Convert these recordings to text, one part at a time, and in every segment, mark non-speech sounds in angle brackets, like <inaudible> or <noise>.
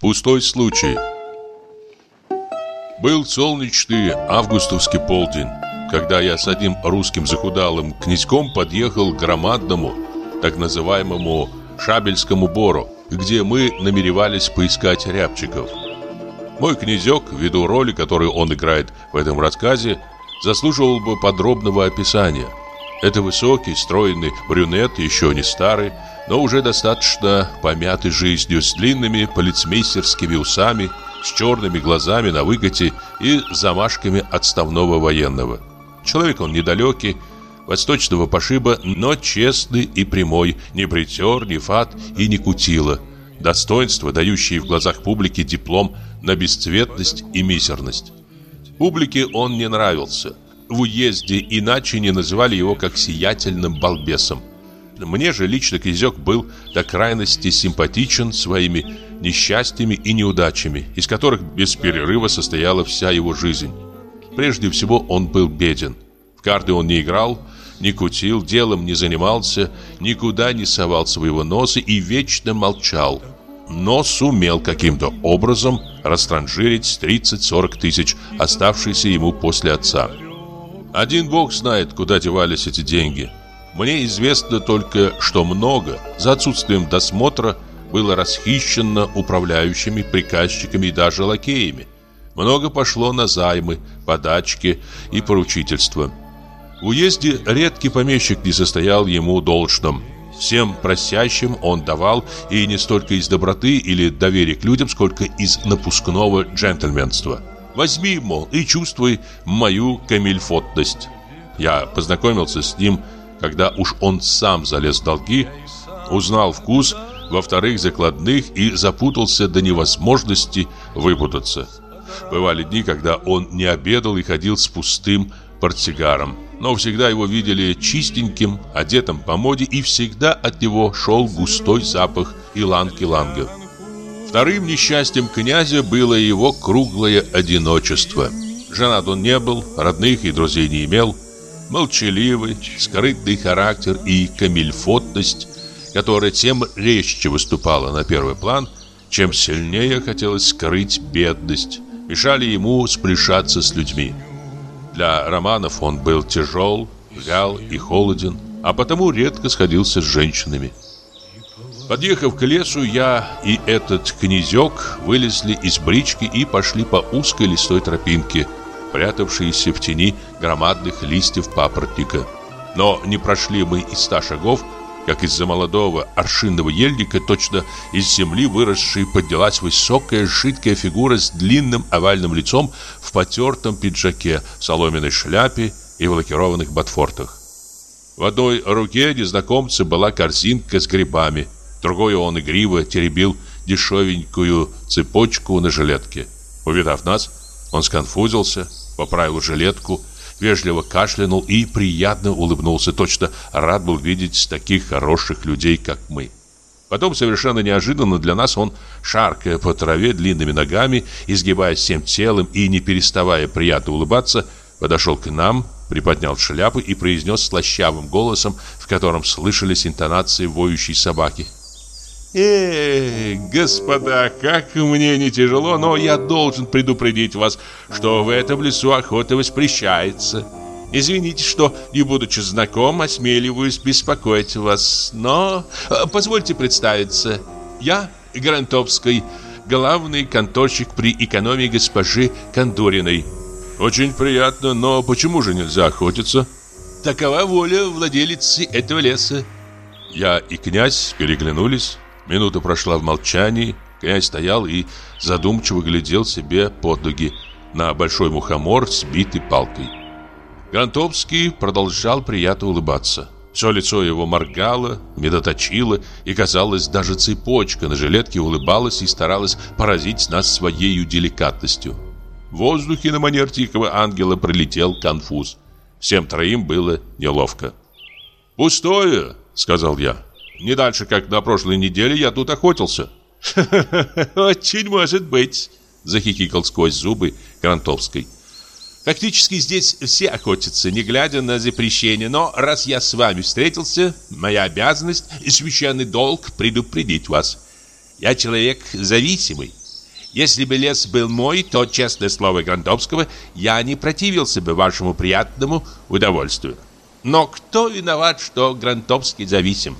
Пустой случай. Был солнечный августовский полдень, когда я с одним русским захудалым князьком подъехал к громадному, так называемому Шабельскому бору, где мы намеревались поискать рябчиков. Мой князек, ввиду роли, которую он играет в этом рассказе, заслуживал бы подробного описания. Это высокий, стройный брюнет, еще не старый, но уже достаточно помятый жизнью, с длинными полицмейстерскими усами, с черными глазами на выкате и замашками отставного военного. Человек он недалекий, восточного пошиба, но честный и прямой, не притер, не фат и не кутила. Достоинство, дающее в глазах публики диплом на бесцветность и мизерность. Публике он не нравился. В уезде иначе не называли его как сиятельным балбесом. Мне же лично князек был до крайности симпатичен своими несчастьями и неудачами, из которых без перерыва состояла вся его жизнь. Прежде всего он был беден. В карты он не играл, не кутил, делом не занимался, никуда не совал своего носа и вечно молчал. Но сумел каким-то образом растранжирить 30-40 тысяч, оставшиеся ему после отца. Один бог знает, куда девались эти деньги. Мне известно только, что много, за отсутствием досмотра, было расхищено управляющими, приказчиками и даже лакеями. Много пошло на займы, подачки и поручительства. В уезде редкий помещик не состоял ему должным. Всем просящим он давал и не столько из доброты или доверия к людям, сколько из напускного джентльменства. Возьми, мол, и чувствуй мою камильфотность. Я познакомился с ним, когда уж он сам залез в долги, узнал вкус во вторых закладных и запутался до невозможности выпутаться. Бывали дни, когда он не обедал и ходил с пустым портсигаром. Но всегда его видели чистеньким, одетым по моде, и всегда от него шел густой запах иланг-иланга. Вторым несчастьем князя было его круглое одиночество. Женат он не был, родных и друзей не имел. Молчаливый, скрытный характер и камильфотность, которая тем резче выступала на первый план, чем сильнее хотелось скрыть бедность, мешали ему сплешаться с людьми. Для романов он был тяжел, вял и холоден, а потому редко сходился с женщинами. Подъехав к лесу, я и этот князек вылезли из брички и пошли по узкой листой тропинке, прятавшейся в тени громадных листьев папоротника. Но не прошли мы и ста шагов, как из-за молодого аршинного ельника, точно из земли выросшей, поднялась высокая жидкая фигура с длинным овальным лицом в потертом пиджаке, соломенной шляпе и в лакированных ботфортах. В одной руке незнакомца была корзинка с грибами, другой он игриво теребил дешевенькую цепочку на жилетке. Увидав нас, он сконфузился, поправил жилетку вежливо кашлянул и приятно улыбнулся. Точно рад был видеть таких хороших людей, как мы. Потом, совершенно неожиданно для нас, он, шаркая по траве длинными ногами, изгибаясь всем телом и не переставая приятно улыбаться, подошел к нам, приподнял шляпу и произнес слащавым голосом, в котором слышались интонации воющей собаки. Эх, господа, как мне не тяжело, но я должен предупредить вас, что в этом лесу охота воспрещается. Извините, что, не будучи знаком, осмеливаюсь беспокоить вас, но э, позвольте представиться. Я Грантовский, главный конторщик при экономии госпожи Кондориной. Очень приятно, но почему же нельзя охотиться? Такова воля владелицы этого леса. Я и князь переглянулись. Минута прошла в молчании. Князь стоял и задумчиво глядел себе под ноги на большой мухомор, сбитый палкой. Грантовский продолжал приятно улыбаться. Все лицо его моргало, медоточило, и, казалось, даже цепочка на жилетке улыбалась и старалась поразить нас своей деликатностью. В воздухе на манер тихого ангела пролетел конфуз. Всем троим было неловко. «Пустое», — сказал я. Не дальше, как на прошлой неделе, я тут охотился. <laughs> Очень может быть, захихикал сквозь зубы Грантовской. Фактически здесь все охотятся, не глядя на запрещение, но раз я с вами встретился, моя обязанность и священный долг предупредить вас. Я человек зависимый. Если бы лес был мой, то, честное слово Грантовского, я не противился бы вашему приятному удовольствию. Но кто виноват, что Грантовский зависим?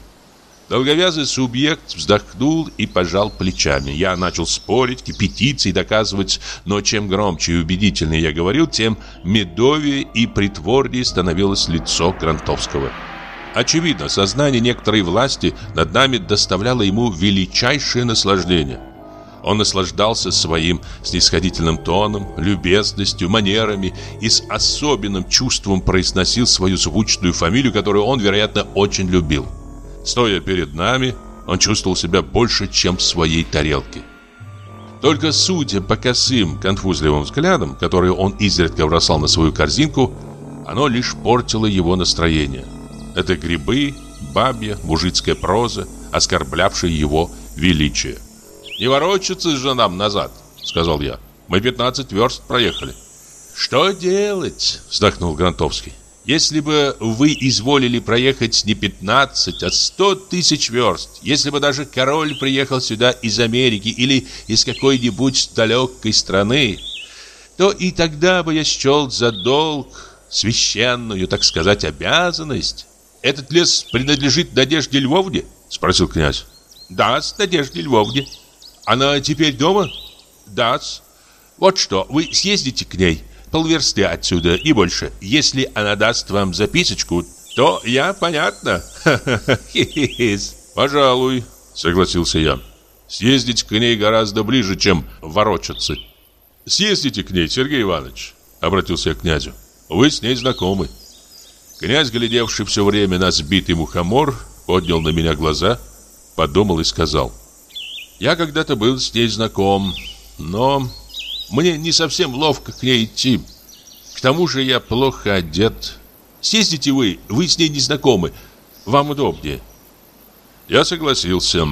Долговязый субъект вздохнул и пожал плечами. Я начал спорить, кипятиться и доказывать, но чем громче и убедительнее я говорил, тем медовее и притворнее становилось лицо Грантовского. Очевидно, сознание некоторой власти над нами доставляло ему величайшее наслаждение. Он наслаждался своим снисходительным тоном, любезностью, манерами и с особенным чувством произносил свою звучную фамилию, которую он, вероятно, очень любил. Стоя перед нами, он чувствовал себя больше, чем в своей тарелке. Только судя по косым, конфузливым взглядам, которые он изредка бросал на свою корзинку, оно лишь портило его настроение. Это грибы, бабья, мужицкая проза, оскорблявшая его величие. «Не ворочаться же нам назад», — сказал я. «Мы 15 верст проехали». «Что делать?» — вздохнул Грантовский. Если бы вы изволили проехать не 15, а 100 тысяч верст, если бы даже король приехал сюда из Америки или из какой-нибудь далекой страны, то и тогда бы я счел за долг, священную, так сказать, обязанность. Этот лес принадлежит Надежде Львовне? Спросил князь. Да, с Надежде Львовне. Она теперь дома? Да. Вот что, вы съездите к ней полверсты отсюда и больше. Если она даст вам записочку, то я, понятно. <laughs> Пожалуй, согласился я. Съездить к ней гораздо ближе, чем ворочаться. Съездите к ней, Сергей Иванович, обратился я к князю. Вы с ней знакомы. Князь, глядевший все время на сбитый мухомор, поднял на меня глаза, подумал и сказал. Я когда-то был с ней знаком, но мне не совсем ловко к ней идти. К тому же я плохо одет. Съездите вы, вы с ней не знакомы. Вам удобнее. Я согласился.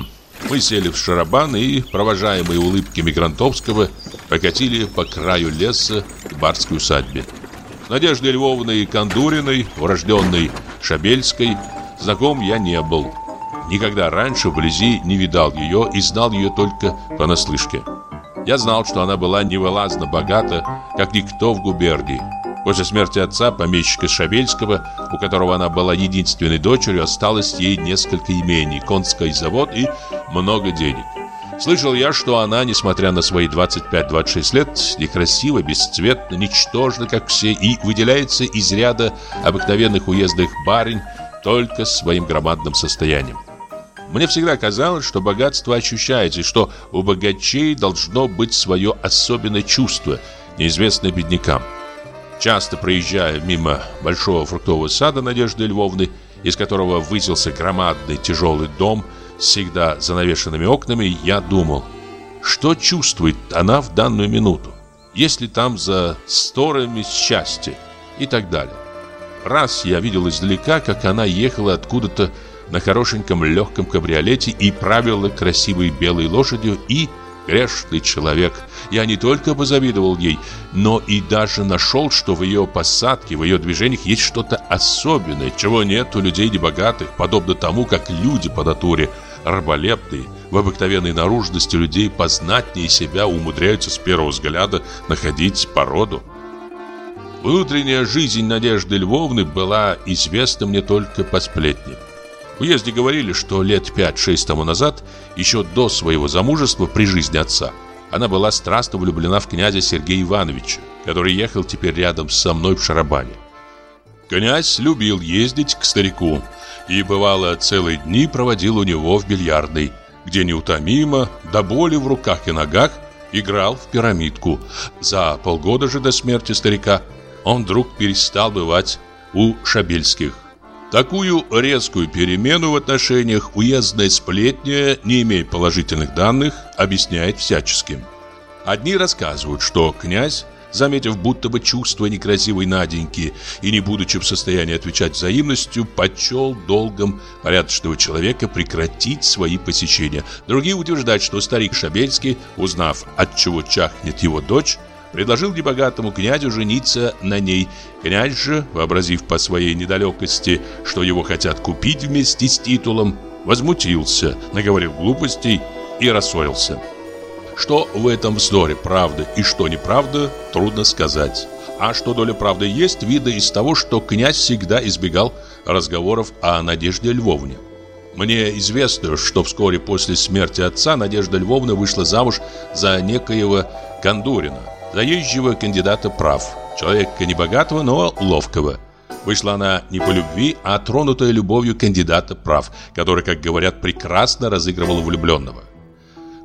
Мы сели в шарабан и, провожаемые улыбками Грантовского, покатили по краю леса к барской усадьбе. Надеждой Львовной Кондуриной, урожденной Шабельской, знаком я не был. Никогда раньше вблизи не видал ее и знал ее только понаслышке. Я знал, что она была невылазно богата, как никто в губернии. После смерти отца, помещика Шабельского, у которого она была единственной дочерью, осталось ей несколько имений, конский завод и много денег. Слышал я, что она, несмотря на свои 25-26 лет, некрасива, бесцветна, ничтожна, как все, и выделяется из ряда обыкновенных уездных барынь только своим громадным состоянием. Мне всегда казалось, что богатство ощущается, и что у богачей должно быть свое особенное чувство, неизвестное беднякам. Часто проезжая мимо большого фруктового сада Надежды Львовны, из которого высился громадный тяжелый дом всегда занавешенными окнами, я думал, что чувствует она в данную минуту, если там за сторами счастье и так далее. Раз я видел издалека, как она ехала откуда-то на хорошеньком легком кабриолете и правила красивой белой лошадью и грешный человек. Я не только позавидовал ей, но и даже нашел, что в ее посадке, в ее движениях есть что-то особенное, чего нет у людей небогатых, подобно тому, как люди по натуре раболепные, в обыкновенной наружности людей познатнее себя умудряются с первого взгляда находить породу. Внутренняя жизнь Надежды Львовны была известна мне только по сплетням. Уезде говорили, что лет 5-6 тому назад, еще до своего замужества при жизни отца, она была страстно влюблена в князя Сергея Ивановича, который ехал теперь рядом со мной в Шарабане. Князь любил ездить к старику и, бывало, целые дни проводил у него в бильярдной, где неутомимо, до боли в руках и ногах, играл в пирамидку. За полгода же до смерти старика он вдруг перестал бывать у Шабельских. Такую резкую перемену в отношениях уездная сплетня, не имея положительных данных, объясняет всяческим. Одни рассказывают, что князь, заметив будто бы чувство некрасивой Наденьки и не будучи в состоянии отвечать взаимностью, почел долгом порядочного человека прекратить свои посещения. Другие утверждают, что старик Шабельский, узнав, от чего чахнет его дочь, предложил небогатому князю жениться на ней. Князь же, вообразив по своей недалекости, что его хотят купить вместе с титулом, возмутился, наговорил глупостей и рассорился. Что в этом вздоре правда и что неправда, трудно сказать. А что доля правды есть, видно из того, что князь всегда избегал разговоров о Надежде Львовне. Мне известно, что вскоре после смерти отца Надежда Львовна вышла замуж за некоего Кондурина, заезжего кандидата прав, человека небогатого, но ловкого. Вышла она не по любви, а тронутая любовью кандидата прав, который, как говорят, прекрасно разыгрывал влюбленного.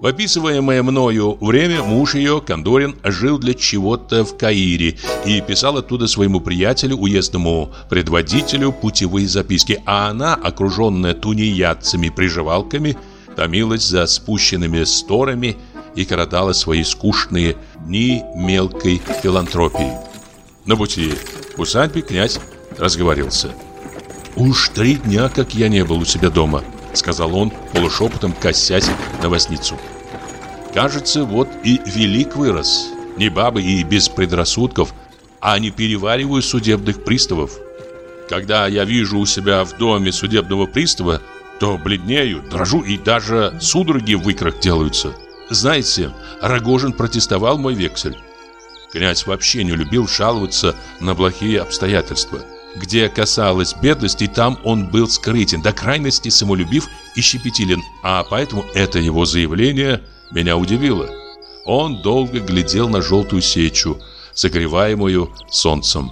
В описываемое мною время муж ее, Кондорин, жил для чего-то в Каире и писал оттуда своему приятелю, уездному предводителю, путевые записки, а она, окруженная тунеядцами-приживалками, томилась за спущенными сторами и коротала свои скучные дни мелкой филантропией. На пути в усадьбе князь разговорился. «Уж три дня, как я не был у себя дома», — сказал он, полушепотом косясь на возницу. Кажется, вот и велик вырос. Не бабы и без предрассудков, а не перевариваю судебных приставов. Когда я вижу у себя в доме судебного пристава, то бледнею, дрожу и даже судороги в икрах делаются. Знаете, Рогожин протестовал мой вексель. Князь вообще не любил жаловаться на плохие обстоятельства. Где касалось бедности, там он был скрытен, до крайности самолюбив и щепетилен, а поэтому это его заявление – меня удивило. Он долго глядел на желтую сечу, согреваемую солнцем.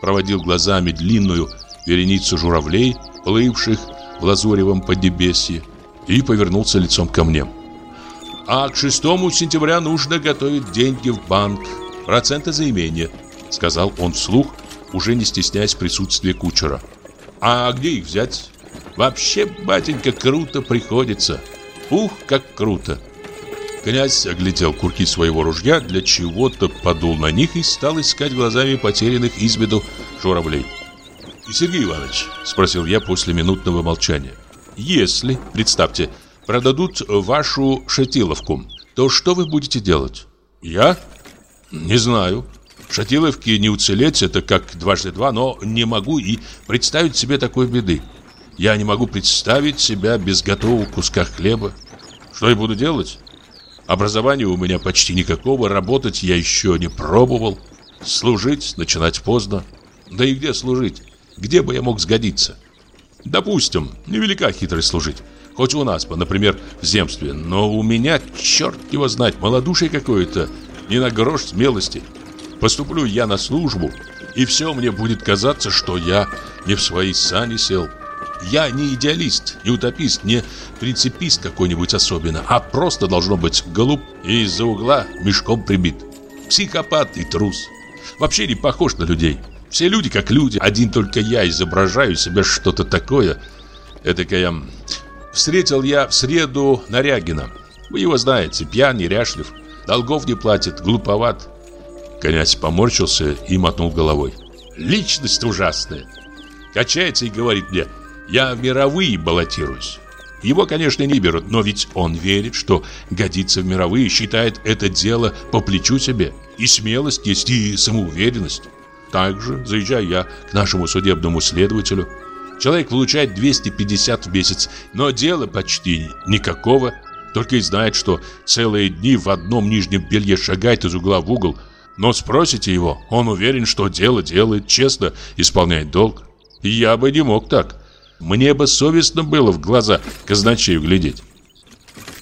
Проводил глазами длинную вереницу журавлей, плывших в лазуревом поднебесье, и повернулся лицом ко мне. «А к 6 сентября нужно готовить деньги в банк, проценты за имение», сказал он вслух, уже не стесняясь присутствия кучера. «А где их взять? Вообще, батенька, круто приходится. Ух, как круто!» Князь оглядел курки своего ружья, для чего-то подул на них и стал искать глазами потерянных из виду журавлей. «Сергей Иванович», — спросил я после минутного молчания, «если, представьте, продадут вашу шатиловку, то что вы будете делать?» «Я? Не знаю. Шатиловки не уцелеть, это как дважды два, но не могу и представить себе такой беды. Я не могу представить себя без готового куска хлеба. Что я буду делать? Образования у меня почти никакого, работать я еще не пробовал. Служить начинать поздно. Да и где служить? Где бы я мог сгодиться? Допустим, невелика хитрость служить. Хоть у нас например, в земстве. Но у меня, черт его знать, малодушие какое-то. Не на грош смелости. Поступлю я на службу, и все мне будет казаться, что я не в свои сани сел. Я не идеалист, не утопист, не принципист какой-нибудь особенно, а просто должно быть голуб и из-за угла мешком прибит. Психопат и трус. Вообще не похож на людей. Все люди как люди, один только я изображаю себе что-то такое. Этакое... Встретил я в среду Нарягина. Вы его знаете, пьян, неряшлив, долгов не платит, глуповат. Князь поморщился и мотнул головой. Личность ужасная. Качается и говорит мне, я в мировые баллотируюсь. Его, конечно, не берут, но ведь он верит, что годится в мировые, считает это дело по плечу себе. И смелость есть, и самоуверенность. Также заезжаю я к нашему судебному следователю. Человек получает 250 в месяц, но дела почти никакого. Только и знает, что целые дни в одном нижнем белье шагает из угла в угол. Но спросите его, он уверен, что дело делает, честно исполняет долг. Я бы не мог так. Мне бы совестно было в глаза казначею глядеть.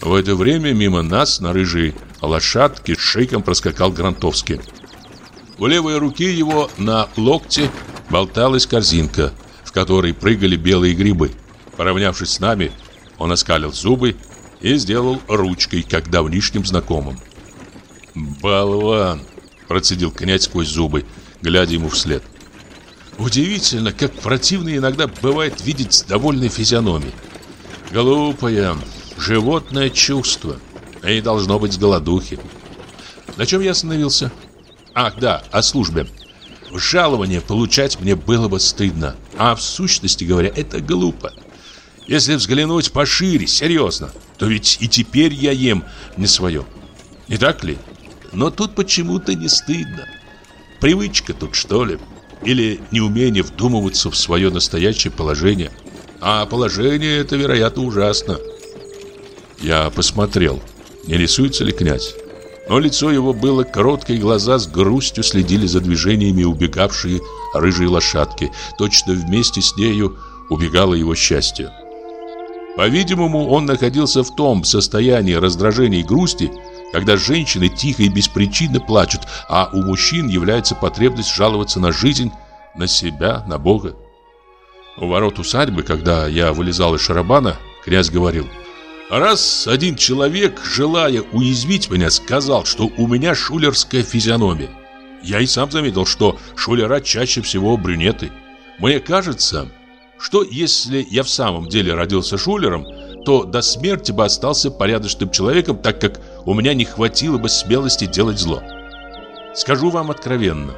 В это время мимо нас на рыжей лошадке шейком проскакал Грантовский. В левой руке его на локте болталась корзинка, которой прыгали белые грибы. Поравнявшись с нами, он оскалил зубы и сделал ручкой, как давнишним знакомым. «Болван!» – процедил князь сквозь зубы, глядя ему вслед. Удивительно, как противно иногда бывает видеть довольной физиономии. Глупое, животное чувство. И должно быть с голодухи. На чем я остановился? Ах, да, о службе. Жалование получать мне было бы стыдно. А в сущности говоря, это глупо. Если взглянуть пошире, серьезно, то ведь и теперь я ем не свое. Не так ли? Но тут почему-то не стыдно. Привычка тут, что ли? или неумение вдумываться в свое настоящее положение. А положение это, вероятно, ужасно. Я посмотрел. не рисуется ли князь. Но лицо его было короткое, и глаза с грустью следили за движениями убегавшей рыжей лошадки. Точно вместе с нею убегало его счастье. По-видимому, он находился в том состоянии раздражения и грусти, когда женщины тихо и беспричинно плачут, а у мужчин является потребность жаловаться на жизнь, на себя, на Бога. У ворот усадьбы, когда я вылезал из шарабана, князь говорил – Раз один человек, желая уязвить меня, сказал, что у меня шулерская физиономия. Я и сам заметил, что шулера чаще всего брюнеты. Мне кажется, что если я в самом деле родился шулером, то до смерти бы остался порядочным человеком, так как у меня не хватило бы смелости делать зло. Скажу вам откровенно,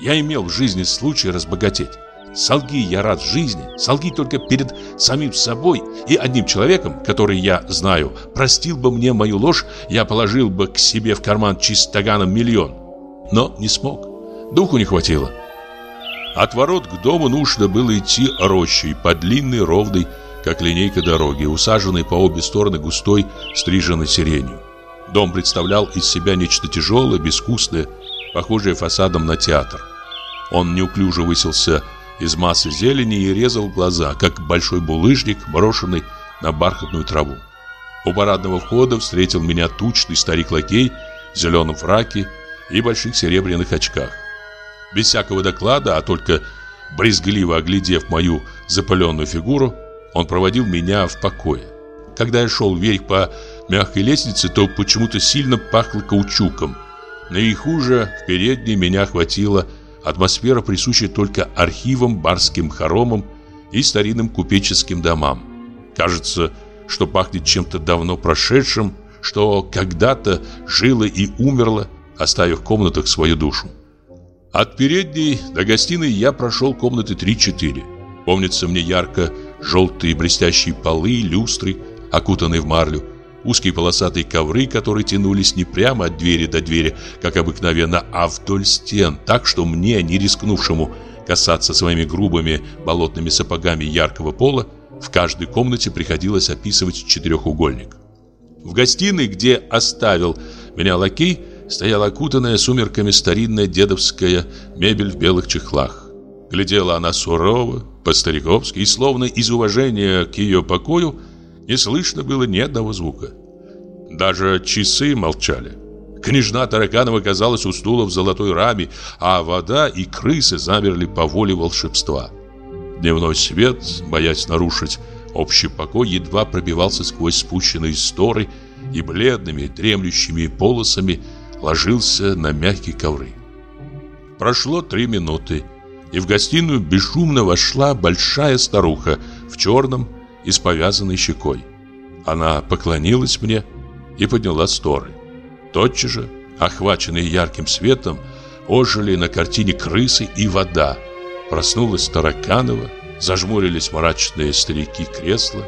я имел в жизни случай разбогатеть. Солги я рад жизни, солги только перед самим собой и одним человеком, который я знаю, простил бы мне мою ложь, я положил бы к себе в карман чистоганом миллион. Но не смог, духу не хватило. От ворот к дому нужно было идти рощей по длинной, ровной, как линейка дороги, усаженной по обе стороны густой, стриженной сиренью. Дом представлял из себя нечто тяжелое, безвкусное, похожее фасадом на театр. Он неуклюже высился из массы зелени и резал глаза, как большой булыжник, брошенный на бархатную траву. У парадного входа встретил меня тучный старик-лакей в зеленом фраке и больших серебряных очках. Без всякого доклада, а только брезгливо оглядев мою запаленную фигуру, он проводил меня в покое. Когда я шел вверх по мягкой лестнице, то почему-то сильно пахло каучуком. Наверху же в передней меня хватило атмосфера присуща только архивам, барским хоромам и старинным купеческим домам. Кажется, что пахнет чем-то давно прошедшим, что когда-то жило и умерло, оставив в комнатах свою душу. От передней до гостиной я прошел комнаты 3-4. Помнится мне ярко желтые блестящие полы, люстры, окутанные в марлю, узкие полосатые ковры, которые тянулись не прямо от двери до двери, как обыкновенно, а вдоль стен, так что мне, не рискнувшему касаться своими грубыми болотными сапогами яркого пола, в каждой комнате приходилось описывать четырехугольник. В гостиной, где оставил меня лакей, стояла окутанная сумерками старинная дедовская мебель в белых чехлах. Глядела она сурово, по-стариковски, и словно из уважения к ее покою не слышно было ни одного звука. Даже часы молчали. Княжна Тараканова казалась у стула в золотой раме, а вода и крысы замерли по воле волшебства. Дневной свет, боясь нарушить общий покой, едва пробивался сквозь спущенные сторы и бледными, дремлющими полосами ложился на мягкие ковры. Прошло три минуты, и в гостиную бесшумно вошла большая старуха в черном, и с повязанной щекой. Она поклонилась мне и подняла сторы. Тотчас же, охваченные ярким светом, ожили на картине крысы и вода. Проснулась Тараканова, зажмурились мрачные старики кресла.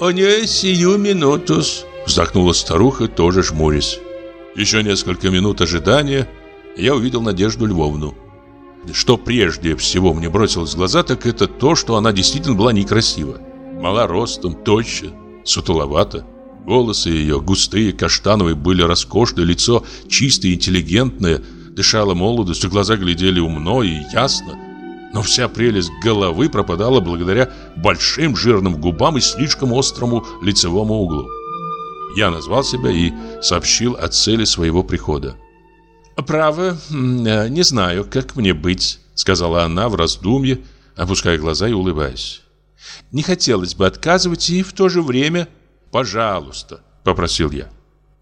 «О не сию минутус!» Вздохнула старуха, тоже жмурясь. Еще несколько минут ожидания, я увидел Надежду Львовну. Что прежде всего мне бросилось в глаза, так это то, что она действительно была некрасива. Мала ростом, тоща, сутуловата. Волосы ее, густые, каштановые, были роскошные, лицо чистое, интеллигентное, дышало молодостью, глаза глядели умно и ясно. Но вся прелесть головы пропадала благодаря большим жирным губам и слишком острому лицевому углу. Я назвал себя и сообщил о цели своего прихода. «Право, э, не знаю, как мне быть», — сказала она в раздумье, опуская глаза и улыбаясь. Не хотелось бы отказывать и в то же время... «Пожалуйста», — попросил я.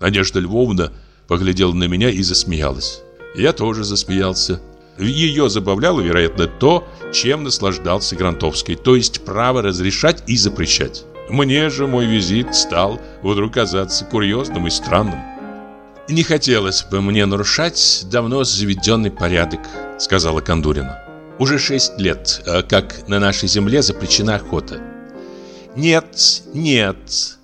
Надежда Львовна поглядела на меня и засмеялась. Я тоже засмеялся. Ее забавляло, вероятно, то, чем наслаждался Грантовский, то есть право разрешать и запрещать. Мне же мой визит стал вдруг казаться курьезным и странным. «Не хотелось бы мне нарушать давно заведенный порядок», — сказала Кондурина. Уже шесть лет, э, как на нашей земле запрещена охота. Нет, нет,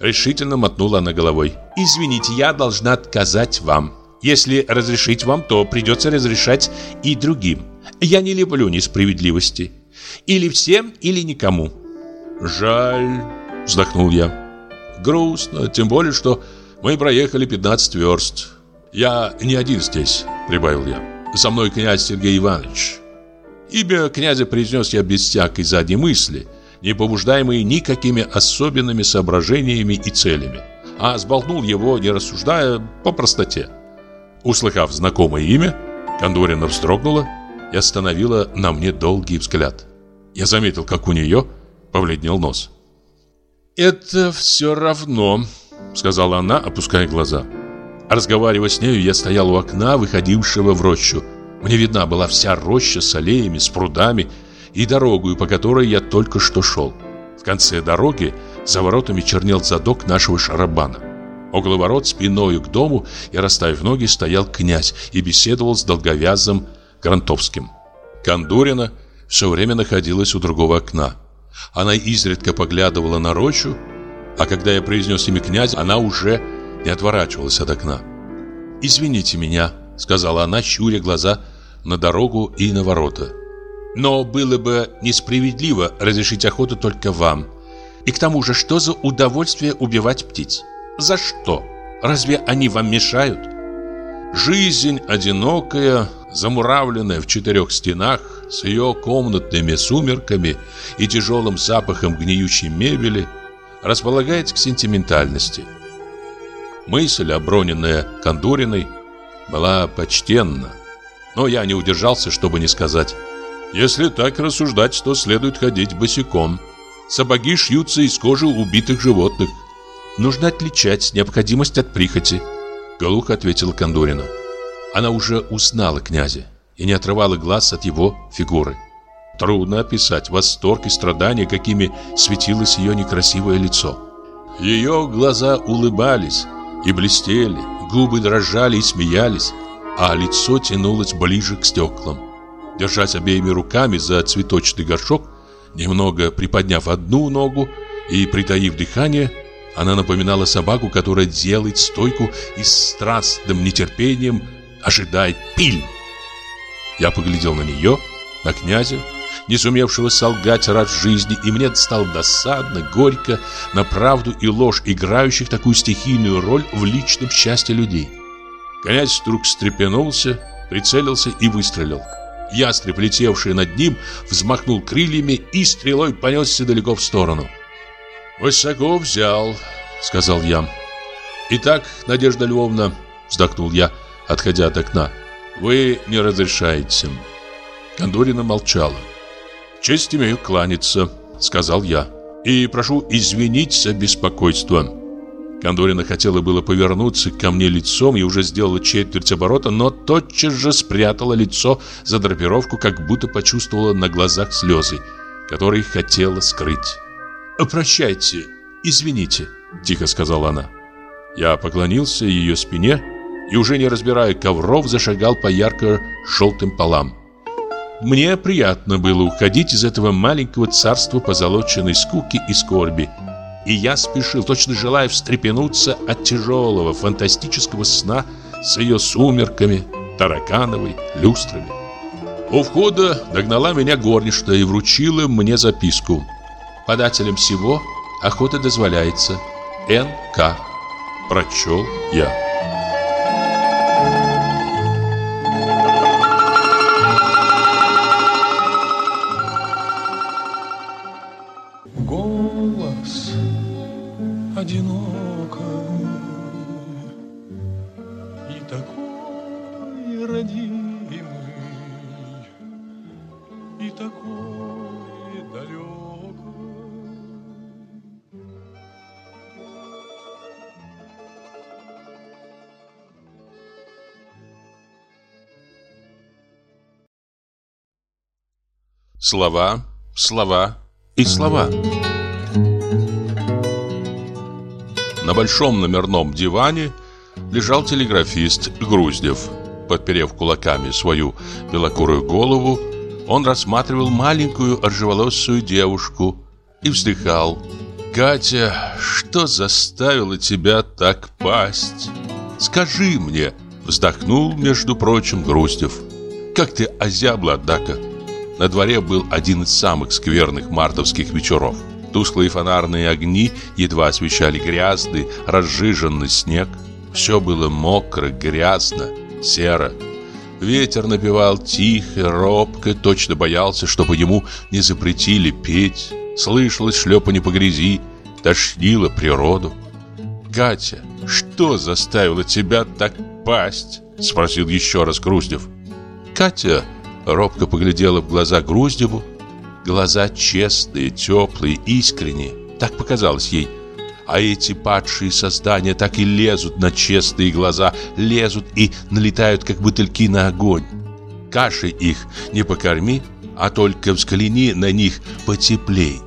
решительно мотнула она головой. Извините, я должна отказать вам. Если разрешить вам, то придется разрешать и другим. Я не люблю несправедливости. Или всем, или никому. Жаль, вздохнул я. Грустно, тем более, что Мы проехали 15 верст. Я не один здесь, прибавил я. Со мной князь Сергей Иванович. Имя князя произнес я без всякой задней мысли, не побуждаемый никакими особенными соображениями и целями, а сболтнул его, не рассуждая, по простоте. Услыхав знакомое имя, Кондорина вздрогнула и остановила на мне долгий взгляд. Я заметил, как у нее побледнел нос. «Это все равно», — сказала она, опуская глаза. Разговаривая с нею, я стоял у окна, выходившего в рощу. Мне видна была вся роща с аллеями, с прудами и дорогою, по которой я только что шел. В конце дороги за воротами чернел задок нашего шарабана. Около ворот спиною к дому и расставив ноги стоял князь и беседовал с долговязым Грантовским. Кондурина все время находилась у другого окна. Она изредка поглядывала на рощу, а когда я произнес имя князя, она уже не отворачивалась от окна. «Извините меня», — сказала она, щуря глаза на дорогу и на ворота. «Но было бы несправедливо разрешить охоту только вам. И к тому же, что за удовольствие убивать птиц? За что? Разве они вам мешают?» Жизнь одинокая, замуравленная в четырех стенах, с ее комнатными сумерками и тяжелым запахом гниющей мебели, располагает к сентиментальности. Мысль, оброненная Кондуриной, была почтенна, но я не удержался, чтобы не сказать. Если так рассуждать, то следует ходить босиком. Сапоги шьются из кожи убитых животных. Нужно отличать необходимость от прихоти, глухо ответила Кондурина. Она уже узнала князя и не отрывала глаз от его фигуры. Трудно описать восторг и страдания, какими светилось ее некрасивое лицо. Ее глаза улыбались и блестели, губы дрожали и смеялись, а лицо тянулось ближе к стеклам. Держась обеими руками за цветочный горшок, немного приподняв одну ногу и притаив дыхание, она напоминала собаку, которая делает стойку и с страстным нетерпением ожидает пиль. Я поглядел на нее, на князя, не сумевшего солгать раз в жизни, и мне стало досадно, горько на правду и ложь, играющих такую стихийную роль в личном счастье людей. Князь вдруг встрепенулся, прицелился и выстрелил. Ястреб, летевший над ним, взмахнул крыльями и стрелой понесся далеко в сторону. «Высоко взял», — сказал я. «Итак, Надежда Львовна», — вздохнул я, отходя от окна, — «вы не разрешаете». Кондорина молчала. «Честь имею кланяться», — сказал я. «И прошу извинить за беспокойство». Кондорина хотела было повернуться ко мне лицом и уже сделала четверть оборота, но тотчас же спрятала лицо за драпировку, как будто почувствовала на глазах слезы, которые хотела скрыть. «Прощайте, извините», — тихо сказала она. Я поклонился ее спине и, уже не разбирая ковров, зашагал по ярко-желтым полам. Мне приятно было уходить из этого маленького царства позолоченной скуки и скорби. И я спешил, точно желая встрепенуться от тяжелого фантастического сна с ее сумерками, таракановой, люстрами. У входа догнала меня горничная и вручила мне записку. Подателем всего охота дозволяется. Н.К. Прочел я. Слова, слова и слова. На большом номерном диване лежал телеграфист Груздев. Подперев кулаками свою белокурую голову, он рассматривал маленькую ржеволосую девушку и вздыхал. «Катя, что заставило тебя так пасть? Скажи мне!» Вздохнул, между прочим, Груздев. «Как ты озябла, однако!» На дворе был один из самых скверных мартовских вечеров. Тусклые фонарные огни едва освещали грязный, разжиженный снег. Все было мокро, грязно, серо. Ветер напевал тихо, робко, точно боялся, чтобы ему не запретили петь. Слышалось шлепанье по грязи, тошнило природу. «Катя, что заставило тебя так пасть?» Спросил еще раз Груздев. Катя робко поглядела в глаза Груздеву. Глаза честные, теплые, искренние. Так показалось ей. А эти падшие создания так и лезут на честные глаза, лезут и налетают, как бутыльки на огонь. Кашей их не покорми, а только взгляни на них потеплей.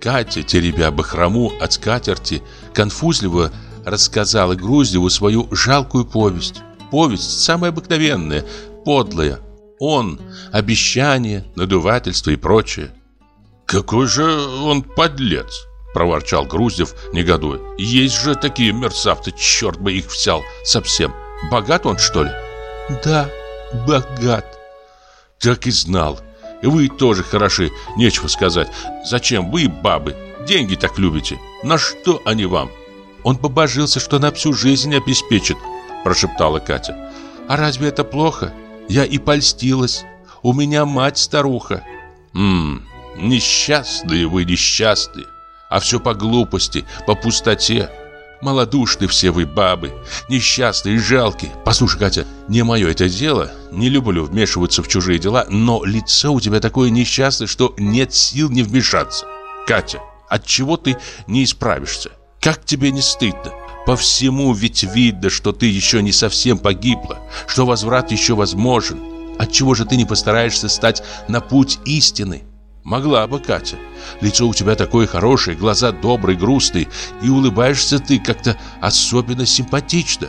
Катя, теребя бахрому от скатерти, конфузливо рассказала Груздеву свою жалкую повесть. Повесть самая обыкновенная, подлая. Он, обещание, надувательство и прочее. «Какой же он подлец!» Проворчал Груздев, негодуя. «Есть же такие мерзавцы, черт бы их взял совсем. Богат он, что ли?» «Да, богат». «Так и знал. Вы тоже хороши, нечего сказать. Зачем вы, бабы, деньги так любите? На что они вам?» Он побожился, что на всю жизнь обеспечит, прошептала Катя. А разве это плохо? Я и польстилась. У меня мать старуха. Мм, несчастные вы, несчастные. А все по глупости, по пустоте. Малодушны все вы, бабы, несчастные, жалкие. Послушай, Катя, не мое это дело, не люблю вмешиваться в чужие дела, но лицо у тебя такое несчастное, что нет сил не вмешаться. Катя, от чего ты не исправишься? Как тебе не стыдно? По всему ведь видно, что ты еще не совсем погибла, что возврат еще возможен. Отчего же ты не постараешься стать на путь истины? Могла бы, Катя. Лицо у тебя такое хорошее, глаза добрые, грустные, и улыбаешься ты как-то особенно симпатично.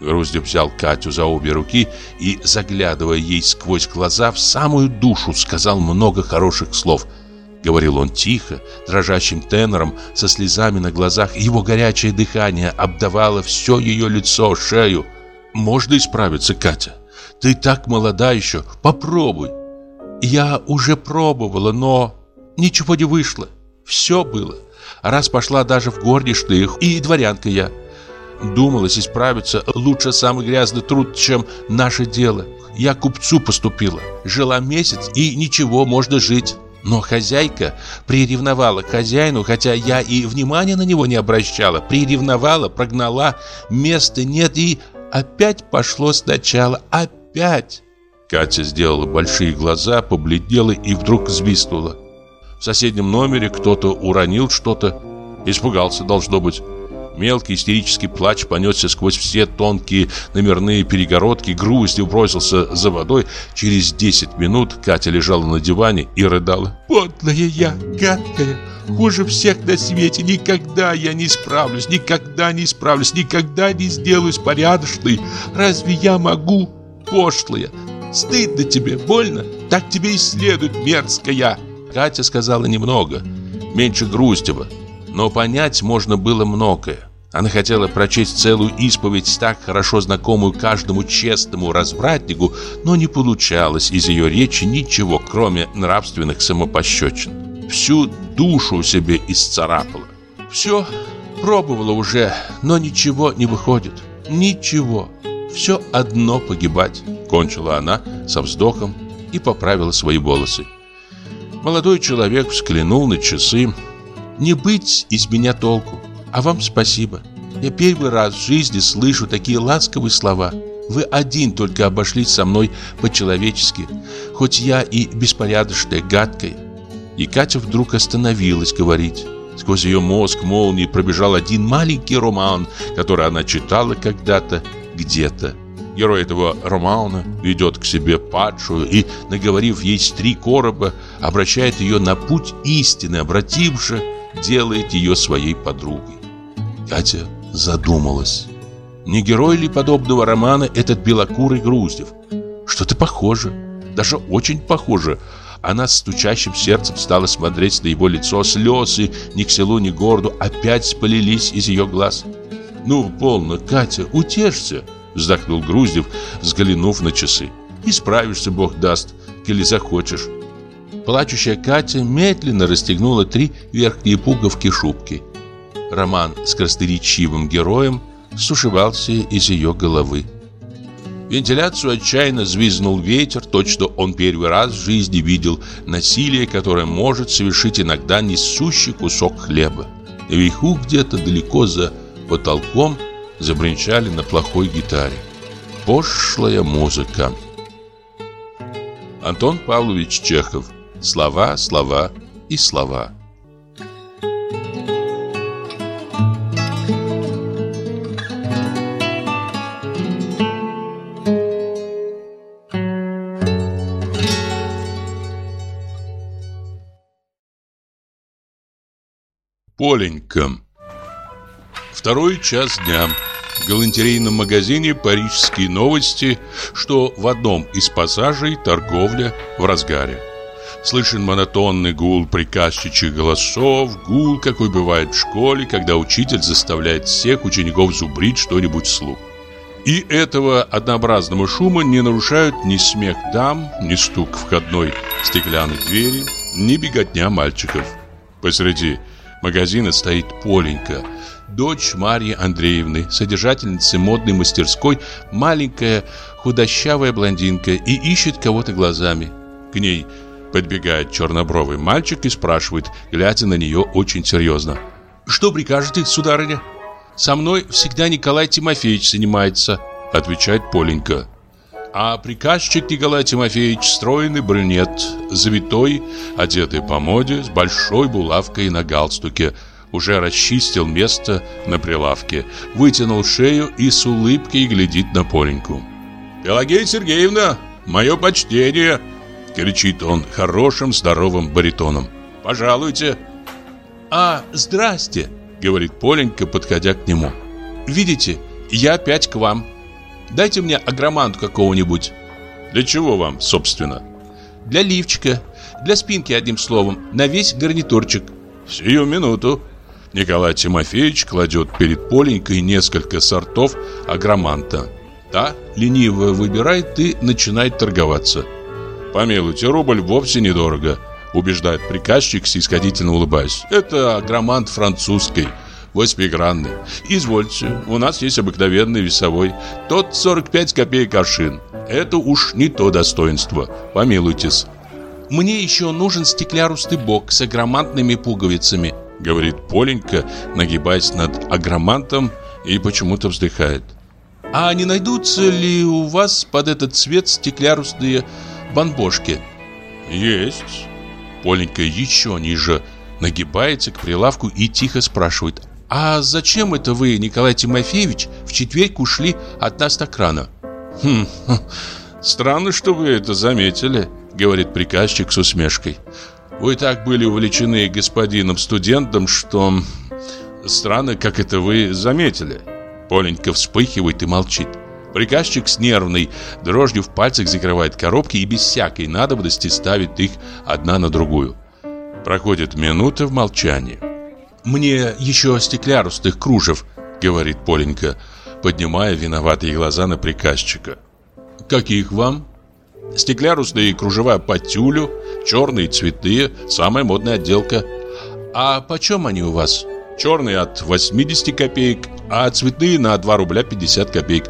Груздев взял Катю за обе руки и, заглядывая ей сквозь глаза, в самую душу сказал много хороших слов – Говорил он тихо, дрожащим тенором, со слезами на глазах. Его горячее дыхание обдавало все ее лицо, шею. «Можно исправиться, Катя? Ты так молода еще. Попробуй». «Я уже пробовала, но ничего не вышло. Все было. Раз пошла даже в горничные, и дворянка я. Думалось исправиться лучше самый грязный труд, чем наше дело. Я купцу поступила. Жила месяц, и ничего, можно жить. Но хозяйка приревновала к хозяину, хотя я и внимания на него не обращала. Приревновала, прогнала, места нет и опять пошло сначала. Опять. Катя сделала большие глаза, побледнела и вдруг свистнула. В соседнем номере кто-то уронил что-то. Испугался, должно быть. Мелкий истерический плач понесся сквозь все тонкие номерные перегородки. Грустью бросился за водой. Через 10 минут Катя лежала на диване и рыдала. «Подлая я, гадкая, хуже всех на свете. Никогда я не справлюсь, никогда не справлюсь, никогда не сделаюсь порядочной. Разве я могу? Пошлая, стыдно тебе, больно? Так тебе и следует, мерзкая!» Катя сказала немного, меньше Грустева но понять можно было многое. Она хотела прочесть целую исповедь, так хорошо знакомую каждому честному развратнику, но не получалось из ее речи ничего, кроме нравственных самопощечин. Всю душу себе исцарапала. Все пробовала уже, но ничего не выходит. Ничего. Все одно погибать. Кончила она со вздохом и поправила свои волосы. Молодой человек взглянул на часы, не быть из меня толку. А вам спасибо. Я первый раз в жизни слышу такие ласковые слова. Вы один только обошлись со мной по-человечески, хоть я и беспорядочная, гадкая. И Катя вдруг остановилась говорить. Сквозь ее мозг молнией пробежал один маленький роман, который она читала когда-то, где-то. Герой этого романа ведет к себе падшую и, наговорив ей три короба, обращает ее на путь истины, обративши делает ее своей подругой. Катя задумалась. Не герой ли подобного романа этот белокурый Груздев? Что-то похоже, даже очень похоже. Она с стучащим сердцем стала смотреть на его лицо. Слезы ни к селу, ни к городу опять полились из ее глаз. «Ну, полно, Катя, утешься!» Вздохнул Груздев, взглянув на часы. «Исправишься, Бог даст, или захочешь». Плачущая Катя медленно расстегнула три верхние пуговки шубки. Роман с красноречивым героем сушевался из ее головы. Вентиляцию отчаянно звизнул ветер, точно он первый раз в жизни видел насилие, которое может совершить иногда несущий кусок хлеба. Наверху где-то далеко за потолком забринчали на плохой гитаре. Пошлая музыка. Антон Павлович Чехов. Слова, слова и слова. Поленька. Второй час дня. В галантерейном магазине «Парижские новости», что в одном из пассажей торговля в разгаре. Слышен монотонный гул приказчичьих голосов, гул, какой бывает в школе, когда учитель заставляет всех учеников зубрить что-нибудь вслух. И этого однообразного шума не нарушают ни смех дам, ни стук входной стеклянной двери, ни беготня мальчиков. Посреди магазина стоит Поленька, дочь Марьи Андреевны, содержательницы модной мастерской, маленькая худощавая блондинка и ищет кого-то глазами. К ней подбегает чернобровый мальчик и спрашивает, глядя на нее очень серьезно. «Что прикажете, сударыня?» «Со мной всегда Николай Тимофеевич занимается», отвечает Поленька. А приказчик Николай Тимофеевич стройный брюнет, завитой, одетый по моде, с большой булавкой на галстуке, уже расчистил место на прилавке, вытянул шею и с улыбкой глядит на Поленьку. «Пелагея Сергеевна, мое почтение!» — кричит он хорошим здоровым баритоном. «Пожалуйте!» «А, здрасте!» — говорит Поленька, подходя к нему. «Видите, я опять к вам. Дайте мне агроманту какого-нибудь». «Для чего вам, собственно?» «Для лифчика, для спинки, одним словом, на весь гарнитурчик». «Сию минуту». Николай Тимофеевич кладет перед Поленькой несколько сортов агроманта. Та лениво выбирает и начинает торговаться. «Помилуйте, рубль вовсе недорого», убеждает приказчик, снисходительно улыбаясь. «Это агромант французский, восьмигранный. Извольте, у нас есть обыкновенный весовой. Тот 45 копеек аршин. Это уж не то достоинство. Помилуйтесь». «Мне еще нужен стеклярустый бок с агромантными пуговицами», говорит Поленька, нагибаясь над агромантом и почему-то вздыхает. «А не найдутся ли у вас под этот цвет стеклярусные бомбошки?» «Есть». Поленька еще ниже нагибается к прилавку и тихо спрашивает. «А зачем это вы, Николай Тимофеевич, в четверг ушли от нас так рано?» «Хм, странно, что вы это заметили», — говорит приказчик с усмешкой. Вы так были увлечены господином-студентом, что... Странно, как это вы заметили. Поленька вспыхивает и молчит. Приказчик с нервной дрожью в пальцах закрывает коробки и без всякой надобности ставит их одна на другую. Проходит минута в молчании. «Мне еще стеклярустых кружев», — говорит Поленька, поднимая виноватые глаза на приказчика. «Каких вам?» Стеклярусные кружева по тюлю, черные цветы, самая модная отделка. А почем они у вас? Черные от 80 копеек, а цветные на 2 рубля 50 копеек.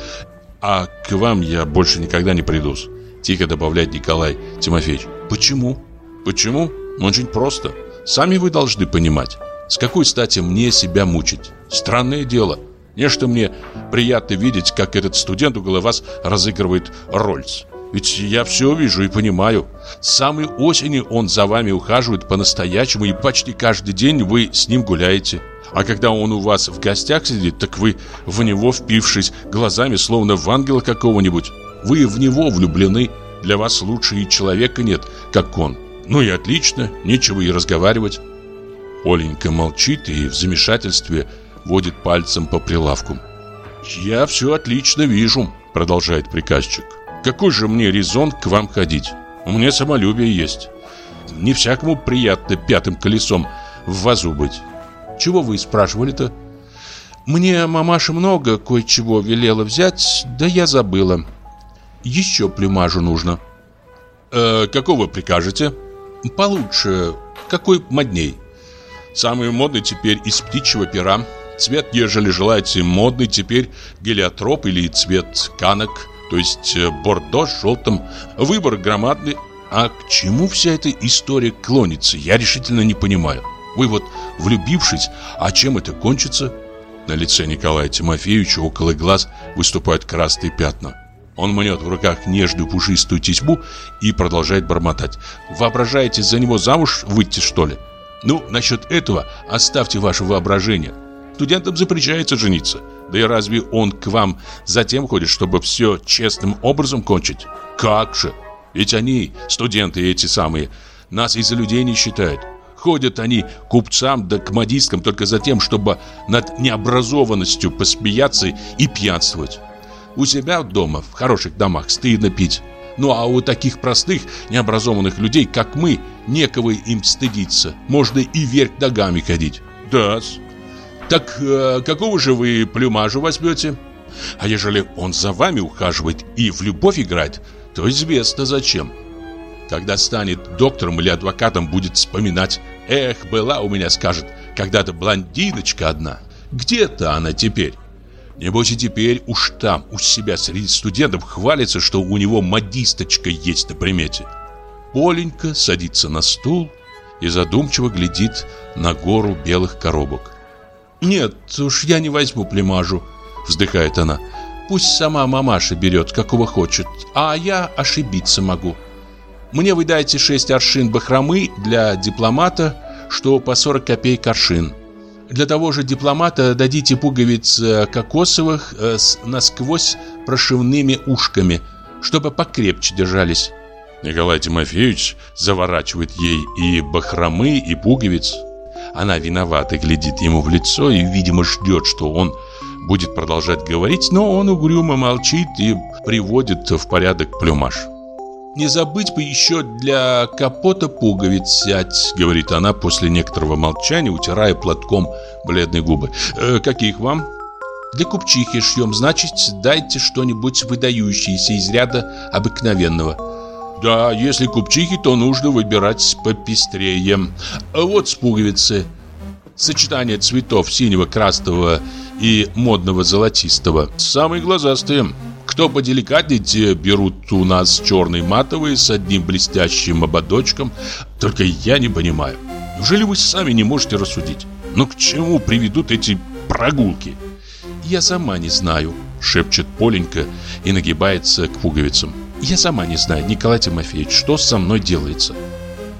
А к вам я больше никогда не приду. Тихо добавляет Николай Тимофеевич. Почему? Почему? Очень просто. Сами вы должны понимать. С какой стати мне себя мучить? Странное дело. Нечто мне приятно видеть, как этот студент около вас разыгрывает Рольс. Ведь я все вижу и понимаю. С самой осени он за вами ухаживает по-настоящему, и почти каждый день вы с ним гуляете. А когда он у вас в гостях сидит, так вы в него впившись глазами, словно в ангела какого-нибудь. Вы в него влюблены. Для вас лучше и человека нет, как он. Ну и отлично, нечего и разговаривать. Оленька молчит и в замешательстве водит пальцем по прилавку. «Я все отлично вижу», — продолжает приказчик. Какой же мне резон к вам ходить? У меня самолюбие есть. Не всякому приятно пятым колесом в вазу быть. Чего вы спрашивали-то? Мне мамаша много кое-чего велела взять, да я забыла. Еще плюмажу нужно. Э, какого прикажете? получше, какой модней. Самый модный теперь из птичьего пера. Цвет, ежели желаете, модный теперь гелиотроп или цвет канок, то есть э, бордо с желтым. Выбор громадный. А к чему вся эта история клонится, я решительно не понимаю. Вы вот влюбившись, а чем это кончится? На лице Николая Тимофеевича около глаз выступают красные пятна. Он мнет в руках нежную пушистую тесьму и продолжает бормотать. «Воображаете за него замуж выйти, что ли? Ну, насчет этого оставьте ваше воображение. Студентам запрещается жениться. Да и разве он к вам затем ходит, чтобы все честным образом кончить? Как же? Ведь они, студенты эти самые, нас из-за людей не считают. Ходят они купцам да к модисткам только за тем, чтобы над необразованностью посмеяться и пьянствовать. У себя дома, в хороших домах, стыдно пить. Ну а у таких простых, необразованных людей, как мы, некого им стыдиться. Можно и вверх ногами ходить. да -с. Так э, какого же вы плюмажу возьмете? А ежели он за вами ухаживает и в любовь играет, то известно зачем. Когда станет доктором или адвокатом, будет вспоминать. Эх, была у меня, скажет, когда-то блондиночка одна. Где-то она теперь? Небось и теперь уж там, у себя среди студентов хвалится, что у него модисточка есть на примете. Поленька садится на стул и задумчиво глядит на гору белых коробок. «Нет уж, я не возьму племажу», — вздыхает она. «Пусть сама мамаша берет, какого хочет, а я ошибиться могу». Мне вы дайте 6 аршин бахромы для дипломата, что по 40 копеек аршин. Для того же дипломата дадите пуговиц э, кокосовых э, с насквозь прошивными ушками, чтобы покрепче держались. Николай Тимофеевич заворачивает ей и бахромы, и пуговиц. Она виновата глядит ему в лицо и, видимо, ждет, что он будет продолжать говорить, но он угрюмо молчит и приводит в порядок плюмаж. «Не забыть бы еще для капота пуговиц взять», — говорит она после некоторого молчания, утирая платком бледные губы. «Э, «Каких вам?» «Для купчихи шьем, значит, дайте что-нибудь выдающееся из ряда обыкновенного». «Да, если купчихи, то нужно выбирать попестрее. Вот с пуговицы. Сочетание цветов синего, красного и модного золотистого. Самые глазастые». Кто поделикатнее, те берут у нас черные матовые с одним блестящим ободочком. Только я не понимаю. Неужели вы сами не можете рассудить? Ну к чему приведут эти прогулки? Я сама не знаю, шепчет Поленька и нагибается к пуговицам. Я сама не знаю, Николай Тимофеевич, что со мной делается.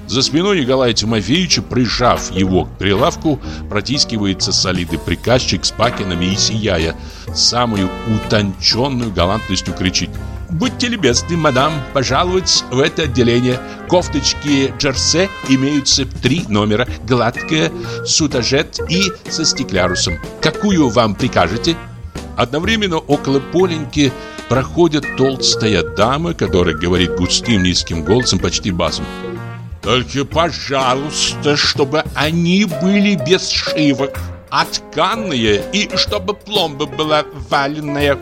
За спиной Николая Тимофеевича, прижав его к прилавку, протискивается солидный приказчик с пакинами и сияя, самую утонченную галантностью кричит «Будьте любезны, мадам, пожаловать в это отделение. Кофточки джерсе имеются три номера, гладкая, сутажет и со стеклярусом. Какую вам прикажете?» Одновременно около Поленьки проходит толстая дама, которая говорит густым низким голосом, почти басом. Только, пожалуйста, чтобы они были без шивок, а и чтобы пломба была валенная.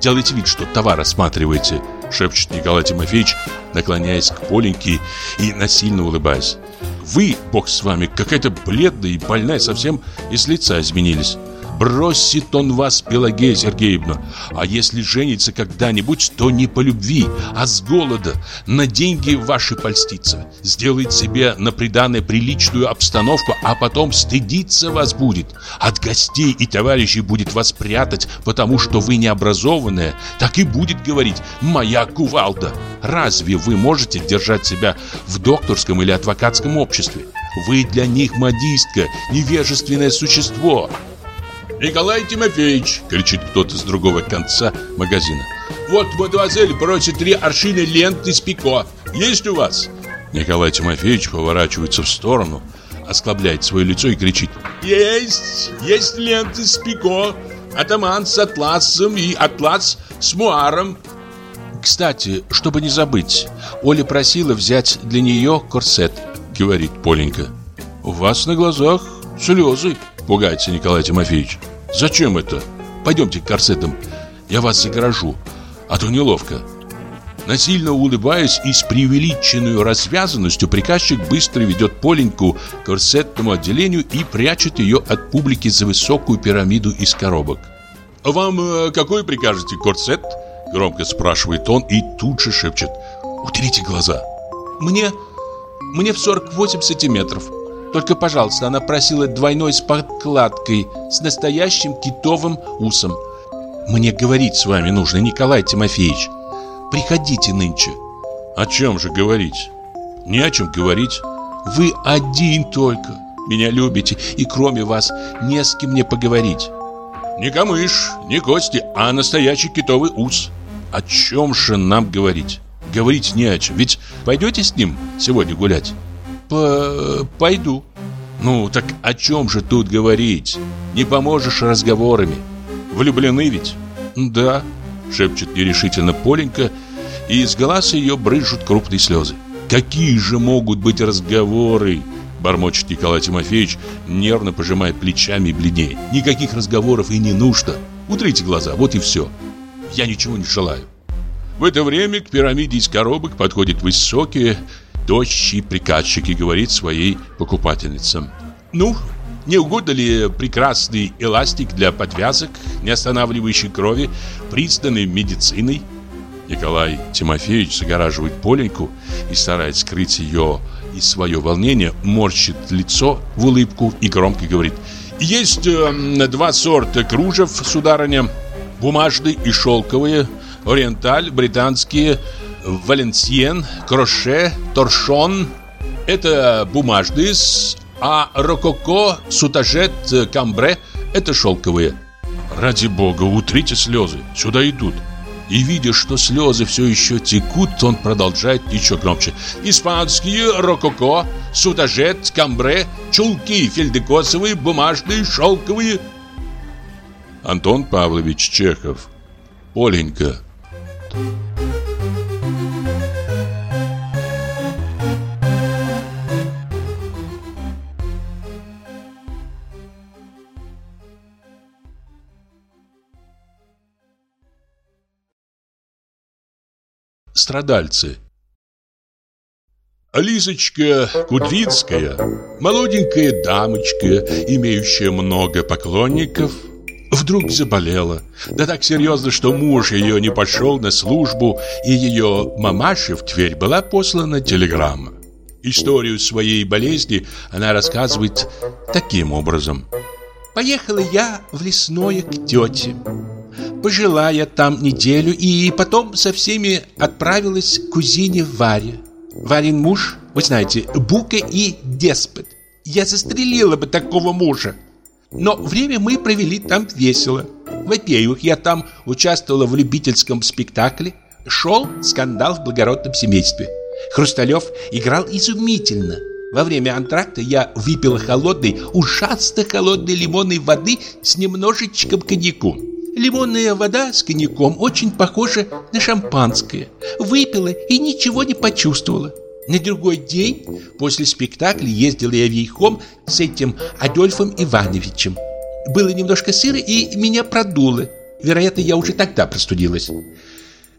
Делайте вид, что товар осматриваете, шепчет Николай Тимофеевич, наклоняясь к Поленьке и насильно улыбаясь. Вы, бог с вами, какая-то бледная и больная, совсем из лица изменились. Бросит он вас, Пелагея Сергеевна. А если женится когда-нибудь, то не по любви, а с голода. На деньги ваши польстится. Сделает себе на приданное приличную обстановку, а потом стыдиться вас будет. От гостей и товарищей будет вас прятать, потому что вы необразованная. Так и будет говорить «моя кувалда». Разве вы можете держать себя в докторском или адвокатском обществе? Вы для них модистка, невежественное существо. «Николай Тимофеевич!» — кричит кто-то с другого конца магазина. «Вот, мадемуазель, просит три аршины ленты с пико. Есть у вас?» Николай Тимофеевич поворачивается в сторону, осклабляет свое лицо и кричит. «Есть! Есть ленты с пико! Атаман с атласом и атлас с муаром!» «Кстати, чтобы не забыть, Оля просила взять для нее корсет», — говорит Поленька. «У вас на глазах слезы», — пугается Николай Тимофеевич. «Зачем это? Пойдемте к корсетам, я вас загоражу, а то неловко». Насильно улыбаясь и с преувеличенной развязанностью, приказчик быстро ведет Поленьку к корсетному отделению и прячет ее от публики за высокую пирамиду из коробок. «Вам э, какой прикажете корсет?» Громко спрашивает он и тут же шепчет. «Утрите глаза». «Мне... мне в 48 сантиметров. Только, пожалуйста, она просила двойной с подкладкой, с настоящим китовым усом. Мне говорить с вами нужно, Николай Тимофеевич. Приходите нынче. О чем же говорить? Не о чем говорить. Вы один только. Меня любите, и кроме вас не с кем мне поговорить. Не камыш, не кости, а настоящий китовый ус. О чем же нам говорить? Говорить не о чем. Ведь пойдете с ним сегодня гулять? Пойду. Ну, так о чем же тут говорить? Не поможешь разговорами. Влюблены ведь? Да. Шепчет нерешительно Поленька, и из глаз ее брызжут крупные слезы. Какие же могут быть разговоры? Бормочет Николай Тимофеевич, нервно пожимая плечами и бледнее. Никаких разговоров и не нужно. Утрите глаза, вот и все. Я ничего не желаю. В это время к пирамиде из коробок подходит высокий, тощий приказчик и говорит своей покупательницам. «Ну, не угодно ли прекрасный эластик для подвязок, не останавливающий крови, признанный медициной? Николай Тимофеевич загораживает Поленьку и, стараясь скрыть ее и свое волнение, морщит лицо в улыбку и громко говорит «Есть э, два сорта кружев, сударыня, бумажные и шелковые, ориенталь, британские, валенсиен, кроше, торшон. Это бумажные а рококо, сутажет, камбре – это шелковые. Ради бога, утрите слезы, сюда идут. И видя, что слезы все еще текут, он продолжает еще громче. Испанские, рококо, сутажет, камбре, чулки фельдекосовые, бумажные, шелковые. Антон Павлович Чехов. Оленька. Страдальцы. Лизочка Кудринская, молоденькая дамочка, имеющая много поклонников, вдруг заболела. Да так серьезно, что муж ее не пошел на службу, и ее мамаше в Тверь была послана телеграмма. Историю своей болезни она рассказывает таким образом. «Поехала я в лесное к тете. Пожила я там неделю и потом со всеми отправилась к кузине Варе. Варин муж, вы знаете, бука и деспот. Я застрелила бы такого мужа. Но время мы провели там весело. Во-первых, я там участвовала в любительском спектакле. Шел скандал в благородном семействе. Хрусталев играл изумительно. Во время антракта я выпила холодной, ужасно холодной лимонной воды с немножечком коньяку. Лимонная вода с коньяком очень похожа на шампанское. Выпила и ничего не почувствовала. На другой день после спектакля ездила я верхом с этим Адольфом Ивановичем. Было немножко сыро и меня продуло. Вероятно, я уже тогда простудилась.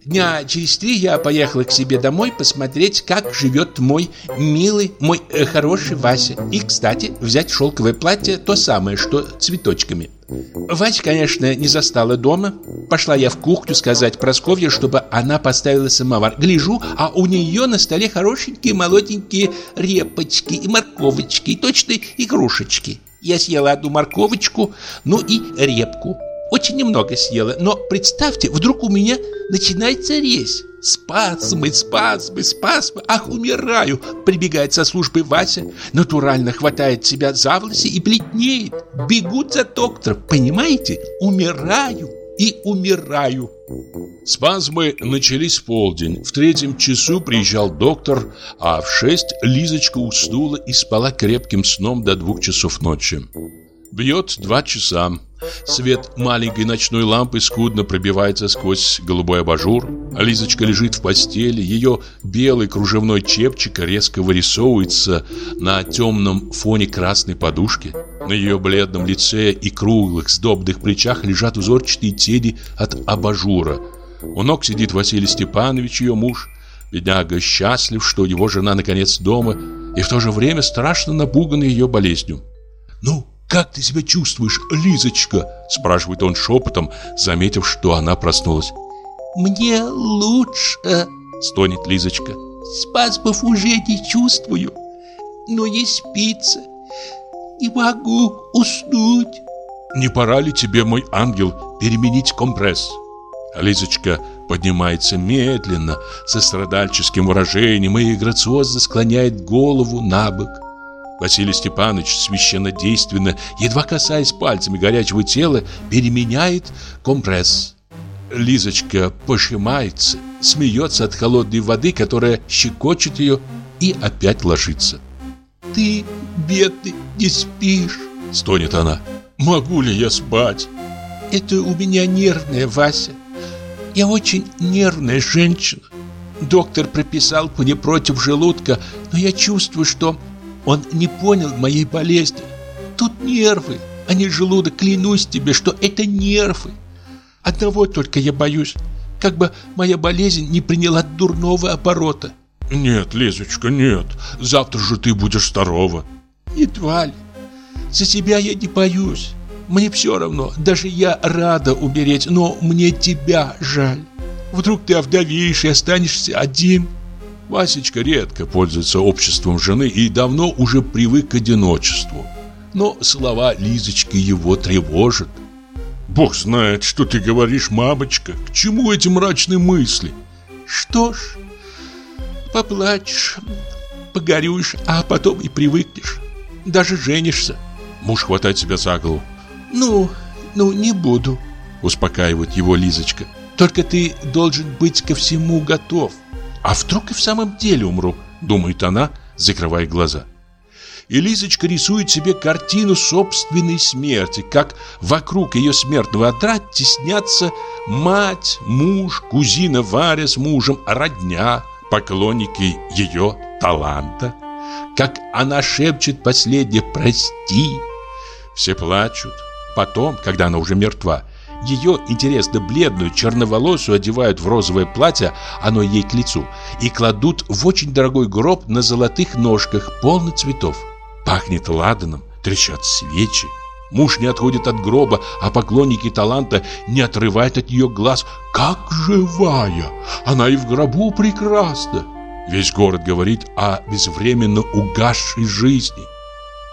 Дня через три я поехала к себе домой посмотреть, как живет мой милый, мой э, хороший Вася. И, кстати, взять шелковое платье, то самое, что цветочками. Вася, конечно, не застала дома. Пошла я в кухню сказать Просковье, чтобы она поставила самовар. Гляжу, а у нее на столе хорошенькие молоденькие репочки и морковочки, и точно игрушечки. Я съела одну морковочку, ну и репку. Очень немного съела, но представьте, вдруг у меня начинается резь. Спазмы, спазмы, спазмы. Ах, умираю. Прибегает со службы Вася, натурально хватает себя за волосы и бледнеет. Бегут за доктором, понимаете? Умираю и умираю. Спазмы начались в полдень. В третьем часу приезжал доктор, а в шесть Лизочка уснула и спала крепким сном до двух часов ночи. Бьет два часа. Свет маленькой ночной лампы скудно пробивается сквозь голубой абажур. Лизочка лежит в постели, ее белый кружевной чепчик резко вырисовывается на темном фоне красной подушки. На ее бледном лице и круглых сдобных плечах лежат узорчатые тени от абажура. У ног сидит Василий Степанович, ее муж. Бедняга счастлив, что его жена наконец дома, и в то же время страшно напуган ее болезнью. «Ну, как ты себя чувствуешь, Лизочка?» спрашивает он шепотом, заметив, что она проснулась. «Мне лучше», стонет Лизочка. «Спазмов уже не чувствую, но не спится. Не могу уснуть». «Не пора ли тебе, мой ангел, переменить компресс?» Лизочка поднимается медленно, со страдальческим выражением и грациозно склоняет голову на бок. Василий Степанович священнодейственно, едва касаясь пальцами горячего тела, переменяет компресс. Лизочка пожимается, смеется от холодной воды, которая щекочет ее, и опять ложится. «Ты, бедный, не спишь!» — стонет она. «Могу ли я спать?» «Это у меня нервная, Вася. Я очень нервная женщина. Доктор прописал мне против желудка, но я чувствую, что он не понял моей болезни. Тут нервы, а не желудок. Клянусь тебе, что это нервы. Одного только я боюсь, как бы моя болезнь не приняла дурного оборота. Нет, Лизочка, нет. Завтра же ты будешь здорова. Едва ли. За себя я не боюсь. Мне все равно, даже я рада умереть, но мне тебя жаль. Вдруг ты овдовеешь и останешься один. Васечка редко пользуется обществом жены и давно уже привык к одиночеству. Но слова Лизочки его тревожат. Бог знает, что ты говоришь, мамочка. К чему эти мрачные мысли? Что ж, поплачешь, погорюешь, а потом и привыкнешь. Даже женишься. Муж хватает себя за голову. Ну, ну, не буду, успокаивает его Лизочка. Только ты должен быть ко всему готов. А вдруг и в самом деле умру, думает она, закрывая глаза. И Лизочка рисует себе картину собственной смерти, как вокруг ее смертного отра теснятся мать, муж, кузина Варя с мужем, родня, поклонники ее таланта. Как она шепчет последнее «прости». Все плачут, Потом, когда она уже мертва, ее интересно бледную, черноволосую одевают в розовое платье, оно ей к лицу, и кладут в очень дорогой гроб на золотых ножках, полный цветов. Пахнет ладаном, трещат свечи. Муж не отходит от гроба, а поклонники таланта не отрывают от нее глаз. Как живая! Она и в гробу прекрасна! Весь город говорит о безвременно угасшей жизни.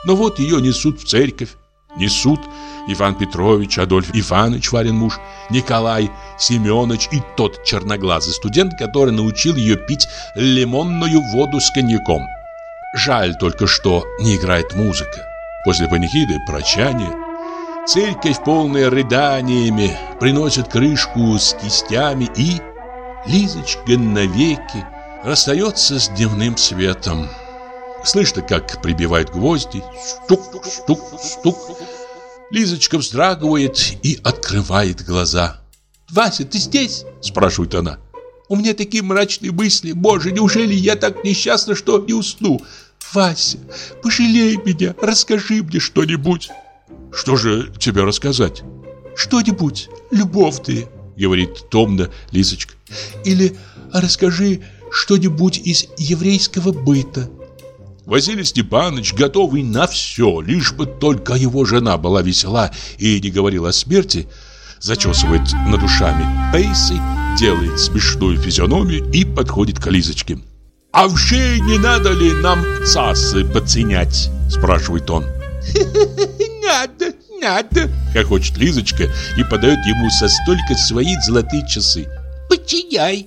Но вот ее несут в церковь, несут Иван Петрович, Адольф Иванович, Варин муж, Николай Семенович и тот черноглазый студент, который научил ее пить лимонную воду с коньяком. Жаль только, что не играет музыка. После панихиды прощание. Церковь, полная рыданиями, приносит крышку с кистями и... Лизочка навеки расстается с дневным светом. Слышно, как прибивают гвозди. Стук, стук, стук. Лизочка вздрагивает и открывает глаза. «Вася, ты здесь?» – спрашивает она. «У меня такие мрачные мысли. Боже, неужели я так несчастна, что не усну? Вася, пожалей меня, расскажи мне что-нибудь». «Что же тебе рассказать?» «Что-нибудь любовное», – говорит томно Лизочка. «Или расскажи что-нибудь из еврейского быта». Василий Степанович, готовый на все, лишь бы только его жена была весела и не говорила о смерти, зачесывает над ушами пейсы, делает смешную физиономию и подходит к Лизочке. «А в шее не надо ли нам цасы подценять?» – спрашивает он. <laughs> «Надо, надо!» – хохочет Лизочка и подает ему со столько свои золотые часы. «Подчиняй!»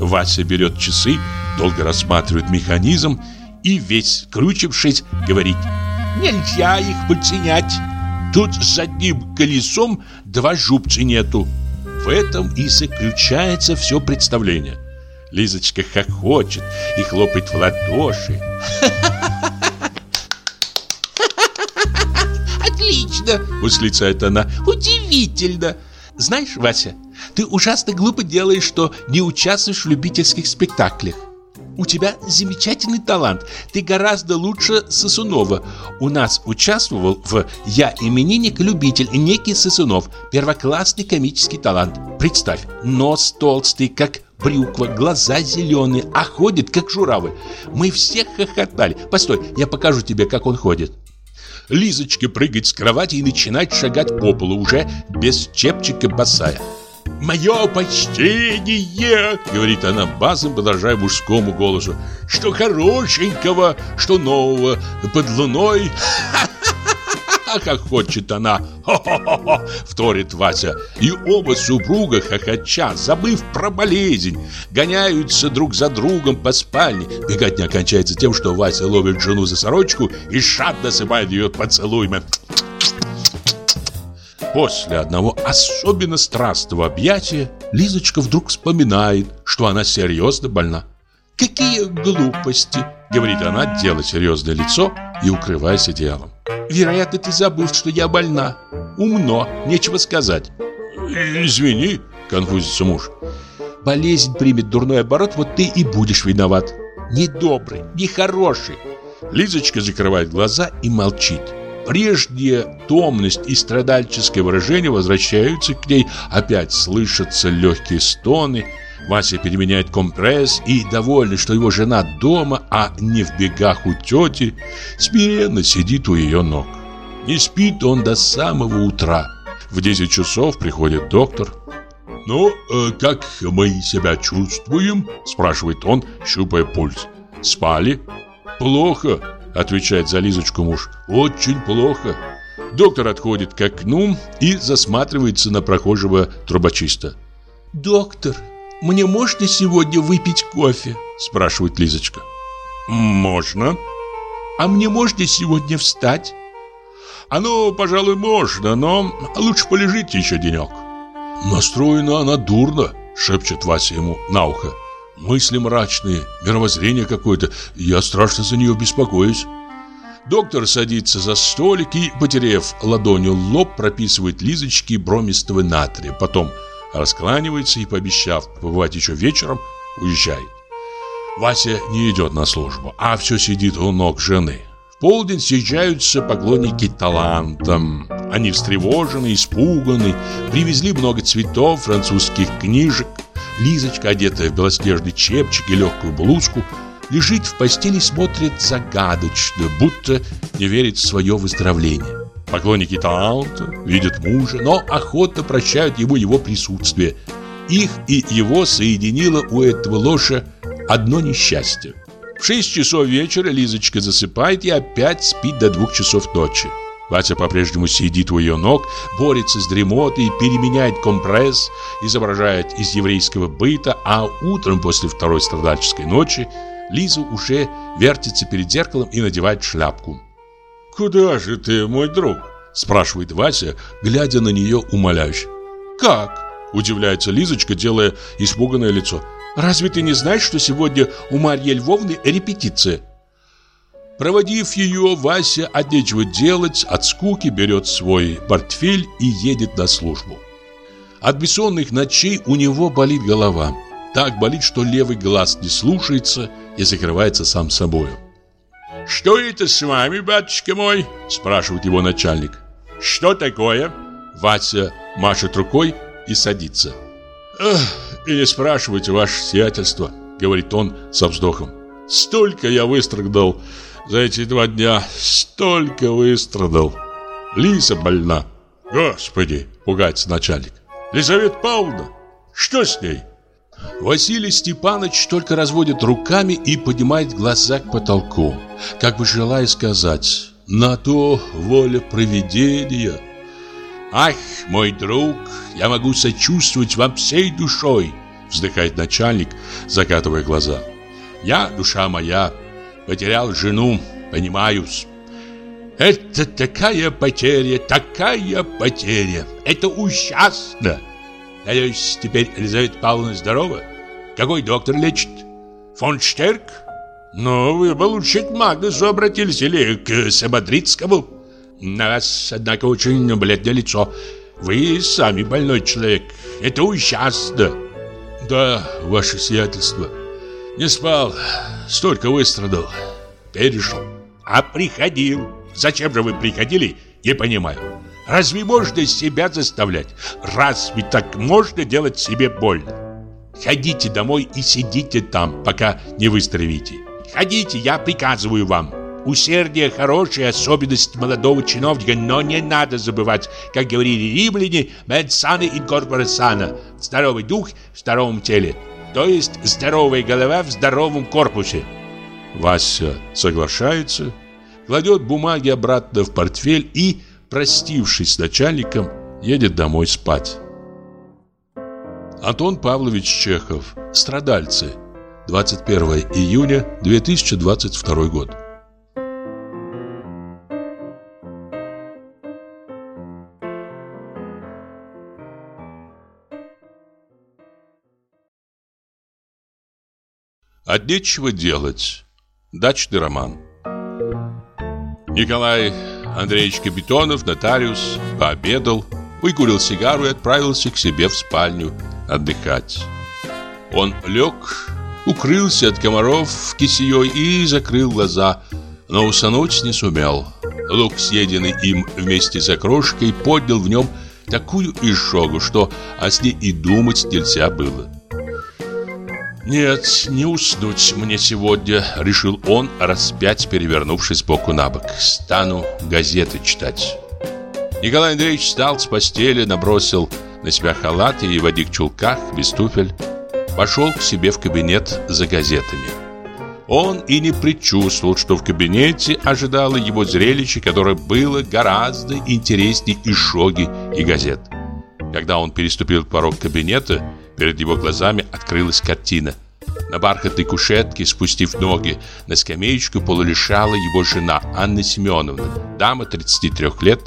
Вася берет часы, долго рассматривает механизм и весь скручившись, говорит «Нельзя их подценять, тут с одним колесом два жупца нету». В этом и заключается все представление. Лизочка хохочет и хлопает в ладоши. <laughs> «Отлично!» – восклицает она. «Удивительно!» «Знаешь, Вася, ты ужасно глупо делаешь, что не участвуешь в любительских спектаклях. У тебя замечательный талант. Ты гораздо лучше Сосунова. У нас участвовал в «Я именинник-любитель» некий Сосунов. Первоклассный комический талант. Представь, нос толстый, как брюква, глаза зеленые, а ходит, как журавль. Мы все хохотали. Постой, я покажу тебе, как он ходит. Лизочка прыгает с кровати и начинает шагать по полу, уже без чепчика босая. «Мое почтение!» — говорит она басом, подражая мужскому голосу. «Что хорошенького, что нового под луной!» <laughs> Как хочет она, <laughs> хо-хо-хо, вторит Вася. И оба супруга хохоча, забыв про болезнь, гоняются друг за другом по спальне. Беготня кончается тем, что Вася ловит жену за сорочку и шат насыпает ее поцелуями. После одного особенно страстного объятия Лизочка вдруг вспоминает, что она серьезно больна. «Какие глупости!» — говорит она, делая серьезное лицо и укрываясь одеялом. «Вероятно, ты забыл, что я больна. Умно, нечего сказать». «Извини», — конфузится муж. «Болезнь примет дурной оборот, вот ты и будешь виноват. Недобрый, нехороший». Лизочка закрывает глаза и молчит. Прежняя томность и страдальческое выражение возвращаются к ней, опять слышатся легкие стоны. Вася переменяет компресс и, довольный, что его жена дома, а не в бегах у тети, смиренно сидит у ее ног. Не спит он до самого утра. В 10 часов приходит доктор. «Ну, э, как мы себя чувствуем?» – спрашивает он, щупая пульс. «Спали?» «Плохо», Отвечает за Лизочку муж. Очень плохо. Доктор отходит к окну и засматривается на прохожего трубочиста. Доктор, мне можно сегодня выпить кофе? Спрашивает Лизочка. Можно А мне можно сегодня встать? А ну, пожалуй, можно, но лучше полежите еще денек Настроена она дурно, шепчет Вася ему на ухо Мысли мрачные, мировоззрение какое-то. Я страшно за нее беспокоюсь. Доктор садится за столик и, потеряв ладонью лоб, прописывает Лизочке бромистого натрия. Потом раскланивается и, пообещав побывать еще вечером, уезжает. Вася не идет на службу, а все сидит у ног жены. В полдень съезжаются поклонники талантам. Они встревожены, испуганы, привезли много цветов, французских книжек. Лизочка, одетая в белоснежный чепчик и легкую блузку, лежит в постели и смотрит загадочно, будто не верит в свое выздоровление. Поклонники таланта видят мужа, но охотно прощают ему его присутствие. Их и его соединило у этого лоша одно несчастье. В 6 часов вечера Лизочка засыпает и опять спит до двух часов ночи. Вася по-прежнему сидит у ее ног, борется с дремотой, переменяет компресс, изображает из еврейского быта, а утром после второй страдальческой ночи Лиза уже вертится перед зеркалом и надевает шляпку. «Куда же ты, мой друг?» – спрашивает Вася, глядя на нее умоляюще. «Как?» – удивляется Лизочка, делая испуганное лицо. «Разве ты не знаешь, что сегодня у Марьи Львовны репетиция?» Проводив ее, Вася от нечего делать, от скуки берет свой портфель и едет на службу. От бессонных ночей у него болит голова. Так болит, что левый глаз не слушается и закрывается сам собою. «Что это с вами, батюшка мой?» – спрашивает его начальник. «Что такое?» Вася машет рукой и садится. «Эх, и не спрашивайте, ваше сиятельство», – говорит он со вздохом. «Столько я выстрогнул за эти два дня столько выстрадал. Лиза больна. Господи, пугается начальник. Лизавета Павловна, что с ней? Василий Степанович только разводит руками и поднимает глаза к потолку, как бы желая сказать «На то воля провидения». «Ах, мой друг, я могу сочувствовать вам всей душой», вздыхает начальник, закатывая глаза. «Я, душа моя, потерял жену, понимаюсь. Это такая потеря, такая потеря. Это ужасно. Надеюсь, теперь Елизавета Павловна здорова? Какой доктор лечит? Фон Штерк? Ну, вы к Магнусу обратились или к Самодрицкому. На вас, однако, очень бледное лицо. Вы сами больной человек. Это ужасно. Да, ваше сиятельство. Не спал, столько выстрадал, пережил. А приходил. Зачем же вы приходили, не понимаю. Разве можно себя заставлять? Разве так можно делать себе больно? Ходите домой и сидите там, пока не выздоровите. Ходите, я приказываю вам. Усердие – хорошая особенность молодого чиновника, но не надо забывать, как говорили римляне, «mens sana in corpore sana» – здоровый дух в здоровом теле, то есть здоровая голова в здоровом корпусе. Вася соглашается, кладет бумаги обратно в портфель и, простившись с начальником, едет домой спать. Антон Павлович Чехов. Страдальцы. 21 июня 2022 год. От нечего делать. Дачный роман. Николай Андреевич Капитонов, нотариус, пообедал, выкурил сигару и отправился к себе в спальню отдыхать. Он лег, укрылся от комаров кисеей и закрыл глаза, но уснуть не сумел. Лук, съеденный им вместе с окрошкой, поднял в нем такую изжогу, что о сне и думать нельзя было. «Нет, не уснуть мне сегодня», — решил он, распять перевернувшись боку на бок. «Стану газеты читать». Николай Андреевич встал с постели, набросил на себя халат и в одних чулках, без туфель. Пошел к себе в кабинет за газетами. Он и не предчувствовал, что в кабинете ожидало его зрелище, которое было гораздо интереснее и шоги, и газет. Когда он переступил порог кабинета, Перед его глазами открылась картина. На бархатной кушетке, спустив ноги, на скамеечку полулежала его жена Анна Семеновна, дама 33 лет.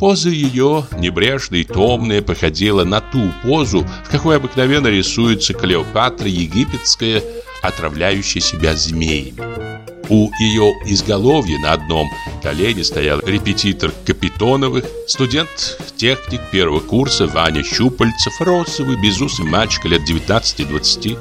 Поза ее, небрежная и томная, походила на ту позу, в какой обыкновенно рисуется Клеопатра египетская, отравляющая себя змеями. У ее изголовья на одном колене стоял репетитор Капитоновых, студент-техник первого курса Ваня Щупальцев, розовый, безусый мальчик лет 19-20.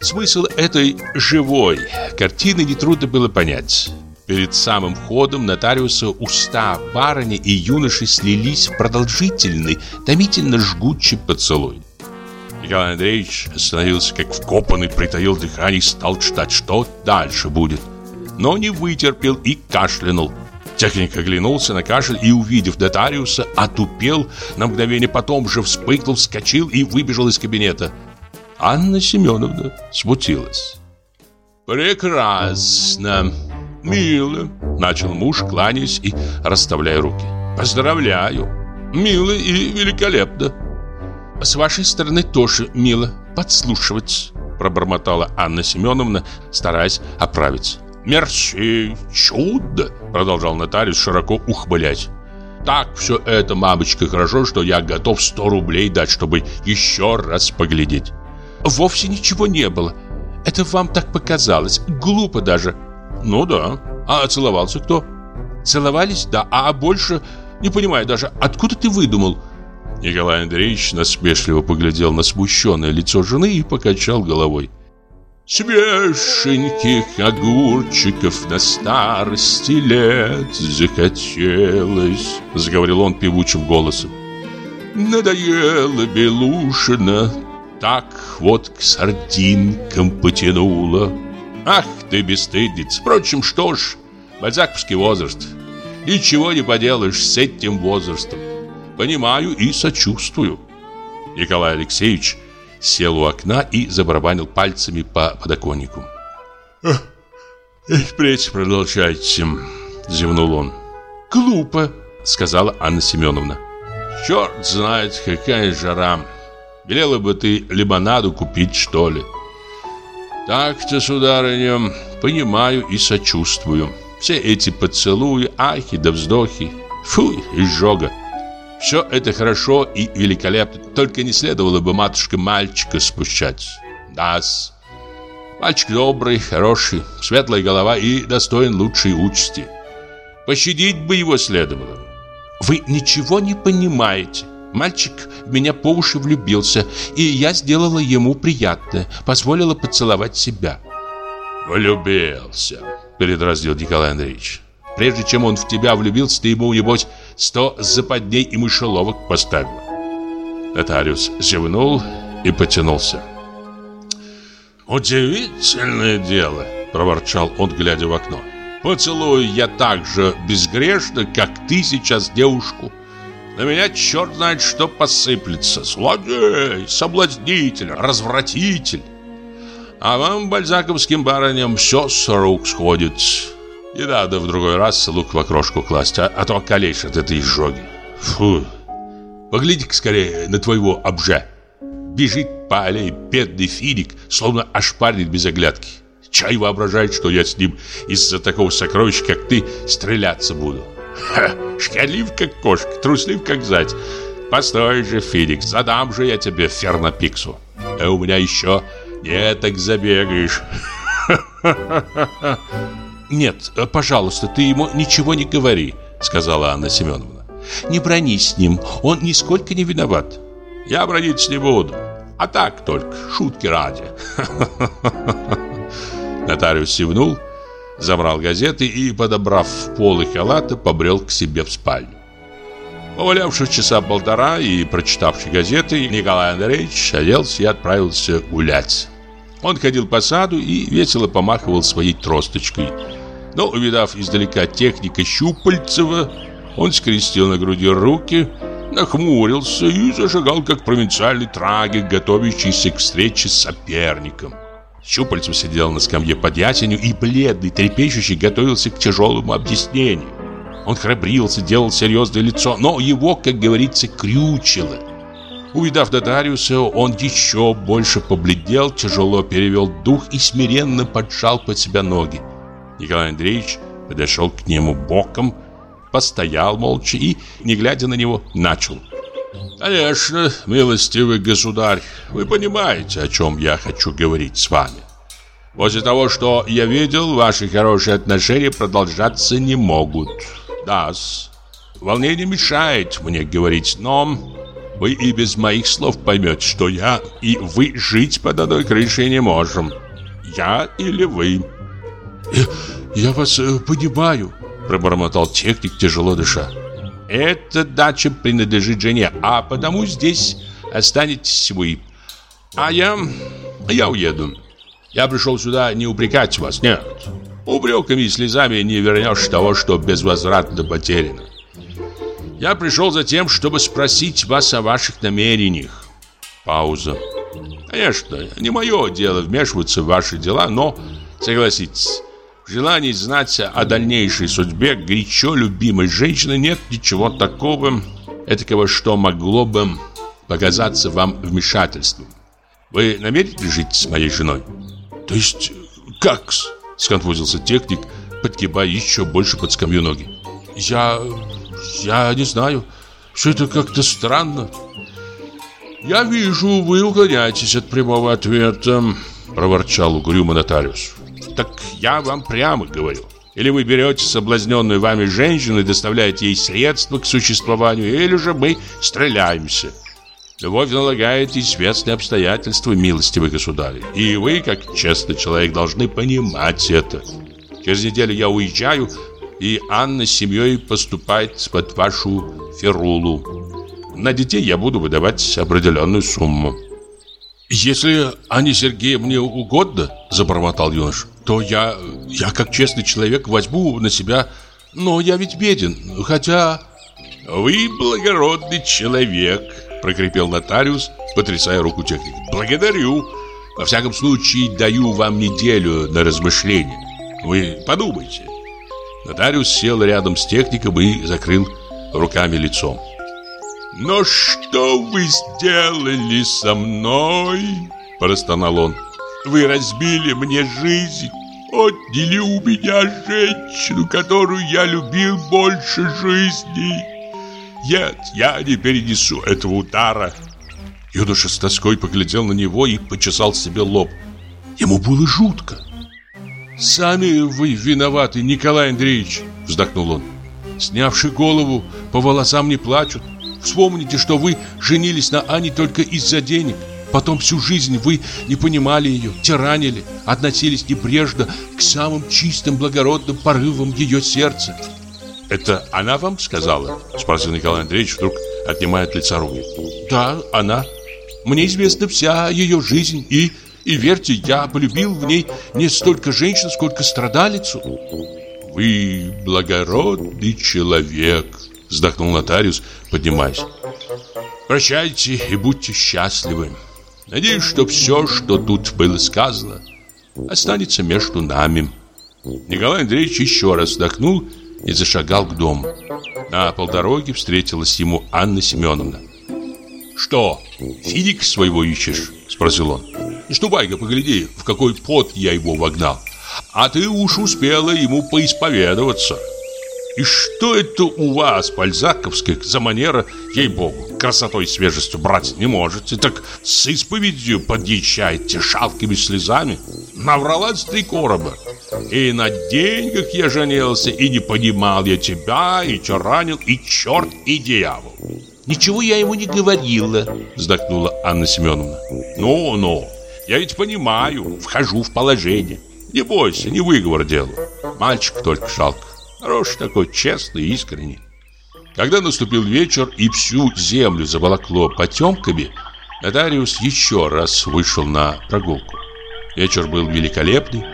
Смысл этой живой картины нетрудно было понять. Перед самым входом нотариуса уста барыни и юноши слились в продолжительный, томительно жгучий поцелуй. Николай Андреевич остановился как вкопанный, притаил дыхание и стал ждать, что дальше будет но не вытерпел и кашлянул. Техник оглянулся на кашель и, увидев нотариуса, отупел, на мгновение потом же вспыхнул, вскочил и выбежал из кабинета. Анна Семеновна смутилась. «Прекрасно, мило», — начал муж, кланяясь и расставляя руки. «Поздравляю, мило и великолепно». «С вашей стороны тоже мило подслушивать», — пробормотала Анна Семеновна, стараясь оправиться. «Мерси, чудо!» — продолжал нотариус, широко ухмылять. «Так все это, мамочка, хорошо, что я готов сто рублей дать, чтобы еще раз поглядеть». «Вовсе ничего не было. Это вам так показалось. Глупо даже». «Ну да. А целовался кто?» «Целовались, да. А больше, не понимаю даже, откуда ты выдумал?» Николай Андреевич насмешливо поглядел на смущенное лицо жены и покачал головой. Свеженьких огурчиков на старости лет захотелось, заговорил он певучим голосом. Надоело Белушина, так вот к сардинкам потянуло. Ах ты бесстыдниц! Впрочем, что ж, бальзаковский возраст. Ничего не поделаешь с этим возрастом. Понимаю и сочувствую. Николай Алексеевич сел у окна и забарабанил пальцами по подоконнику. «Впредь продолжайте», — зевнул он. «Глупо», — сказала Анна Семеновна. «Черт знает, какая жара. Велела бы ты лимонаду купить, что ли?» «Так-то, сударыня, понимаю и сочувствую. Все эти поцелуи, ахи да вздохи. Фу, изжога. Все это хорошо и великолепно, только не следовало бы матушка мальчика спущать. Да-с. Мальчик добрый, хороший, светлая голова и достоин лучшей участи. Пощадить бы его следовало. Вы ничего не понимаете. Мальчик в меня по уши влюбился, и я сделала ему приятное, позволила поцеловать себя. Влюбился, передразнил Николай Андреевич. Прежде чем он в тебя влюбился, ты ему, небось, сто западней и мышеловок поставил. Нотариус зевнул и потянулся. «Удивительное дело», — проворчал он, глядя в окно. «Поцелую я так же безгрешно, как ты сейчас девушку. На меня черт знает что посыплется. Злодей, соблазнитель, развратитель. А вам, бальзаковским барыням, все с рук сходит. Не надо в другой раз лук в окрошку класть, а, а то околеешь от этой изжоги. Фу. Погляди-ка скорее на твоего обжа. Бежит по аллее бедный финик, словно ошпарит без оглядки. Чай воображает, что я с ним из-за такого сокровища, как ты, стреляться буду. Ха, шкалив, как кошка, труслив, как зать. Постой же, Феникс, задам же я тебе фернопиксу. А у меня еще не так забегаешь. <laughs> Нет, пожалуйста, ты ему ничего не говори, сказала Анна Семеновна. Не бронись с ним, он нисколько не виноват. Я брониться не буду, а так только, шутки ради. <laughs> Нотариус севнул, забрал газеты и, подобрав полы халата, побрел к себе в спальню. Повалявшись часа полтора и прочитавший газеты, Николай Андреевич оделся и отправился гулять. Он ходил по саду и весело помахивал своей тросточкой. Но, увидав издалека техника Щупальцева, он скрестил на груди руки, нахмурился и зажигал, как провинциальный трагик, готовящийся к встрече с соперником. Щупальцев сидел на скамье под ясенью и, бледный, трепещущий, готовился к тяжелому объяснению. Он храбрился, делал серьезное лицо, но его, как говорится, крючило. Увидав нотариуса, он еще больше побледнел, тяжело перевел дух и смиренно поджал под себя ноги. Николай Андреевич подошел к нему боком, постоял молча и, не глядя на него, начал. Конечно, милостивый государь, вы понимаете, о чем я хочу говорить с вами. После того, что я видел, ваши хорошие отношения продолжаться не могут. да -с. Волнение мешает мне говорить, но вы и без моих слов поймете, что я и вы жить под одной крышей не можем. Я или вы. Я, вас э, понимаю, пробормотал техник, тяжело дыша. Эта дача принадлежит жене, а потому здесь останетесь вы. А я... я уеду. Я пришел сюда не упрекать вас, нет. Упреками и слезами не вернешь того, что безвозвратно потеряно. Я пришел за тем, чтобы спросить вас о ваших намерениях. Пауза. Конечно, не мое дело вмешиваться в ваши дела, но, согласитесь, желании знать о дальнейшей судьбе горячо любимой женщины нет ничего такого, этакого, что могло бы показаться вам вмешательством. Вы намерены жить с моей женой? То есть, как? Сконфузился техник, подгибая еще больше под скамью ноги. Я... я не знаю. Все это как-то странно. Я вижу, вы уклоняетесь от прямого ответа, проворчал угрюмо нотариус. Так я вам прямо говорю. Или вы берете соблазненную вами женщину и доставляете ей средства к существованию, или же мы стреляемся. Любовь налагает известные обстоятельства, милостивый государь. И вы, как честный человек, должны понимать это. Через неделю я уезжаю, и Анна с семьей поступает под вашу ферулу. На детей я буду выдавать определенную сумму. «Если Анне Сергеевне угодно, — забормотал юнош, — то я, я как честный человек возьму на себя... Но я ведь беден, хотя...» «Вы благородный человек», — прокрепел нотариус, потрясая руку техника. «Благодарю. Во всяком случае, даю вам неделю на размышление. Вы подумайте». Нотариус сел рядом с техником и закрыл руками лицом. «Но что вы сделали со мной?» – простонал он. «Вы разбили мне жизнь, отняли у меня женщину, которую я любил больше жизни. Нет, я не перенесу этого удара». Юноша с тоской поглядел на него и почесал себе лоб. Ему было жутко. «Сами вы виноваты, Николай Андреевич!» – вздохнул он. «Снявши голову, по волосам не плачут. Вспомните, что вы женились на Ане только из-за денег. Потом всю жизнь вы не понимали ее, тиранили, относились небрежно к самым чистым благородным порывам ее сердца. «Это она вам сказала?» – спросил Николай Андреевич, вдруг отнимая от лица руки. «Да, она. Мне известна вся ее жизнь, и, и верьте, я полюбил в ней не столько женщину, сколько страдалицу». «Вы благородный человек», – вздохнул нотариус, поднимаясь. «Прощайте и будьте счастливы. Надеюсь, что все, что тут было сказано, останется между нами». Николай Андреевич еще раз вздохнул и зашагал к дому. На полдороге встретилась ему Анна Семеновна. «Что, финик своего ищешь?» – спросил он. «Ступай-ка, погляди, в какой пот я его вогнал. А ты уж успела ему поисповедоваться». И что это у вас, пальзаковских, за манера, ей-богу, красотой и свежестью брать не можете, так с исповедью подъезжаете шалкими слезами? Навралась три короба. И на деньгах я женился, и не понимал я тебя, и тиранил, и черт, и дьявол. Ничего я ему не говорила, вздохнула Анна Семеновна. Ну-ну, я ведь понимаю, вхожу в положение. Не бойся, не выговор делаю. Мальчик только жалко. Хороший такой, честный, искренний. Когда наступил вечер и всю землю заволокло потемками, нотариус еще раз вышел на прогулку. Вечер был великолепный,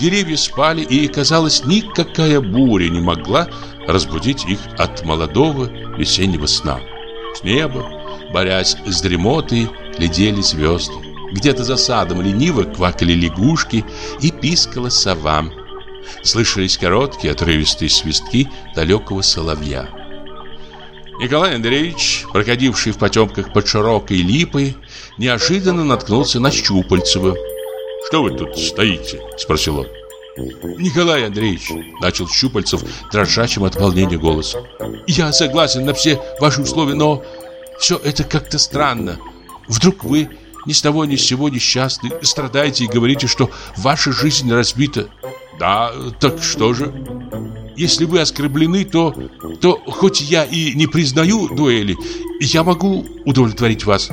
деревья спали, и, казалось, никакая буря не могла разбудить их от молодого весеннего сна. С неба, борясь с дремотой, глядели звезды. Где-то за садом лениво квакали лягушки и пискала сова. Слышались короткие отрывистые свистки далекого соловья. Николай Андреевич, проходивший в потемках под широкой липой, неожиданно наткнулся на Щупальцева. «Что вы тут стоите?» – спросил он. «Николай Андреевич», – начал Щупальцев дрожащим от волнения голосом. «Я согласен на все ваши условия, но все это как-то странно. Вдруг вы ни с того ни с сего несчастны, страдаете и говорите, что ваша жизнь разбита. Да, так что же? Если вы оскорблены, то, то хоть я и не признаю дуэли, я могу удовлетворить вас.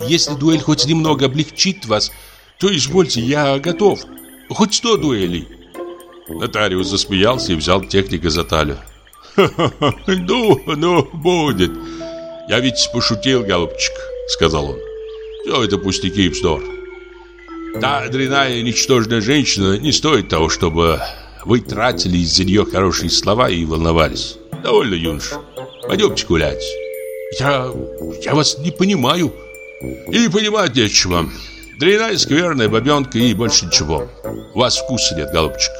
Если дуэль хоть немного облегчит вас, то извольте, я готов. Хоть сто дуэлей. Нотариус засмеялся и взял техника за талию. <laughs> «Ну, ну, будет. Я ведь пошутил, голубчик», — сказал он. «Все это пустяки и вздор. Та дрянная ничтожная женщина не стоит того, чтобы вы тратили из-за нее хорошие слова и волновались. Довольно, юноша. Пойдемте гулять. Я... я вас не понимаю. И понимать нечего. Дрянная, скверная бабенка и больше ничего. У вас вкуса нет, голубчик.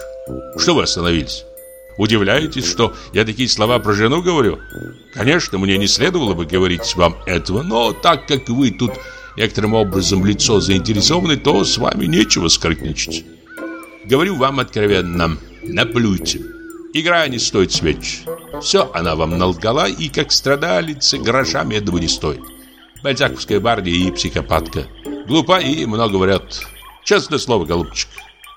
Что вы остановились? Удивляетесь, что я такие слова про жену говорю? Конечно, мне не следовало бы говорить вам этого, но так как вы тут некоторым образом лицо заинтересованы, то с вами нечего скрытничать. Говорю вам откровенно, наплюйте. Игра не стоит свеч. Все она вам налгала, и как страдалица гроша медного не стоит. Бальзаковская барня и психопатка. Глупа и много врет. Честное слово, голубчик.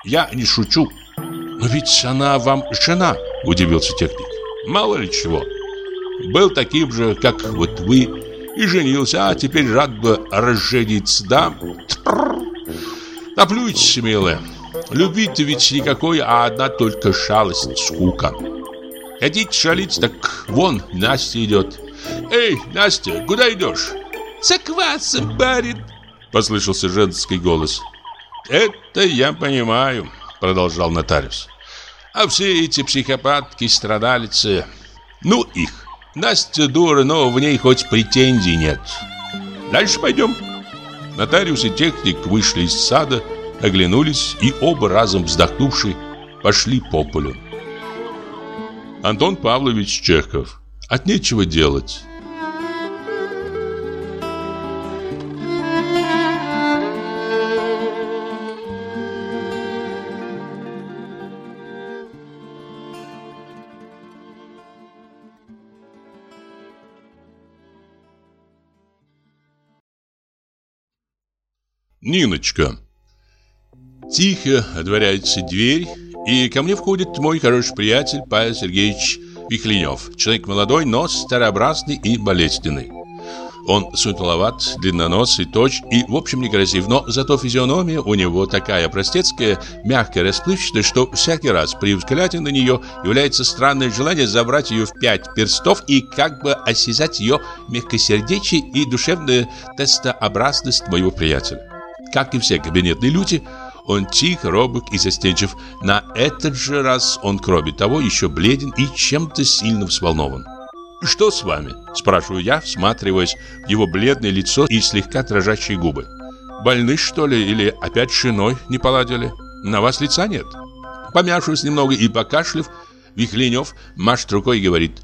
Я не шучу. Но ведь она вам жена, удивился техник. Мало ли чего. Был таким же, как вот вы, и женился, а теперь рад бы разжениться, да? Наплюйтесь, милая. Любить-то ведь никакой, а одна только шалость, скука. Хотите шалить, так вон Настя идет. Эй, Настя, куда идешь? За квасом, барин, послышался женский голос. Это я понимаю, продолжал нотариус. А все эти психопатки, страдалицы, ну их. Настя дура, но в ней хоть претензий нет. Дальше пойдем. Нотариус и техник вышли из сада, оглянулись и оба разом вздохнувши пошли по полю. Антон Павлович Чехов. От нечего делать. Ниночка. Тихо отворяется дверь, и ко мне входит мой хороший приятель Павел Сергеевич Вихленев. Человек молодой, но старообразный и болезненный. Он сутуловат, длиннонос и точ, и в общем некрасив, но зато физиономия у него такая простецкая, мягкая, расплывчатая, что всякий раз при взгляде на нее является странное желание забрать ее в пять перстов и как бы осязать ее мягкосердечие и душевная тестообразность моего приятеля. Как и все кабинетные люди, он тих, робок и застенчив. На этот же раз он, кроме того, еще бледен и чем-то сильно взволнован. «Что с вами?» – спрашиваю я, всматриваясь в его бледное лицо и слегка дрожащие губы. «Больны, что ли, или опять шиной не поладили? На вас лица нет?» Помявшись немного и покашлив, Вихленев машет рукой и говорит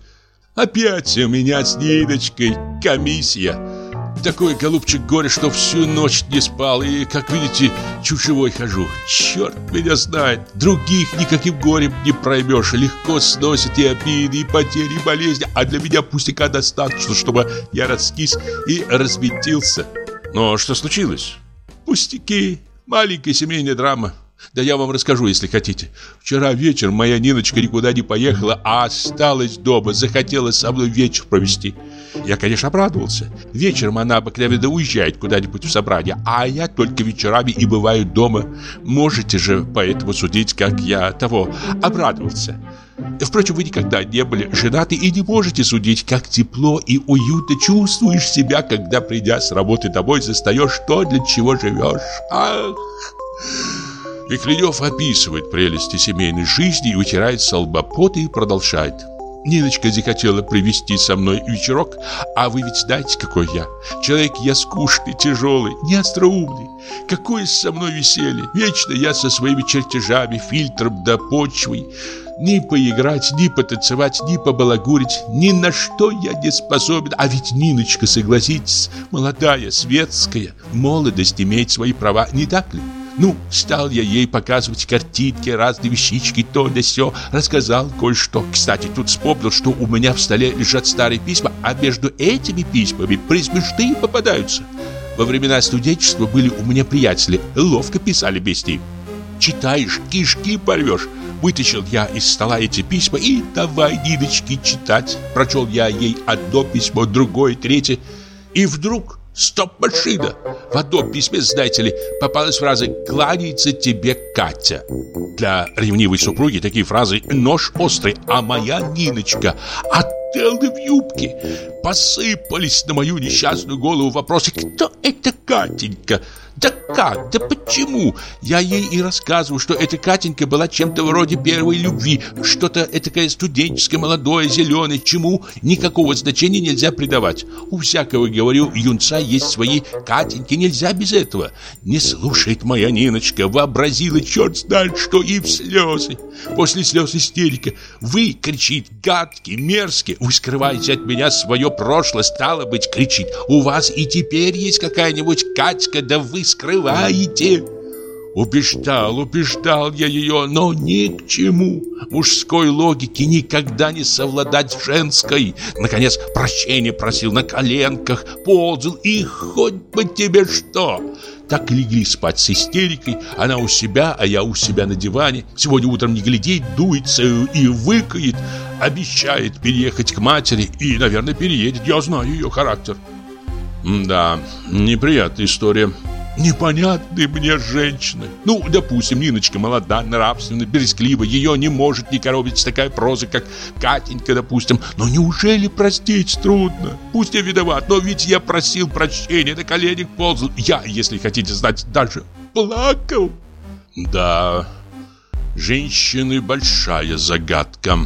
«Опять у меня с Ниночкой комиссия!» Такой, голубчик, горе, что всю ночь не спал. И, как видите, чушевой хожу. Черт меня знает Других никаким горем не проймешь. Легко сносит и обиды, и потери, и болезни. А для меня пустяка достаточно, чтобы я раскис и разметился. Но что случилось? Пустяки, маленькая семейная драма да я вам расскажу, если хотите. Вчера вечером моя Ниночка никуда не поехала, а осталась дома, захотела со мной вечер провести. Я, конечно, обрадовался. Вечером она обыкновенно уезжает куда-нибудь в собрание, а я только вечерами и бываю дома. Можете же поэтому судить, как я того обрадовался. Впрочем, вы никогда не были женаты и не можете судить, как тепло и уютно чувствуешь себя, когда, придя с работы домой, застаешь то, для чего живешь. Ах! Вихлянев описывает прелести семейной жизни и вытирает с лба и продолжает. Ниночка захотела привести со мной вечерок, а вы ведь знаете, какой я. Человек я скучный, тяжелый, не остроумный. Какое со мной веселье. Вечно я со своими чертежами, фильтром да почвой. Ни поиграть, ни потанцевать, ни побалагурить, ни на что я не способен. А ведь Ниночка, согласитесь, молодая, светская, молодость имеет свои права, не так ли? Ну, стал я ей показывать картинки, разные вещички, то да сё, рассказал кое-что. Кстати, тут вспомнил, что у меня в столе лежат старые письма, а между этими письмами присмешные попадаются. Во времена студенчества были у меня приятели, ловко писали них. Читаешь, кишки порвешь. Вытащил я из стола эти письма и давай, Ниночке, читать. Прочел я ей одно письмо, другое, третье. И вдруг Стоп-машина! В одном письме, знаете ли, попалась фраза «Кланяется тебе Катя». Для ревнивой супруги такие фразы «Нож острый, а моя Ниночка» отелы в юбке. Посыпались на мою несчастную голову вопросы «Кто это Катенька?» Да как? Да почему? Я ей и рассказываю, что эта Катенька была чем-то вроде первой любви, что-то этакое студенческое, молодое, зеленое, чему никакого значения нельзя придавать. У всякого, говорю, юнца есть свои Катеньки, нельзя без этого. Не слушает моя Ниночка, вообразила черт знает что и в слезы. После слез истерика. Вы, кричит, гадкий, мерзкий, вы скрываете от меня свое прошлое, стало быть, кричит. У вас и теперь есть какая-нибудь Катька, да вы скрываете? Убеждал, убеждал я ее, но ни к чему. Мужской логике никогда не совладать женской. Наконец, прощение просил на коленках, ползал, и хоть бы тебе что. Так легли спать с истерикой. Она у себя, а я у себя на диване. Сегодня утром не глядит, дуется и выкает. Обещает переехать к матери и, наверное, переедет. Я знаю ее характер. Да, неприятная история. Непонятные мне женщины. Ну, допустим, Ниночка молода, нравственна, бересклива, ее не может не коробить такая проза, как Катенька, допустим. Но неужели простить трудно? Пусть я виноват, но ведь я просил прощения, на коленях ползал. Я, если хотите знать, даже плакал. Да, женщины большая загадка.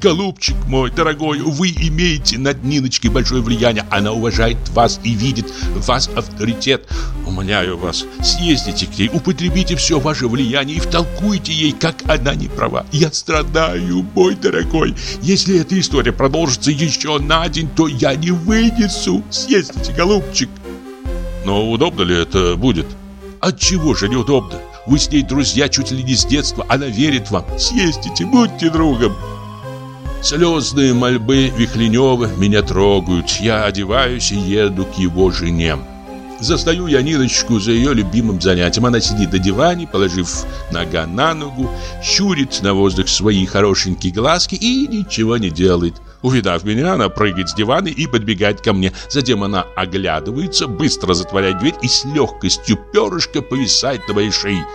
Голубчик мой, дорогой, вы имеете над Ниночкой большое влияние. Она уважает вас и видит в вас авторитет. Умоляю вас, съездите к ней, употребите все ваше влияние и втолкуйте ей, как она не права. Я страдаю, мой дорогой. Если эта история продолжится еще на день, то я не вынесу. Съездите, голубчик. Но удобно ли это будет? Отчего же неудобно? Вы с ней друзья чуть ли не с детства. Она верит вам. Съездите, будьте другом. Слезные мольбы Вихленева меня трогают. Я одеваюсь и еду к его жене. Застаю я Ниночку за ее любимым занятием. Она сидит на диване, положив нога на ногу, щурит на воздух свои хорошенькие глазки и ничего не делает. Увидав меня, она прыгает с дивана и подбегает ко мне. Затем она оглядывается, быстро затворяет дверь и с легкостью перышка повисает на моей шее.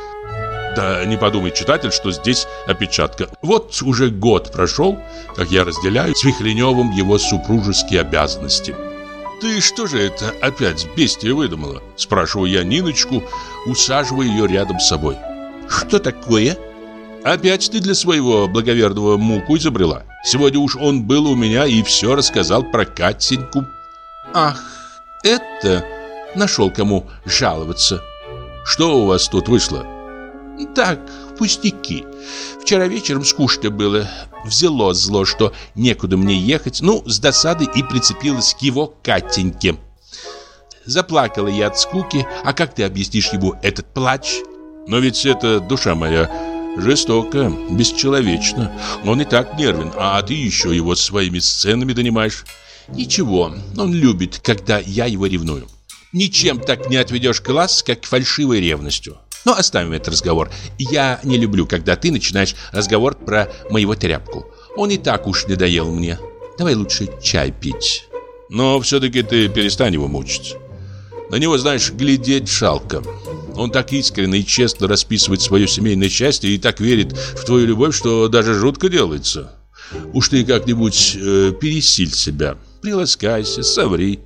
Да не подумай, читатель, что здесь опечатка. Вот уже год прошел, как я разделяю с Вихленевым его супружеские обязанности. «Ты что же это опять бестия выдумала?» Спрашиваю я Ниночку, усаживая ее рядом с собой. «Что такое?» «Опять ты для своего благоверного муку изобрела. Сегодня уж он был у меня и все рассказал про Катеньку». «Ах, это...» Нашел кому жаловаться. «Что у вас тут вышло?» Так, пустяки. Вчера вечером скучно было. Взяло зло, что некуда мне ехать. Ну, с досады и прицепилась к его Катеньке. Заплакала я от скуки. А как ты объяснишь ему этот плач? Но ведь это, душа моя, жестоко, бесчеловечно. Он и так нервен, а ты еще его своими сценами донимаешь. Ничего, он любит, когда я его ревную. Ничем так не отведешь глаз, как фальшивой ревностью. Но оставим этот разговор. Я не люблю, когда ты начинаешь разговор про моего тряпку. Он и так уж надоел мне. Давай лучше чай пить. Но все-таки ты перестань его мучить. На него, знаешь, глядеть жалко. Он так искренне и честно расписывает свое семейное счастье и так верит в твою любовь, что даже жутко делается. Уж ты как-нибудь э, пересиль себя, приласкайся, соври.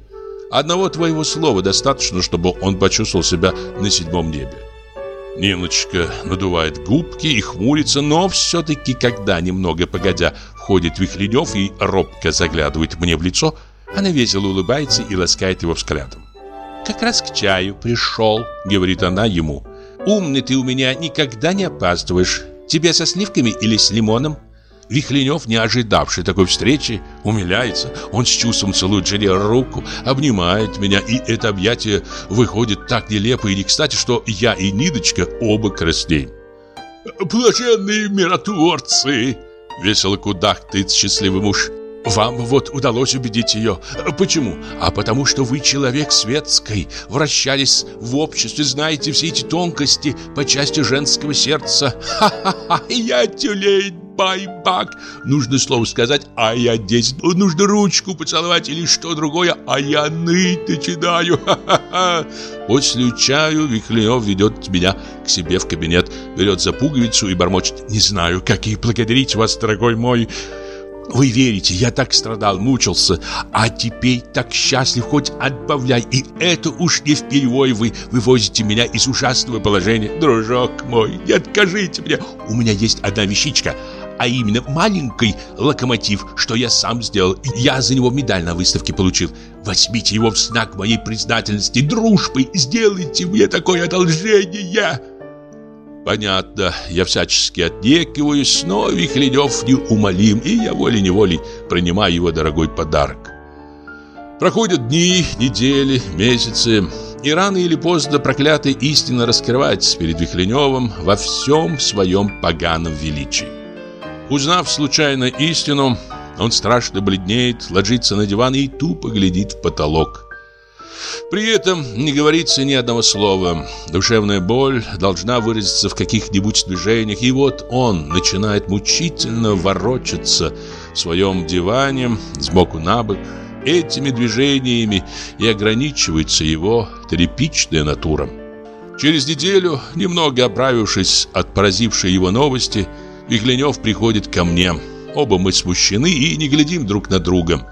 Одного твоего слова достаточно, чтобы он почувствовал себя на седьмом небе. Ниночка надувает губки и хмурится, но все-таки, когда немного погодя входит Вихленев и робко заглядывает мне в лицо, она весело улыбается и ласкает его взглядом. «Как раз к чаю пришел», — говорит она ему. «Умный ты у меня никогда не опаздываешь. Тебе со сливками или с лимоном?» Вихленев, не ожидавший такой встречи, умиляется. Он с чувством целует жене руку, обнимает меня, и это объятие выходит так нелепо и не кстати, что я и Нидочка оба краснеем. «Блаженные миротворцы!» — весело кудахтает счастливый муж. Вам вот удалось убедить ее. Почему? А потому что вы человек светской, вращались в обществе, знаете все эти тонкости по части женского сердца. Ха-ха-ха, я тюлень, байбак. Нужно слово сказать, а я десять. Нужно ручку поцеловать или что другое, а я ныть начинаю. Ха-ха-ха. После чаю Вихлеев ведет меня к себе в кабинет, берет за пуговицу и бормочет. Не знаю, как и благодарить вас, дорогой мой. Вы верите, я так страдал, мучился, а теперь так счастлив, хоть отбавляй. И это уж не впервые вы вывозите меня из ужасного положения. Дружок мой, не откажите мне. У меня есть одна вещичка, а именно маленький локомотив, что я сам сделал. Я за него медаль на выставке получил. Возьмите его в знак моей признательности, дружбы, сделайте мне такое одолжение. Понятно, я всячески отнекиваюсь, но Вихленев неумолим, и я волей-неволей принимаю его дорогой подарок. Проходят дни, недели, месяцы, и рано или поздно проклятая истина раскрывается перед Вихленевым во всем своем поганом величии. Узнав случайно истину, он страшно бледнеет, ложится на диван и тупо глядит в потолок. При этом не говорится ни одного слова. Душевная боль должна выразиться в каких-нибудь движениях, и вот он начинает мучительно ворочаться в своем диване сбоку на бок. Этими движениями и ограничивается его тряпичная натура. Через неделю, немного оправившись от поразившей его новости, Вихленев приходит ко мне. Оба мы смущены и не глядим друг на друга.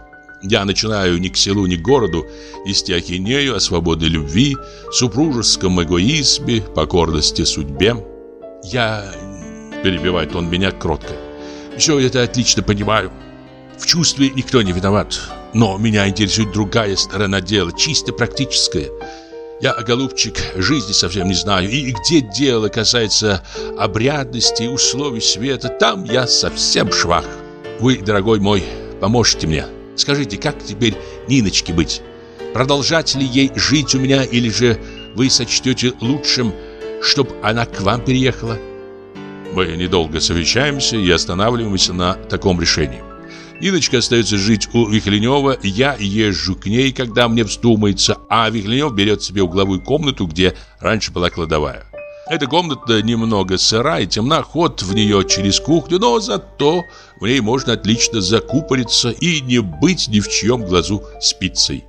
Я начинаю ни к селу, ни к городу нести ахинею о свободе любви, супружеском эгоизме, покорности судьбе. Я... Перебивает он меня кротко. Все это отлично понимаю. В чувстве никто не виноват. Но меня интересует другая сторона дела, чисто практическая. Я, голубчик, жизни совсем не знаю. И где дело касается обрядности и условий света, там я совсем швах. Вы, дорогой мой, поможете мне. Скажите, как теперь Ниночке быть? Продолжать ли ей жить у меня или же вы сочтете лучшим, чтобы она к вам переехала? Мы недолго совещаемся и останавливаемся на таком решении. Ниночка остается жить у Вихленева, я езжу к ней, когда мне вздумается, а Вихленев берет себе угловую комнату, где раньше была кладовая. Эта комната немного сыра и темна, ход в нее через кухню, но зато в ней можно отлично закупориться и не быть ни в чьем глазу спицей.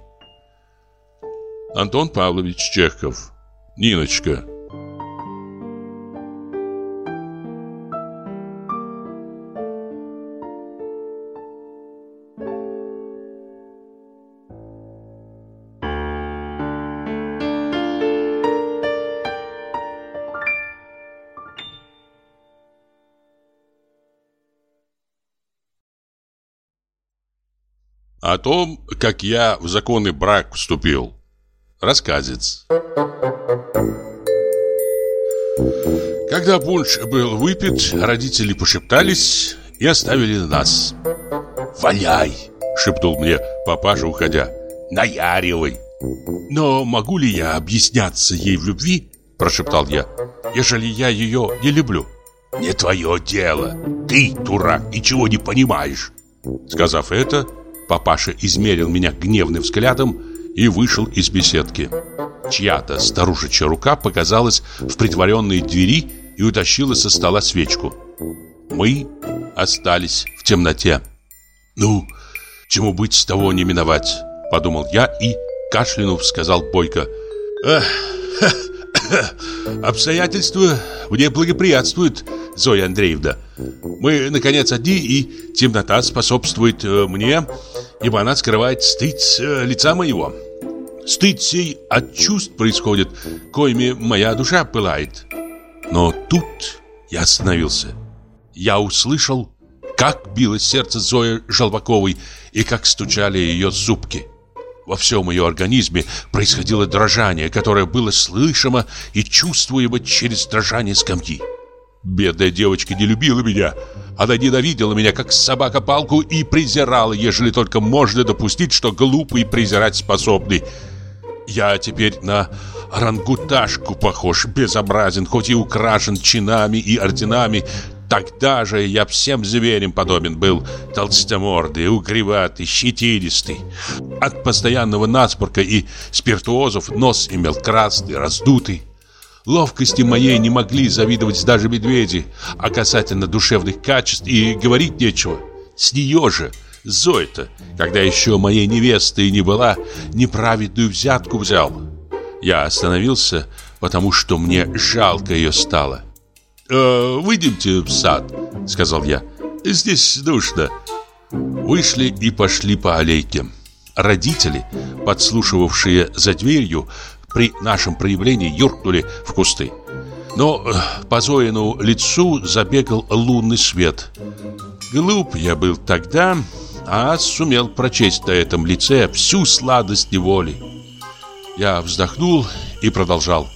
Антон Павлович Чехов. Ниночка. О том, как я в законный брак вступил. Рассказец. Когда пунш был выпит, родители пошептались и оставили нас. «Валяй!» — шепнул мне папаша, уходя. «Наяривай!» «Но могу ли я объясняться ей в любви?» — прошептал я. «Ежели я ее не люблю». «Не твое дело! Ты, дурак, ничего не понимаешь!» Сказав это, Папаша измерил меня гневным взглядом и вышел из беседки. Чья-то старушечья рука показалась в притворенной двери и утащила со стола свечку. Мы остались в темноте. «Ну, чему быть, с того не миновать», — подумал я и, кашлянув, сказал Бойко. «Эх, <laughs> обстоятельства мне благоприятствуют, Зоя Андреевна. Мы, наконец, одни, и темнота способствует э, мне, ибо она скрывает стыд э, лица моего. Стыд сей от чувств происходит, коими моя душа пылает. Но тут я остановился. Я услышал, как билось сердце Зои Желваковой и как стучали ее зубки. Во всем ее организме происходило дрожание, которое было слышимо и чувствуемо через дрожание скамьи. Бедная девочка не любила меня. Она ненавидела меня, как собака палку, и презирала, ежели только можно допустить, что глупый презирать способный. Я теперь на орангуташку похож, безобразен, хоть и украшен чинами и орденами. Тогда же я всем зверям подобен был, толстомордый, угреватый, щетинистый. От постоянного насморка и спиртуозов нос имел красный, раздутый. Ловкости моей не могли завидовать даже медведи, а касательно душевных качеств и говорить нечего. С нее же, Зоя-то, когда еще моей невестой не была, неправедную взятку взял. Я остановился, потому что мне жалко ее стало. «Э, «Выйдемте в сад», — сказал я. «Здесь душно». Вышли и пошли по аллейке. Родители, подслушивавшие за дверью, при нашем проявлении юркнули в кусты. Но э, по Зоину лицу забегал лунный свет. Глуп я был тогда, а сумел прочесть на этом лице всю сладость неволи. Я вздохнул и продолжал.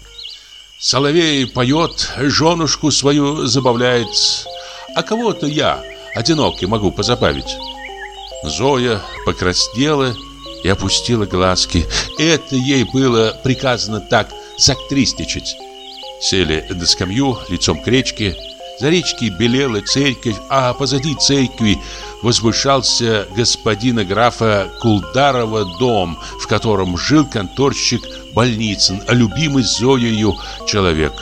Соловей поет, женушку свою забавляет, а кого-то я, одинокий, могу позабавить. Зоя покраснела и опустила глазки. Это ей было приказано так зактрistичать. Сели на скамью лицом к речке. За речки белела церковь, а позади церкви возвышался господина графа Кулдарова дом, в котором жил конторщик Больницын, а любимый Зоею человек.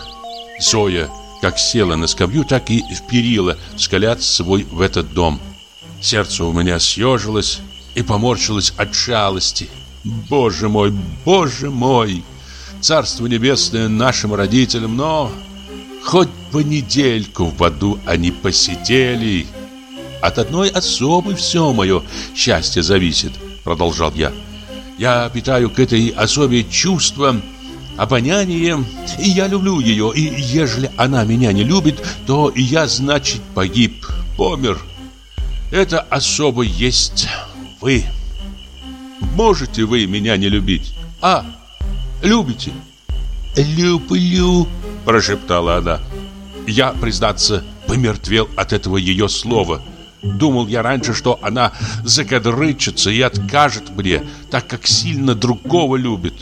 Зоя как села на скамью, так и вперила взгляд свой в этот дом. Сердце у меня съежилось, и поморщилась от жалости. Боже мой, боже мой! Царство небесное нашим родителям, но хоть бы недельку в аду они посидели. От одной особой все мое счастье зависит, продолжал я. Я питаю к этой особе чувство, обоняние, и я люблю ее, и ежели она меня не любит, то я, значит, погиб, помер. Это особо есть вы. Можете вы меня не любить? А, любите? Люблю, прошептала она. Я, признаться, помертвел от этого ее слова. Думал я раньше, что она закадрычится и откажет мне, так как сильно другого любит.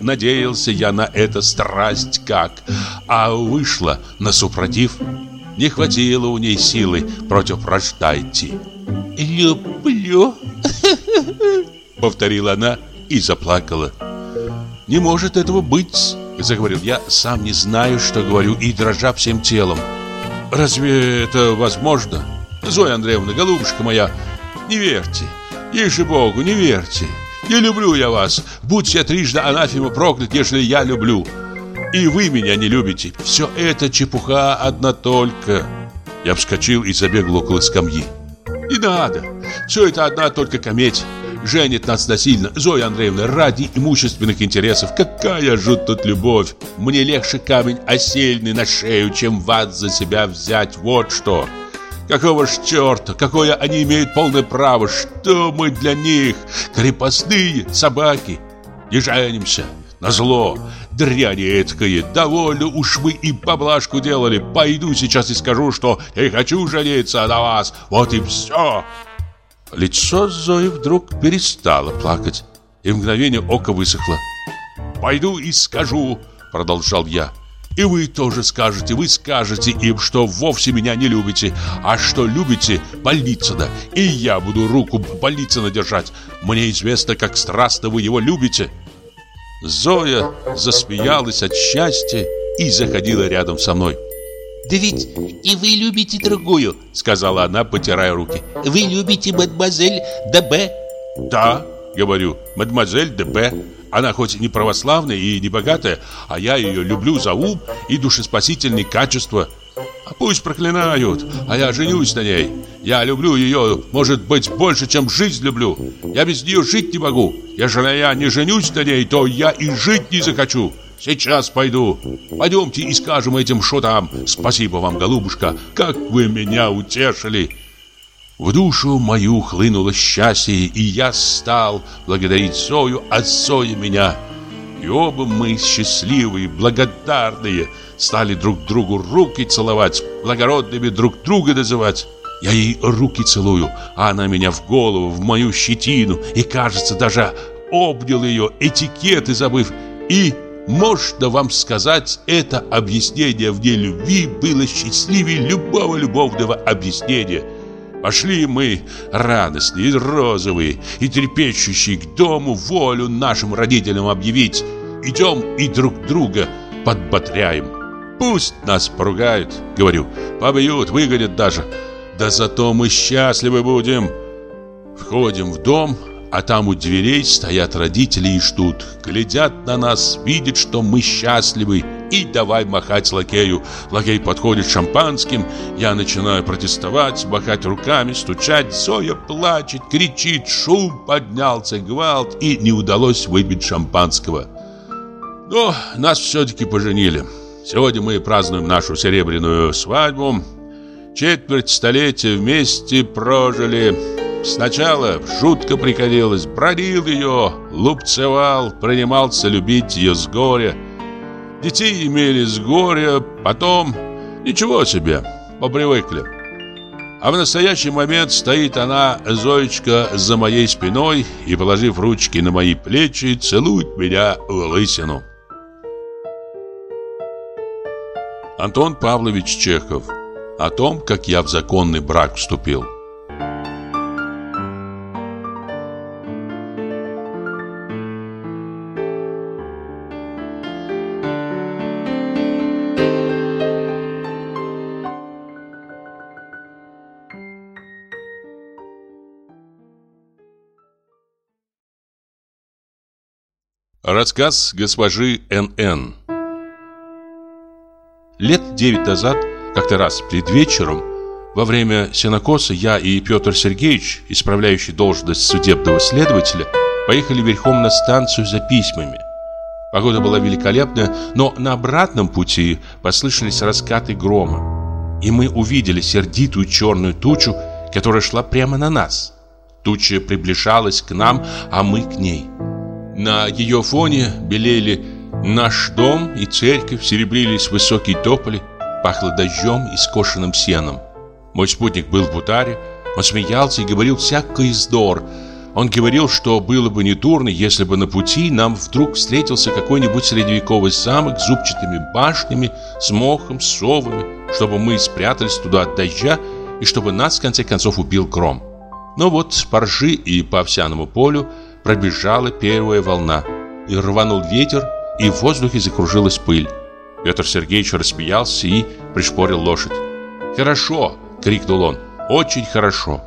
Надеялся я на это страсть как, а вышла на супротив. Не хватило у ней силы против вражда идти. «Люблю», <laughs> — повторила она и заплакала. «Не может этого быть», — Заговорил я, сам не знаю, что говорю, и дрожа всем телом. Разве это возможно? Зоя Андреевна, голубушка моя, не верьте. Ежи Богу, не верьте. Не люблю я вас. Будь я трижды анафема проклят, ежели я люблю. И вы меня не любите. Все это чепуха одна только. Я вскочил и забегал около скамьи. Не надо. Все это одна только кометь. Женит нас насильно. Зоя Андреевна, ради имущественных интересов. Какая же тут любовь. Мне легче камень осельный на шею, чем вас за себя взять. Вот что. Какого ж черта? Какое они имеют полное право? Что мы для них? Крепостные собаки. Не женимся. На зло. Дряни эткое. Довольно уж вы и поблажку делали. Пойду сейчас и скажу, что я хочу жениться на вас. Вот и все. Лицо Зои вдруг перестало плакать. И в мгновение ока высохло. «Пойду и скажу», — продолжал я. И вы тоже скажете, вы скажете им, что вовсе меня не любите, а что любите Болицына. И я буду руку Болицына держать. Мне известно, как страстно вы его любите. Зоя засмеялась от счастья и заходила рядом со мной. «Да ведь и вы любите другую», — сказала она, потирая руки. «Вы любите мадемуазель Д.Б.» «Да», — говорю, — «мадемуазель Д.Б.» Она хоть и не православная и не богатая, а я ее люблю за ум и душеспасительные качества. А пусть проклинают, а я женюсь на ней. Я люблю ее, может быть, больше, чем жизнь люблю. Я без нее жить не могу. Если я не женюсь на ней, то я и жить не захочу. Сейчас пойду. Пойдемте и скажем этим шутам. Спасибо вам, голубушка, как вы меня утешили. В душу мою хлынуло счастье, и я стал благодарить Зою, а Зоя меня. И оба мы счастливые, благодарные, стали друг другу руки целовать, благородными друг друга называть. Я ей руки целую, а она меня в голову, в мою щетину, и, кажется, даже обнял ее, этикеты забыв, и можно вам сказать, это объяснение в ней любви было счастливее любого любовного объяснения – Пошли мы, радостные и розовые, и трепещущие к дому волю нашим родителям объявить. Идем и друг друга подбодряем. Пусть нас поругают, говорю, побьют, выгонят даже. Да зато мы счастливы будем. Входим в дом, а там у дверей стоят родители и ждут. Глядят на нас, видят, что мы счастливы. И давай махать лакею. Лакей подходит шампанским. Я начинаю протестовать, махать руками, стучать. Зоя плачет, кричит. Шум поднялся, гвалт. И не удалось выпить шампанского. Но нас все-таки поженили. Сегодня мы празднуем нашу серебряную свадьбу. Четверть столетия вместе прожили. Сначала жутко приходилось, бродил ее, лупцевал, принимался любить ее с горя. Детей имели с горя, потом ничего себе, попривыкли. А в настоящий момент стоит она, Зоечка, за моей спиной и, положив ручки на мои плечи, целует меня в лысину. Антон Павлович Чехов О том, как я в законный брак вступил Рассказ госпожи Н.Н. Лет девять назад, как-то раз перед вечером, во время сенокоса я и Петр Сергеевич, исправляющий должность судебного следователя, поехали верхом на станцию за письмами. Погода была великолепная, но на обратном пути послышались раскаты грома. И мы увидели сердитую черную тучу, которая шла прямо на нас. Туча приближалась к нам, а мы к ней. На ее фоне белели наш дом и церковь, серебрились высокие тополи, пахло дождем и скошенным сеном. Мой спутник был в бутаре, он смеялся и говорил всякий издор. Он говорил, что было бы недурно, если бы на пути нам вдруг встретился какой-нибудь средневековый замок с зубчатыми башнями, с мохом, с совами, чтобы мы спрятались туда от дождя и чтобы нас, в конце концов, убил гром. Но вот по ржи и по овсяному полю пробежала первая волна, и рванул ветер, и в воздухе закружилась пыль. Петр Сергеевич рассмеялся и пришпорил лошадь. «Хорошо!» — крикнул он. «Очень хорошо!»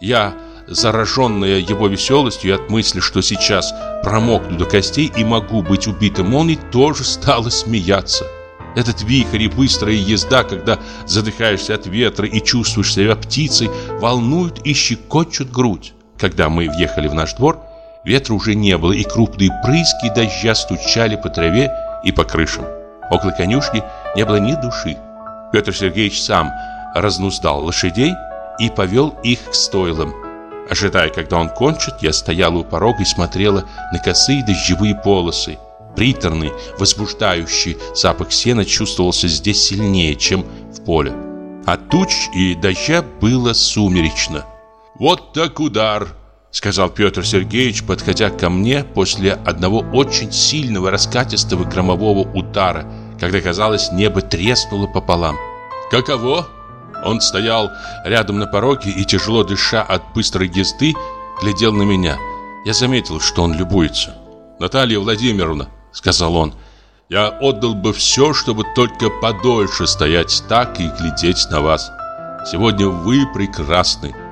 Я, зараженная его веселостью от мысли, что сейчас промокну до костей и могу быть убитым молнией, тоже стала смеяться. Этот вихрь и быстрая езда, когда задыхаешься от ветра и чувствуешь себя птицей, волнуют и щекочут грудь. Когда мы въехали в наш двор, ветра уже не было, и крупные прыски дождя стучали по траве и по крышам. Около конюшни не было ни души. Петр Сергеевич сам разнуздал лошадей и повел их к стойлам. Ожидая, когда он кончит, я стояла у порога и смотрела на косые дождевые полосы. Приторный, возбуждающий запах сена чувствовался здесь сильнее, чем в поле. От туч и дождя было сумеречно. «Вот так удар!» — сказал Петр Сергеевич, подходя ко мне после одного очень сильного раскатистого громового удара, когда, казалось, небо треснуло пополам. «Каково?» Он стоял рядом на пороге и, тяжело дыша от быстрой езды, глядел на меня. Я заметил, что он любуется. «Наталья Владимировна», — сказал он, — «я отдал бы все, чтобы только подольше стоять так и глядеть на вас. Сегодня вы прекрасны».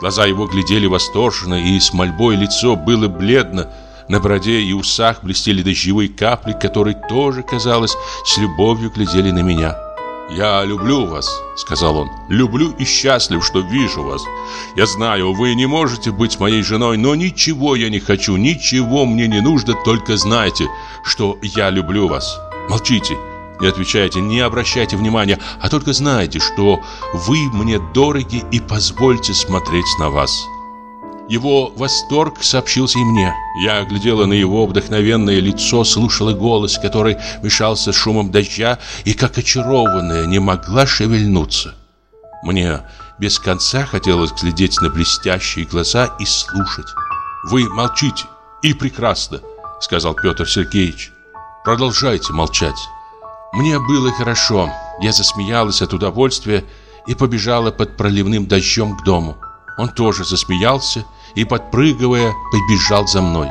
Глаза его глядели восторженно, и с мольбой лицо было бледно. На бороде и усах блестели дождевые капли, которые тоже, казалось, с любовью глядели на меня. «Я люблю вас», — сказал он. «Люблю и счастлив, что вижу вас. Я знаю, вы не можете быть моей женой, но ничего я не хочу, ничего мне не нужно, только знайте, что я люблю вас. Молчите, не отвечайте, не обращайте внимания, а только знайте, что вы мне дороги и позвольте смотреть на вас». Его восторг сообщился и мне. Я глядела на его вдохновенное лицо, слушала голос, который мешался шумом дождя, и, как очарованная, не могла шевельнуться. Мне без конца хотелось глядеть на блестящие глаза и слушать. «Вы молчите, и прекрасно», — сказал Петр Сергеевич. «Продолжайте молчать». Мне было хорошо. Я засмеялась от удовольствия и побежала под проливным дождем к дому. Он тоже засмеялся и, подпрыгивая, побежал за мной.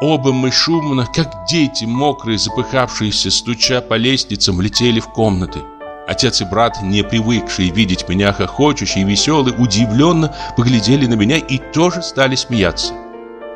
Оба мы шумно, как дети, мокрые, запыхавшиеся, стуча по лестницам, летели в комнаты. Отец и брат, не привыкшие видеть меня хохочущий и веселый, удивленно поглядели на меня и тоже стали смеяться.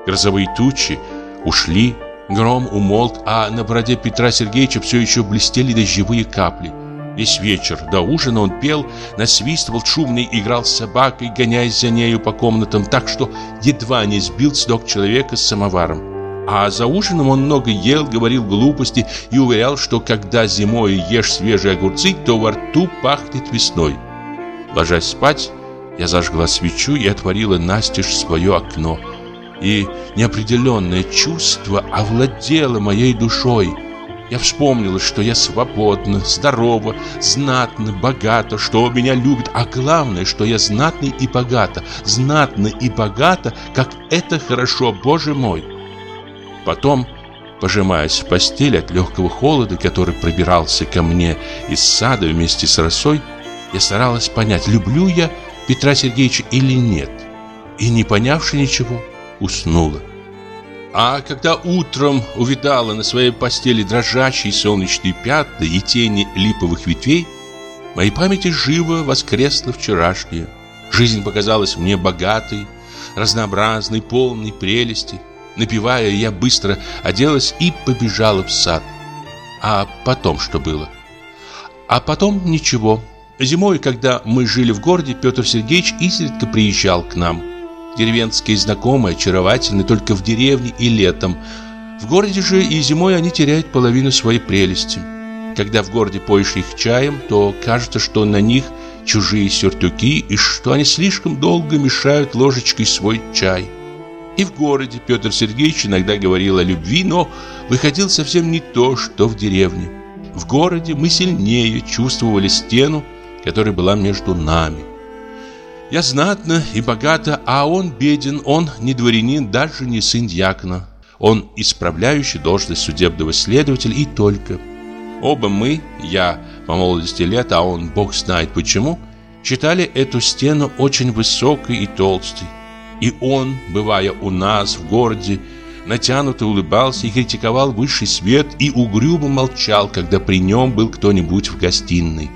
Грозовые тучи ушли, гром умолк, а на бороде Петра Сергеевича все еще блестели дождевые капли – Весь вечер до ужина он пел, насвистывал шумно и играл с собакой, гоняясь за нею по комнатам, так что едва не сбил с ног человека с самоваром. А за ужином он много ел, говорил глупости и уверял, что когда зимой ешь свежие огурцы, то во рту пахнет весной. Ложась спать, я зажгла свечу и отворила настежь свое окно. И неопределенное чувство овладело моей душой – я вспомнила, что я свободна, здорова, знатна, богата, что меня любят, а главное, что я знатна и богата, знатна и богата, как это хорошо, Боже мой. Потом, пожимаясь в постели от легкого холода, который пробирался ко мне из сада вместе с росой, я старалась понять, люблю я Петра Сергеевича или нет. И не понявши ничего, уснула. А когда утром увидала на своей постели дрожащие солнечные пятна и тени липовых ветвей, моей памяти живо воскресло вчерашнее. Жизнь показалась мне богатой, разнообразной, полной прелести. Напивая, я быстро оделась и побежала в сад. А потом что было? А потом ничего. Зимой, когда мы жили в городе, Петр Сергеевич изредка приезжал к нам – Деревенские знакомые очаровательны только в деревне и летом. В городе же и зимой они теряют половину своей прелести. Когда в городе поешь их чаем, то кажется, что на них чужие сюртуки и что они слишком долго мешают ложечкой свой чай. И в городе Петр Сергеевич иногда говорил о любви, но выходил совсем не то, что в деревне. В городе мы сильнее чувствовали стену, которая была между нами. Я знатно и богато, а он беден, он не дворянин, даже не сын дьякона. Он исправляющий должность судебного следователя и только. Оба мы, я по молодости лет, а он бог знает почему, считали эту стену очень высокой и толстой. И он, бывая у нас в городе, натянуто улыбался и критиковал высший свет и угрюмо молчал, когда при нем был кто-нибудь в гостиной.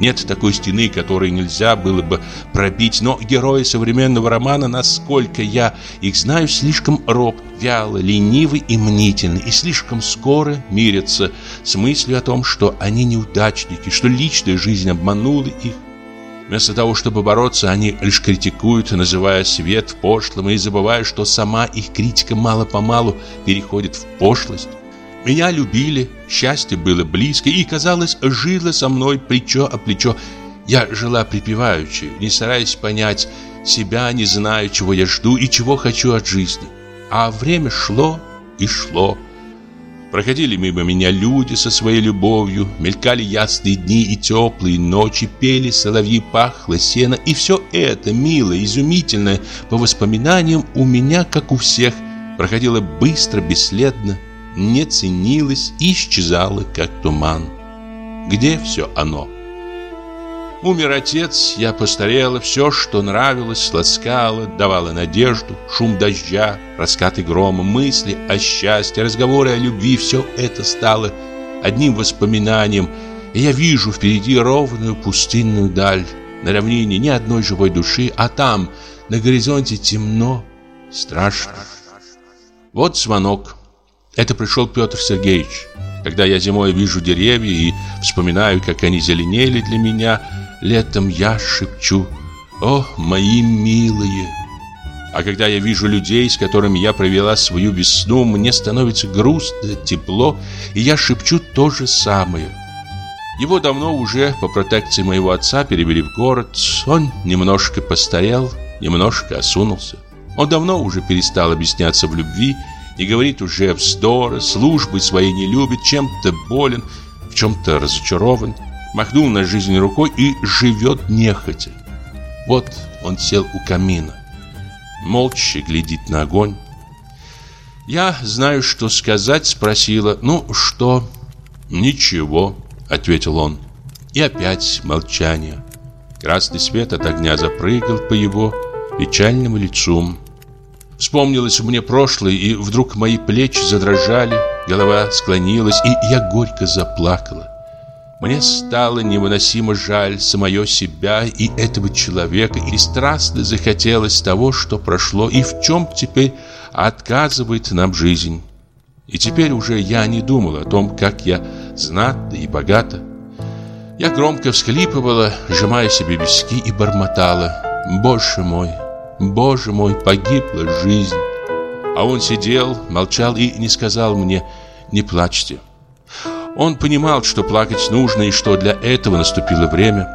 Нет такой стены, которой нельзя было бы пробить, но герои современного романа, насколько я их знаю, слишком роб, вяло, ленивы и мнительны, и слишком скоро мирятся с мыслью о том, что они неудачники, что личная жизнь обманула их. Вместо того, чтобы бороться, они лишь критикуют, называя свет в пошлом и забывая, что сама их критика мало-помалу переходит в пошлость. Меня любили, счастье было близко и, казалось, жило со мной плечо о плечо. Я жила припеваючи, не стараясь понять себя, не зная, чего я жду и чего хочу от жизни. А время шло и шло. Проходили мимо меня люди со своей любовью, мелькали ясные дни и теплые ночи, пели соловьи, пахло сено, и все это, милое, изумительное, по воспоминаниям у меня, как у всех, проходило быстро, бесследно, не ценилось и исчезало, как туман. Где все оно? Умер отец, я постарела, все, что нравилось, ласкало, давало надежду, шум дождя, раскаты грома, мысли о счастье, разговоры о любви, все это стало одним воспоминанием, и я вижу впереди ровную пустынную даль, на равнине ни одной живой души, а там, на горизонте темно, страшно. Вот звонок. Это пришел Петр Сергеевич. Когда я зимой вижу деревья и вспоминаю, как они зеленели для меня, летом я шепчу «О, мои милые!» А когда я вижу людей, с которыми я провела свою весну, мне становится грустно, тепло, и я шепчу то же самое. Его давно уже по протекции моего отца перевели в город. Он немножко постарел, немножко осунулся. Он давно уже перестал объясняться в любви и говорит уже вздор, службы своей не любит, чем-то болен, в чем-то разочарован, махнул на жизнь рукой и живет нехотя. Вот он сел у камина, молча глядит на огонь. Я знаю, что сказать, спросила, ну что? Ничего, ответил он. И опять молчание. Красный свет от огня запрыгал по его печальному лицу. Вспомнилось мне прошлое, и вдруг мои плечи задрожали, голова склонилась, и я горько заплакала. Мне стало невыносимо жаль самое себя и этого человека, и страстно захотелось того, что прошло, и в чем теперь отказывает нам жизнь. И теперь уже я не думал о том, как я знатна и богата. Я громко всхлипывала, сжимая себе виски и бормотала. «Боже мой, Боже мой, погибла жизнь. А он сидел, молчал и не сказал мне «не плачьте». Он понимал, что плакать нужно и что для этого наступило время.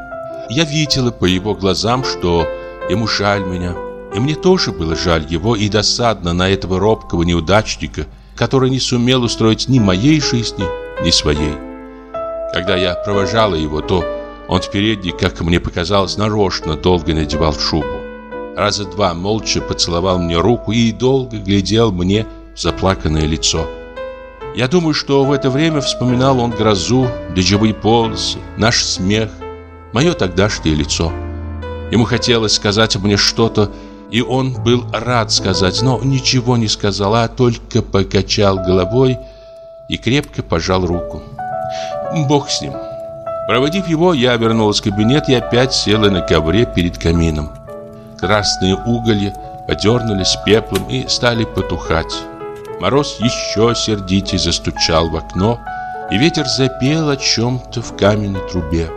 Я видела по его глазам, что ему жаль меня. И мне тоже было жаль его и досадно на этого робкого неудачника, который не сумел устроить ни моей жизни, ни своей. Когда я провожала его, то он в передней, как мне показалось, нарочно долго надевал шубу раза два молча поцеловал мне руку и долго глядел мне в заплаканное лицо. Я думаю, что в это время вспоминал он грозу, дождевые полосы, наш смех, мое тогдашнее лицо. Ему хотелось сказать мне что-то, и он был рад сказать, но ничего не сказал, а только покачал головой и крепко пожал руку. Бог с ним. Проводив его, я вернулась в кабинет и опять села на ковре перед камином. Красные уголья подернулись пеплом и стали потухать. Мороз еще сердитее застучал в окно, и ветер запел о чем-то в каменной трубе.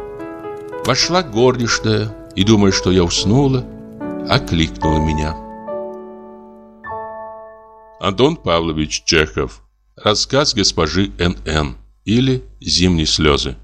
Вошла горничная и, думая, что я уснула, окликнула меня. Антон Павлович Чехов. Рассказ госпожи Н.Н. или «Зимние слезы».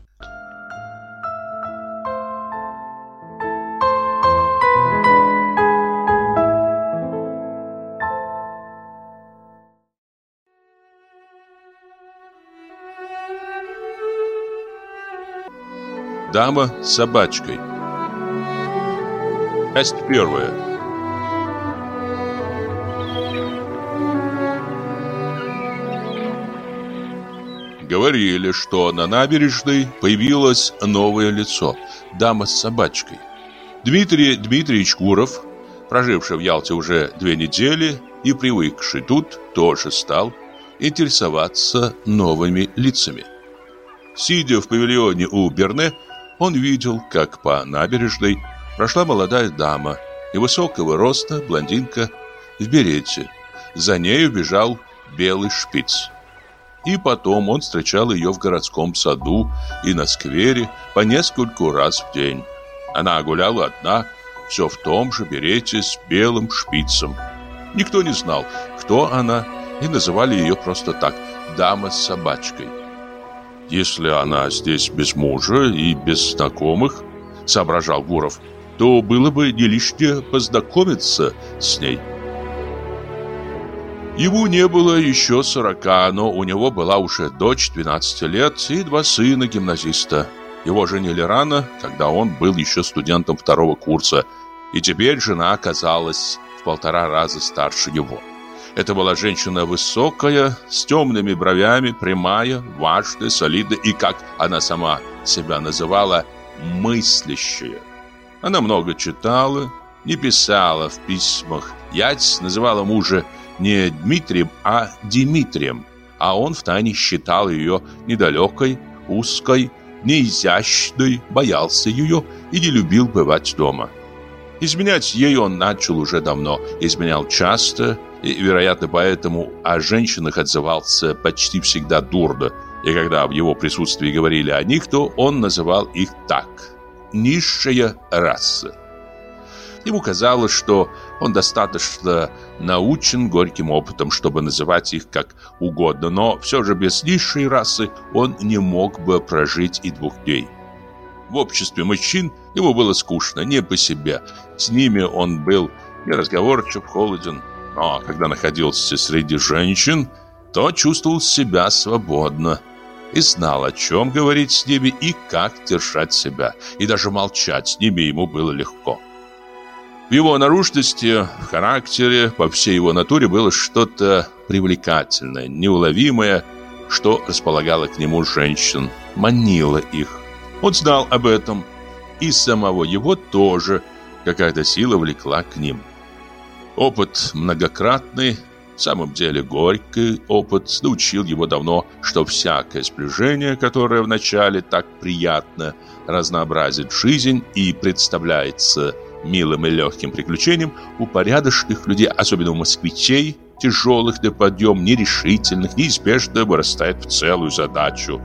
Дама с собачкой. Часть первая. Говорили, что на набережной появилось новое лицо. Дама с собачкой. Дмитрий Дмитриевич Куров проживший в Ялте уже две недели и привыкший тут, тоже стал интересоваться новыми лицами. Сидя в павильоне у Берне, он видел, как по набережной прошла молодая дама, невысокого роста, блондинка, в берете. За нею бежал белый шпиц. И потом он встречал ее в городском саду и на сквере по нескольку раз в день. Она гуляла одна, все в том же берете с белым шпицем. Никто не знал, кто она, и называли ее просто так «дама с собачкой». «Если она здесь без мужа и без знакомых», — соображал Гуров, «то было бы не лишнее познакомиться с ней». Ему не было еще сорока, но у него была уже дочь 12 лет и два сына гимназиста. Его женили рано, когда он был еще студентом второго курса, и теперь жена оказалась в полтора раза старше его. Это была женщина высокая, с темными бровями, прямая, важная, солидная и, как она сама себя называла, мыслящая. Она много читала, не писала в письмах. Ять называла мужа не Дмитрием, а Димитрием, а он втайне считал ее недалекой, узкой, неизящной, боялся ее и не любил бывать дома. Изменять ей он начал уже давно, изменял часто, и, вероятно, поэтому о женщинах отзывался почти всегда дурно, и когда в его присутствии говорили о них, то он называл их так – низшая раса. Ему казалось, что он достаточно научен горьким опытом, чтобы называть их как угодно, но все же без низшей расы он не мог бы прожить и двух дней. В обществе мужчин ему было скучно, не по себе. С ними он был неразговорчив, холоден. Но когда находился среди женщин, то чувствовал себя свободно и знал, о чем говорить с ними и как держать себя. И даже молчать с ними ему было легко. В его наружности, в характере, по всей его натуре было что-то привлекательное, неуловимое, что располагало к нему женщин, манило их. Он знал об этом, и самого его тоже какая-то сила влекла к ним. Опыт многократный, в самом деле горький опыт, научил его давно, что всякое сближение, которое вначале так приятно разнообразит жизнь и представляется милым и легким приключением у порядочных людей, особенно у москвичей, тяжелых на подъем, нерешительных, неизбежно вырастает в целую задачу.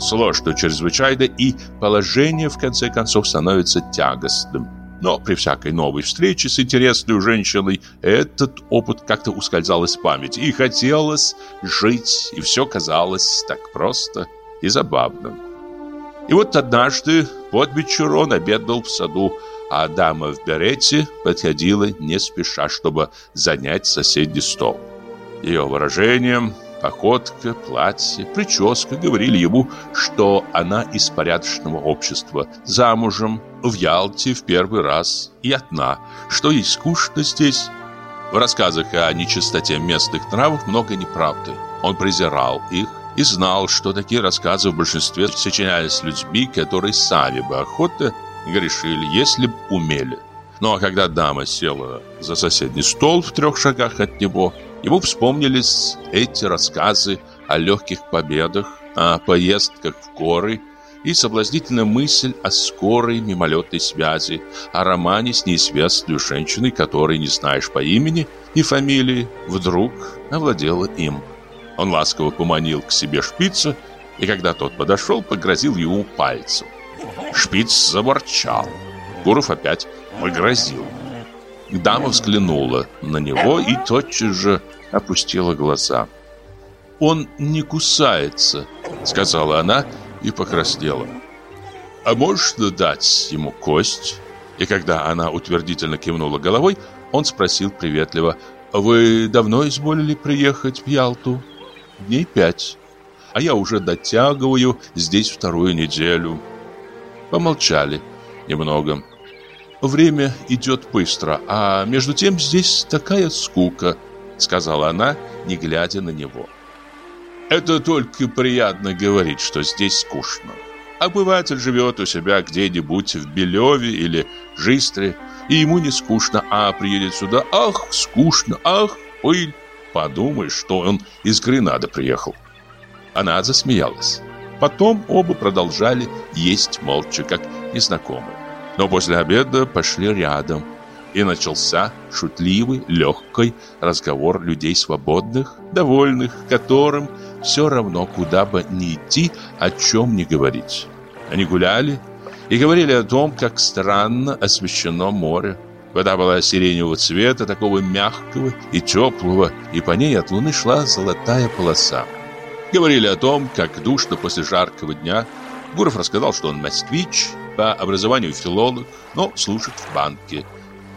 Сложно чрезвычайно, и положение, в конце концов, становится тягостным. Но при всякой новой встрече с интересной женщиной этот опыт как-то ускользал из памяти, и хотелось жить, и все казалось так просто и забавным. И вот однажды под вечер он обедал в саду, а дама в берете подходила не спеша, чтобы занять соседний стол. Ее выражением, походка, платье, прическа говорили ему, что она из порядочного общества, замужем, в Ялте в первый раз и одна, что ей скучно здесь. В рассказах о нечистоте местных нравов много неправды. Он презирал их и знал, что такие рассказы в большинстве сочинялись людьми, которые сами бы охотно грешили, если б умели. А когда дама села за соседний стол в трех шагах от него, ему вспомнились эти рассказы о легких победах, о поездках в горы и соблазнительная мысль о скорой мимолетной связи, о романе с неизвестной женщиной, которой не знаешь по имени и фамилии, вдруг овладела им. Он ласково поманил к себе шпица, и когда тот подошел, погрозил ему пальцем. Шпиц заворчал. Гуров опять погрозил. Дама взглянула на него и тотчас же опустила глаза. «Он не кусается», — сказала она и покраснела. «А можно дать ему кость?» И когда она утвердительно кивнула головой, он спросил приветливо, «Вы давно изволили приехать в Ялту?» «Дней пять. А я уже дотягиваю здесь вторую неделю. Помолчали немного. Время идет быстро, а между тем здесь такая скука, сказала она, не глядя на него. Это только приятно говорить, что здесь скучно. Обыватель живет у себя где-нибудь в Белеве или Жистре, и ему не скучно, а приедет сюда, ах, скучно, ах, пыль. Подумаешь, что он из Гренады приехал. Она засмеялась. Потом оба продолжали есть молча, как незнакомые. Но после обеда пошли рядом, и начался шутливый, легкий разговор людей свободных, довольных, которым все равно, куда бы ни идти, о чем не говорить. Они гуляли и говорили о том, как странно освещено море. Вода была сиреневого цвета, такого мягкого и теплого, и по ней от луны шла золотая полоса. Говорили о том, как душно после жаркого дня. Гуров рассказал, что он москвич, по образованию филолог, но служит в банке.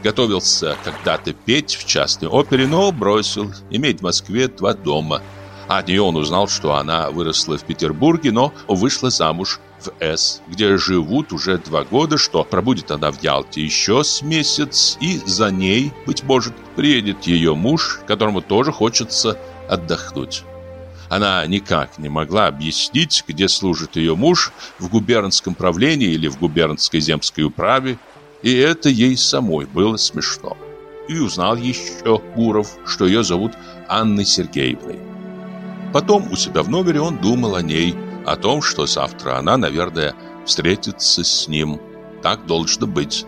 Готовился когда-то петь в частной опере, но бросил иметь в Москве два дома. От нее он узнал, что она выросла в Петербурге, но вышла замуж в С, где живут уже два года, что пробудет она в Ялте еще с месяц, и за ней, быть может, приедет ее муж, которому тоже хочется отдохнуть. Она никак не могла объяснить, где служит ее муж, в губернском правлении или в губернской земской управе, и это ей самой было смешно. И узнал еще Гуров, что ее зовут Анной Сергеевной. Потом у себя в номере он думал о ней, о том, что завтра она, наверное, встретится с ним. Так должно быть.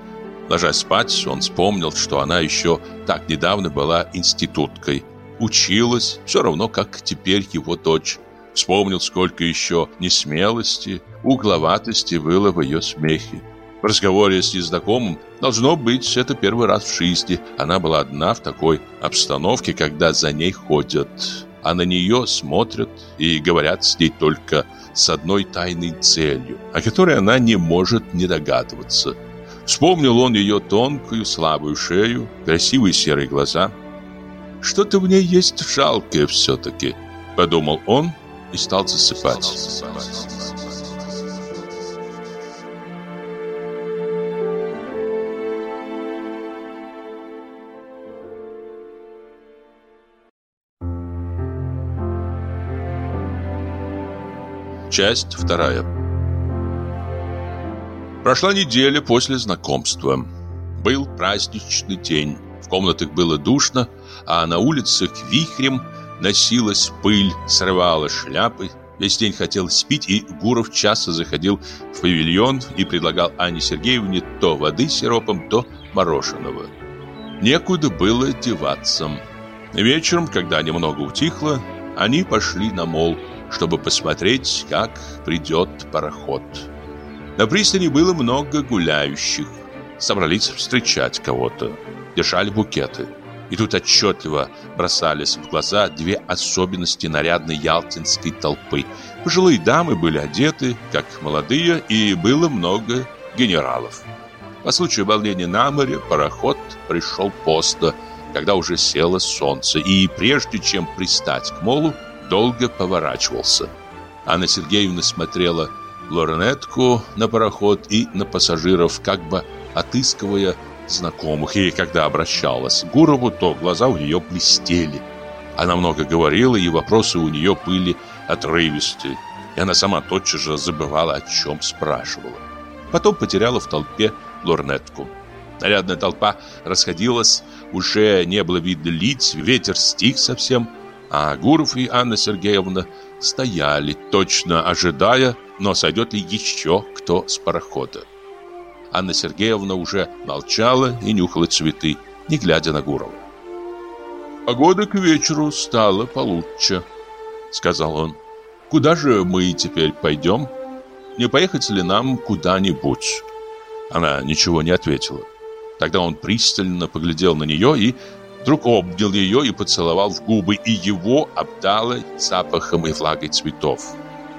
Ложась спать, он вспомнил, что она еще так недавно была институткой – училась, все равно, как теперь его дочь. Вспомнил, сколько еще несмелости, угловатости было в ее смехе. В разговоре с незнакомым, должно быть, это первый раз в жизни. Она была одна в такой обстановке, когда за ней ходят, а на нее смотрят и говорят с ней только с одной тайной целью, о которой она не может не догадываться. Вспомнил он ее тонкую, слабую шею, красивые серые глаза – что-то в ней есть жалкое все-таки, подумал он и стал засыпать. Часть вторая. Прошла неделя после знакомства. Был праздничный день. В комнатах было душно, а на улицах вихрем носилась пыль, срывала шляпы. Весь день хотел спить, и Гуров часто заходил в павильон и предлагал Анне Сергеевне то воды с сиропом, то мороженого. Некуда было деваться. Вечером, когда немного утихло, они пошли на мол, чтобы посмотреть, как придет пароход. На пристани было много гуляющих. Собрались встречать кого-то держали букеты. И тут отчетливо бросались в глаза две особенности нарядной ялтинской толпы. Пожилые дамы были одеты, как молодые, и было много генералов. По случаю волнения на море пароход пришел поздно, когда уже село солнце, и прежде чем пристать к молу, долго поворачивался. Анна Сергеевна смотрела лорнетку на пароход и на пассажиров, как бы отыскивая знакомых, и когда обращалась к Гурову, то глаза у нее блестели. Она много говорила, и вопросы у нее были отрывистые, и она сама тотчас же забывала, о чем спрашивала. Потом потеряла в толпе лорнетку. Нарядная толпа расходилась, уже не было видно лиц, ветер стих совсем, а Гуров и Анна Сергеевна стояли, точно ожидая, но сойдет ли еще кто с парохода. Анна Сергеевна уже молчала и нюхала цветы, не глядя на Гурова. «Погода к вечеру стала получше», — сказал он. «Куда же мы теперь пойдем? Не поехать ли нам куда-нибудь?» Она ничего не ответила. Тогда он пристально поглядел на нее и вдруг обнял ее и поцеловал в губы, и его обдало запахом и влагой цветов.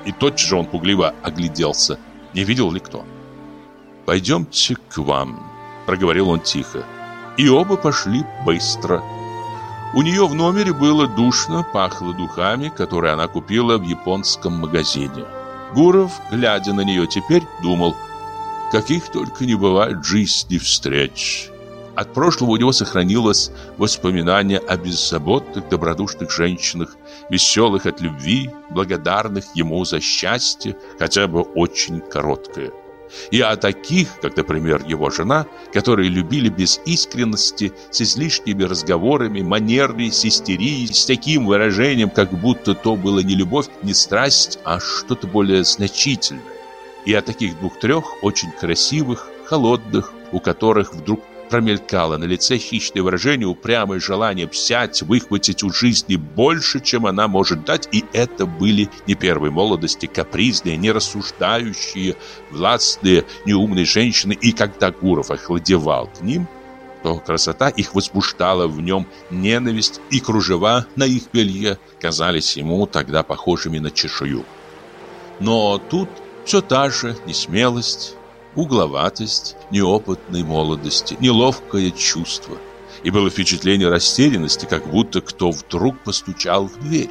И тотчас же он пугливо огляделся, не видел ли кто. «Пойдемте к вам», — проговорил он тихо. И оба пошли быстро. У нее в номере было душно, пахло духами, которые она купила в японском магазине. Гуров, глядя на нее теперь, думал, каких только не бывает жизни встреч. От прошлого у него сохранилось воспоминание о беззаботных, добродушных женщинах, веселых от любви, благодарных ему за счастье, хотя бы очень короткое. И о таких, как, например, его жена, которые любили без искренности, с излишними разговорами, манерой, с истерией, с таким выражением, как будто то было не любовь, не страсть, а что-то более значительное. И о таких двух-трех очень красивых, холодных, у которых вдруг промелькало на лице хищное выражение, упрямое желание взять, выхватить у жизни больше, чем она может дать, и это были не первой молодости капризные, нерассуждающие, властные, неумные женщины, и когда Гуров охладевал к ним, то красота их возбуждала в нем ненависть, и кружева на их белье казались ему тогда похожими на чешую. Но тут все та же несмелость, угловатость неопытной молодости, неловкое чувство. И было впечатление растерянности, как будто кто вдруг постучал в дверь.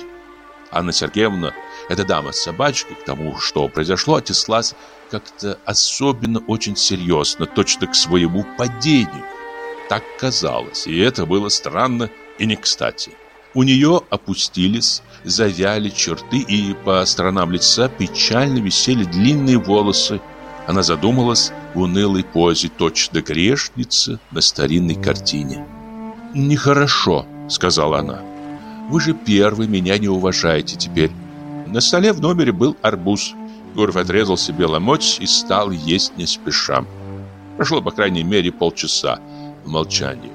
Анна Сергеевна, эта дама с собачкой, к тому, что произошло, отнеслась как-то особенно очень серьезно, точно к своему падению. Так казалось, и это было странно и не кстати. У нее опустились, завяли черты, и по сторонам лица печально висели длинные волосы, она задумалась в унылой позе, точно грешница на старинной картине. «Нехорошо», — сказала она. «Вы же первый меня не уважаете теперь». На столе в номере был арбуз. Гуров отрезал себе ломоть и стал есть не спеша. Прошло, по крайней мере, полчаса в молчании.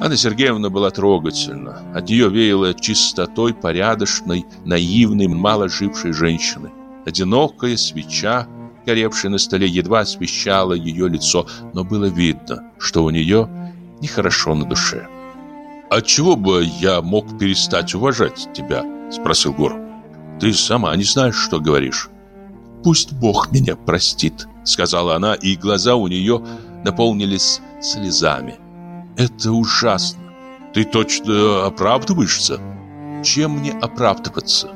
Анна Сергеевна была трогательна. От нее веяло чистотой порядочной, наивной, мало жившей женщины. Одинокая свеча горевшая на столе, едва освещала ее лицо, но было видно, что у нее нехорошо на душе. «Отчего бы я мог перестать уважать тебя?» – спросил Гур. «Ты сама не знаешь, что говоришь». «Пусть Бог меня простит», – сказала она, и глаза у нее наполнились слезами. «Это ужасно. Ты точно оправдываешься?» «Чем мне оправдываться?»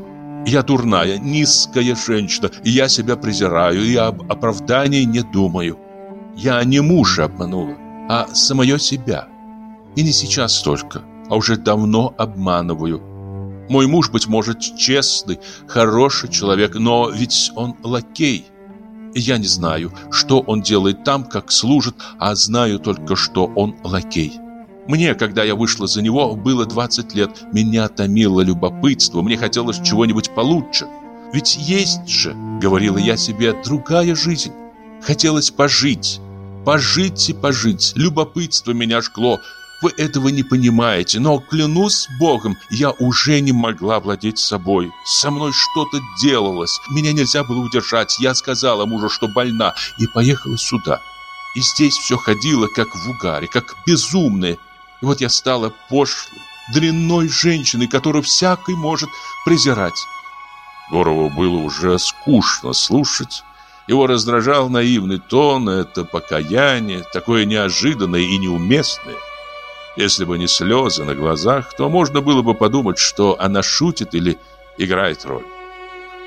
Я дурная, низкая женщина, и я себя презираю, и об оправдании не думаю. Я не мужа обманула, а самое себя. И не сейчас только, а уже давно обманываю. Мой муж, быть может, честный, хороший человек, но ведь он лакей. Я не знаю, что он делает там, как служит, а знаю только, что он лакей. Мне, когда я вышла за него, было 20 лет. Меня томило любопытство, мне хотелось чего-нибудь получше. Ведь есть же, говорила я себе, другая жизнь. Хотелось пожить, пожить и пожить. Любопытство меня жгло. Вы этого не понимаете, но, клянусь Богом, я уже не могла владеть собой. Со мной что-то делалось, меня нельзя было удержать. Я сказала мужу, что больна, и поехала сюда. И здесь все ходило, как в угаре, как безумное. И вот я стала пошлой, дрянной женщиной, которую всякий может презирать. Горову было уже скучно слушать. Его раздражал наивный тон, это покаяние, такое неожиданное и неуместное. Если бы не слезы на глазах, то можно было бы подумать, что она шутит или играет роль.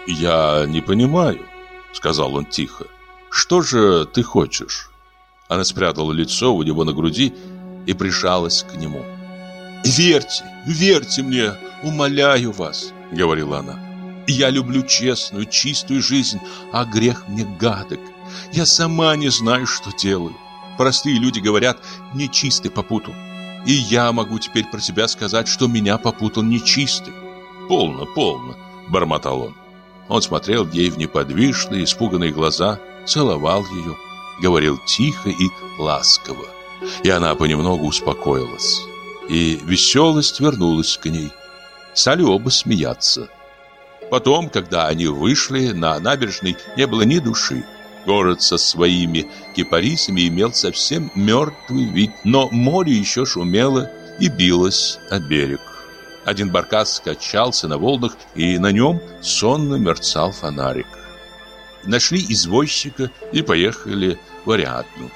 «Я не понимаю», — сказал он тихо. «Что же ты хочешь?» Она спрятала лицо у него на груди и прижалась к нему. «Верьте, верьте мне, умоляю вас», — говорила она. «Я люблю честную, чистую жизнь, а грех мне гадок. Я сама не знаю, что делаю. Простые люди говорят, нечистый попутал. И я могу теперь про себя сказать, что меня попутал нечистый». «Полно, полно», — бормотал он. Он смотрел ей в неподвижные, испуганные глаза, целовал ее, говорил тихо и ласково. И она понемногу успокоилась. И веселость вернулась к ней. Стали оба смеяться. Потом, когда они вышли, на набережной не было ни души. Город со своими кипарисами имел совсем мертвый вид, но море еще шумело и билось о берег. Один баркас скачался на волнах, и на нем сонно мерцал фонарик. Нашли извозчика и поехали в Ариадну.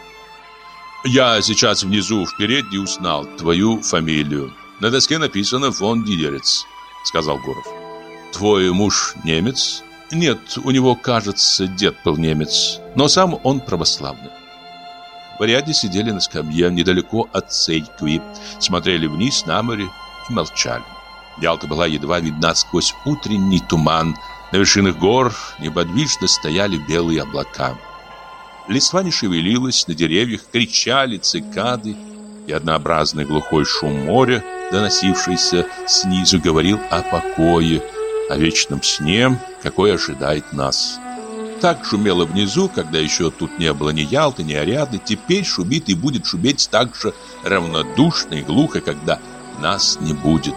Я сейчас внизу в передней узнал твою фамилию. На доске написано фон Дидерец, сказал Гуров. Твой муж немец? Нет, у него, кажется, дед был немец, но сам он православный. В ряде сидели на скамье недалеко от церкви, смотрели вниз на море и молчали. Ялта была едва видна сквозь утренний туман. На вершинах гор неподвижно стояли белые облака. Листва не шевелилась, на деревьях кричали цикады, и однообразный глухой шум моря, доносившийся снизу, говорил о покое, о вечном сне, какой ожидает нас. Так шумело внизу, когда еще тут не было ни Ялты, ни Ариадны, теперь шумит и будет шуметь так же равнодушно и глухо, когда нас не будет.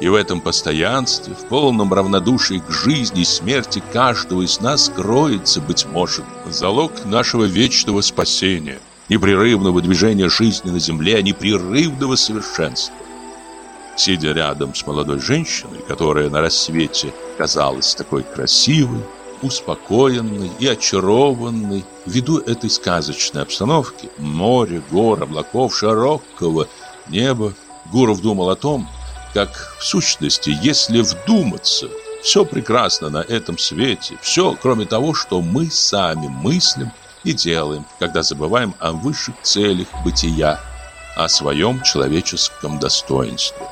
И в этом постоянстве, в полном равнодушии к жизни и смерти каждого из нас кроется, быть может, залог нашего вечного спасения, непрерывного движения жизни на земле, непрерывного совершенства. Сидя рядом с молодой женщиной, которая на рассвете казалась такой красивой, успокоенной и очарованной ввиду этой сказочной обстановки, моря, гор, облаков, широкого неба, Гуров думал о том, как в сущности, если вдуматься, все прекрасно на этом свете, все, кроме того, что мы сами мыслим и делаем, когда забываем о высших целях бытия, о своем человеческом достоинстве.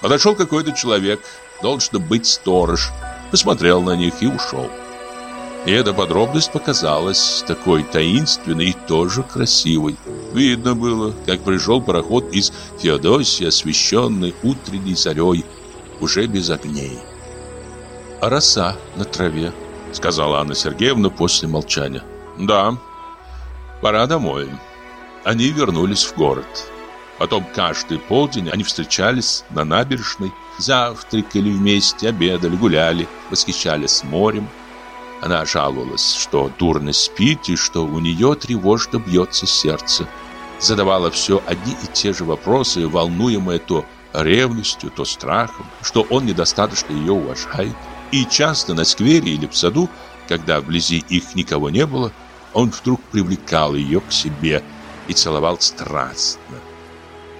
Подошел какой-то человек, должен быть сторож, посмотрел на них и ушел. И эта подробность показалась такой таинственной и тоже красивой. Видно было, как пришел пароход из Феодосии, освещенный утренней зарей, уже без огней. «А роса на траве», — сказала Анна Сергеевна после молчания. «Да, пора домой». Они вернулись в город. Потом каждый полдень они встречались на набережной, завтракали вместе, обедали, гуляли, восхищались морем. Она жаловалась, что дурно спит и что у нее тревожно бьется сердце. Задавала все одни и те же вопросы, волнуемые то ревностью, то страхом, что он недостаточно ее уважает. И часто на сквере или в саду, когда вблизи их никого не было, он вдруг привлекал ее к себе и целовал страстно.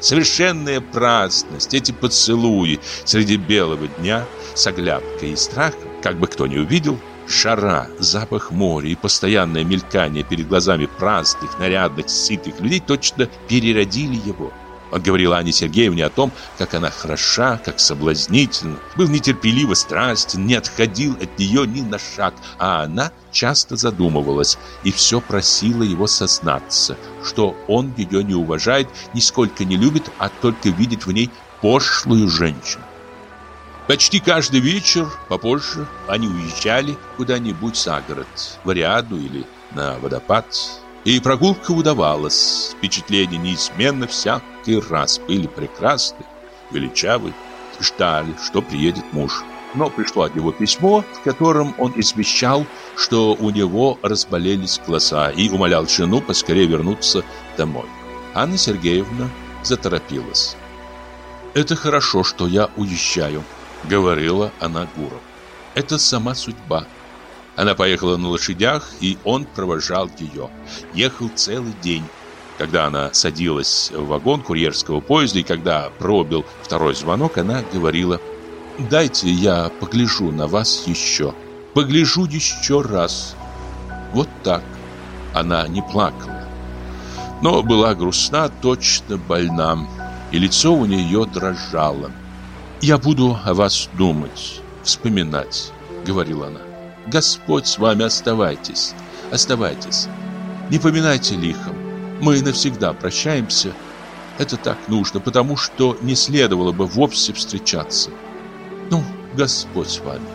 Совершенная праздность, эти поцелуи среди белого дня с оглядкой и страхом, как бы кто ни увидел, Жара, запах моря и постоянное мелькание перед глазами праздных, нарядных, сытых людей точно переродили его. Он говорил Ане Сергеевне о том, как она хороша, как соблазнительна, был нетерпеливо страстен, не отходил от нее ни на шаг, а она часто задумывалась и все просила его сознаться, что он ее не уважает, нисколько не любит, а только видит в ней пошлую женщину. Почти каждый вечер, попозже, они уезжали куда-нибудь за город, в Ариаду или на водопад. И прогулка удавалась. Впечатления неизменно всякий раз были прекрасны, величавы. Ждали, что приедет муж. Но пришло от него письмо, в котором он извещал, что у него разболелись глаза и умолял жену поскорее вернуться домой. Анна Сергеевна заторопилась. «Это хорошо, что я уезжаю», говорила она Гуров. Это сама судьба. Она поехала на лошадях, и он провожал ее. Ехал целый день. Когда она садилась в вагон курьерского поезда, и когда пробил второй звонок, она говорила, «Дайте я погляжу на вас еще. Погляжу еще раз». Вот так. Она не плакала. Но была грустна, точно больна, и лицо у нее дрожало. «Я буду о вас думать, вспоминать», — говорила она. «Господь с вами, оставайтесь, оставайтесь. Не поминайте лихом. Мы навсегда прощаемся. Это так нужно, потому что не следовало бы вовсе встречаться. Ну, Господь с вами».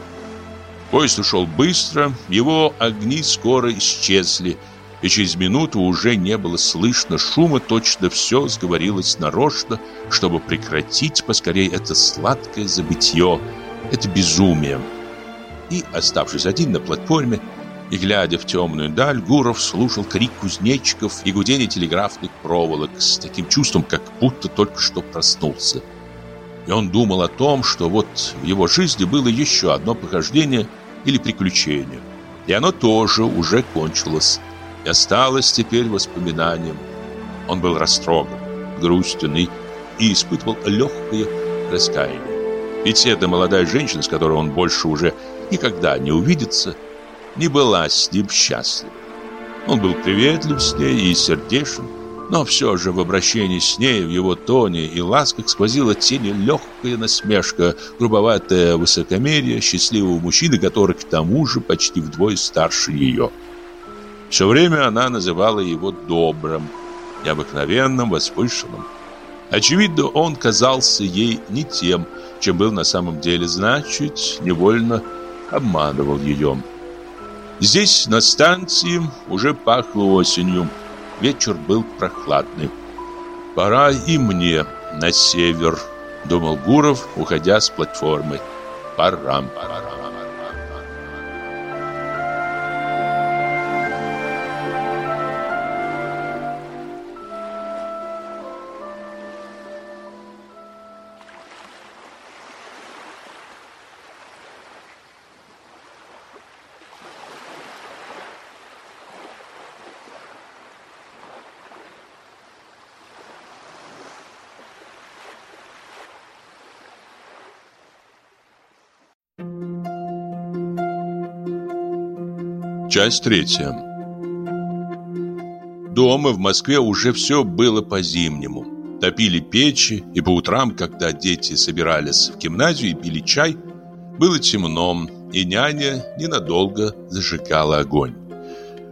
Поезд ушел быстро, его огни скоро исчезли, и через минуту уже не было слышно шума, точно все сговорилось нарочно, чтобы прекратить поскорее это сладкое забытье, это безумие. И, оставшись один на платформе, и глядя в темную даль, Гуров слушал крик кузнечиков и гудение телеграфных проволок с таким чувством, как будто только что проснулся. И он думал о том, что вот в его жизни было еще одно похождение или приключение. И оно тоже уже кончилось и осталось теперь воспоминанием. Он был растроган, грустен и, испытывал легкое раскаяние. Ведь эта молодая женщина, с которой он больше уже никогда не увидится, не была с ним счастлива. Он был приветлив с ней и сердечен, но все же в обращении с ней, в его тоне и ласках сквозила тень легкая насмешка, грубоватое высокомерие счастливого мужчины, который к тому же почти вдвое старше ее. Все время она называла его добрым, необыкновенным, возвышенным. Очевидно, он казался ей не тем, чем был на самом деле, значит, невольно обманывал ее. Здесь, на станции, уже пахло осенью. Вечер был прохладный. «Пора и мне на север», — думал Гуров, уходя с платформы. «Пора, пора». Часть третья. Дома в Москве уже все было по-зимнему. Топили печи, и по утрам, когда дети собирались в гимназию и пили чай, было темно, и няня ненадолго зажигала огонь.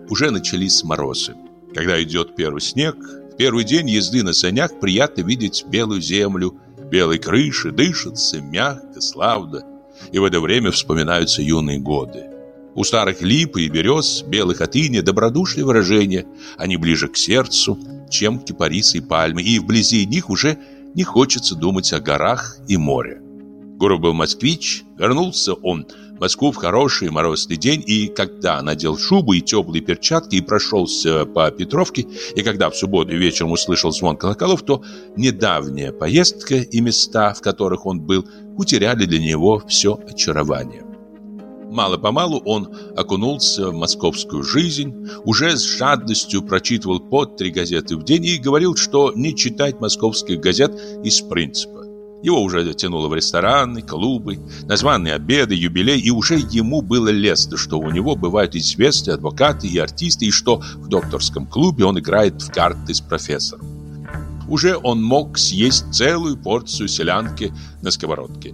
Уже начались морозы. Когда идет первый снег, в первый день езды на санях приятно видеть белую землю, белые крыши, дышится мягко, славно. И в это время вспоминаются юные годы. У старых лип и берез, белых от иния, добродушные выражения. Они ближе к сердцу, чем кипарисы и пальмы, и вблизи них уже не хочется думать о горах и море. Гуров был москвич, вернулся он в Москву в хороший морозный день, и когда надел шубу и теплые перчатки и прошелся по Петровке, и когда в субботу вечером услышал звон колоколов, то недавняя поездка и места, в которых он был, утеряли для него все очарование. Мало-помалу он окунулся в московскую жизнь, уже с жадностью прочитывал по три газеты в день и говорил, что не читать московских газет из принципа. Его уже тянуло в рестораны, клубы, названные обеды, юбилей, и уже ему было лестно, что у него бывают известные адвокаты и артисты, и что в докторском клубе он играет в карты с профессором. Уже он мог съесть целую порцию селянки на сковородке.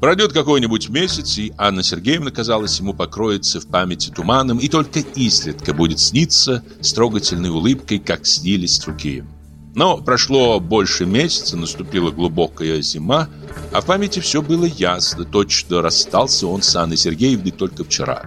Пройдет какой-нибудь месяц, и Анна Сергеевна, казалось, ему покроется в памяти туманом, и только изредка будет сниться с трогательной улыбкой, как снились другие. Но прошло больше месяца, наступила глубокая зима, а в памяти все было ясно, точно расстался он с Анной Сергеевной только вчера.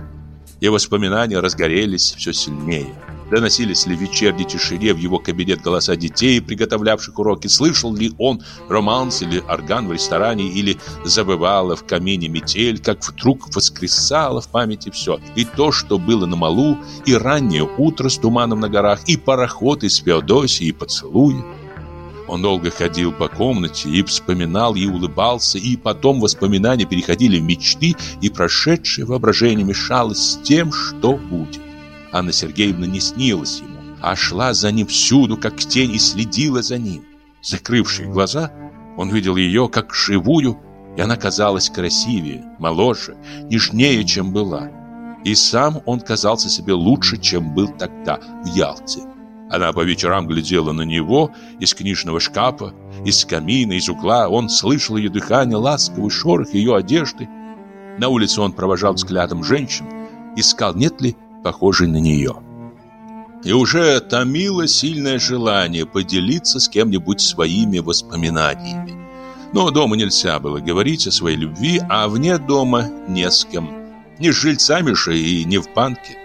И воспоминания разгорелись все сильнее. Доносились ли в вечерней тишине в его кабинет голоса детей, приготовлявших уроки? Слышал ли он романс или орган в ресторане? Или забывала в камине метель, как вдруг воскресало в памяти все? И то, что было на малу, и раннее утро с туманом на горах, и пароход из Феодосии, и поцелуи. Он долго ходил по комнате и вспоминал, и улыбался, и потом воспоминания переходили в мечты, и прошедшее воображение мешалось с тем, что будет. Анна Сергеевна не снилась ему, а шла за ним всюду, как тень, и следила за ним. Закрывшие глаза, он видел ее как живую, и она казалась красивее, моложе, нежнее, чем была. И сам он казался себе лучше, чем был тогда в Ялте. Она по вечерам глядела на него из книжного шкафа, из камина, из угла. Он слышал ее дыхание, ласковый шорох ее одежды. На улице он провожал взглядом женщин, искал, нет ли похожей на нее. И уже томило сильное желание поделиться с кем-нибудь своими воспоминаниями. Но дома нельзя было говорить о своей любви, а вне дома не с кем. Не с жильцами же и не в банке.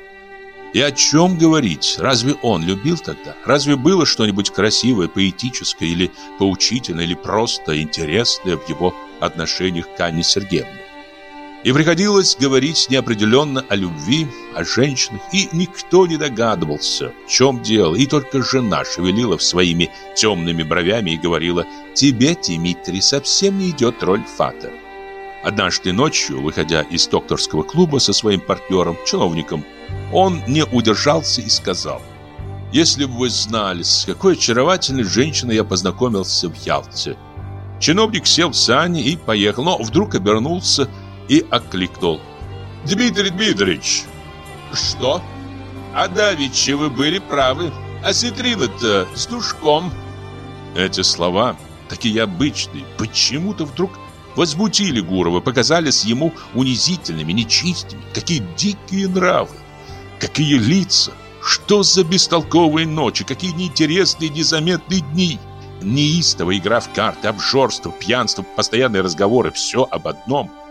И о чем говорить? Разве он любил тогда? Разве было что-нибудь красивое, поэтическое или поучительное, или просто интересное в его отношениях к Анне Сергеевне? И приходилось говорить неопределенно о любви, о женщинах, и никто не догадывался, в чем дело, и только жена шевелила своими темными бровями и говорила «Тебе, Дмитрий, совсем не идет роль фата». Однажды ночью, выходя из докторского клуба со своим партнером, чиновником, он не удержался и сказал «Если бы вы знали, с какой очаровательной женщиной я познакомился в Ялте». Чиновник сел в сани и поехал, но вдруг обернулся и окликнул. «Дмитрий Дмитриевич!» «Что?» А давеча вы были правы. А ситрина-то с душком. Эти слова, такие обычные, почему-то вдруг возмутили Гурова, показались ему унизительными, нечистыми. Какие дикие нравы, какие лица, что за бестолковые ночи, какие неинтересные, незаметные дни. Неистовая игра в карты, обжорство, пьянство, постоянные разговоры, все об одном –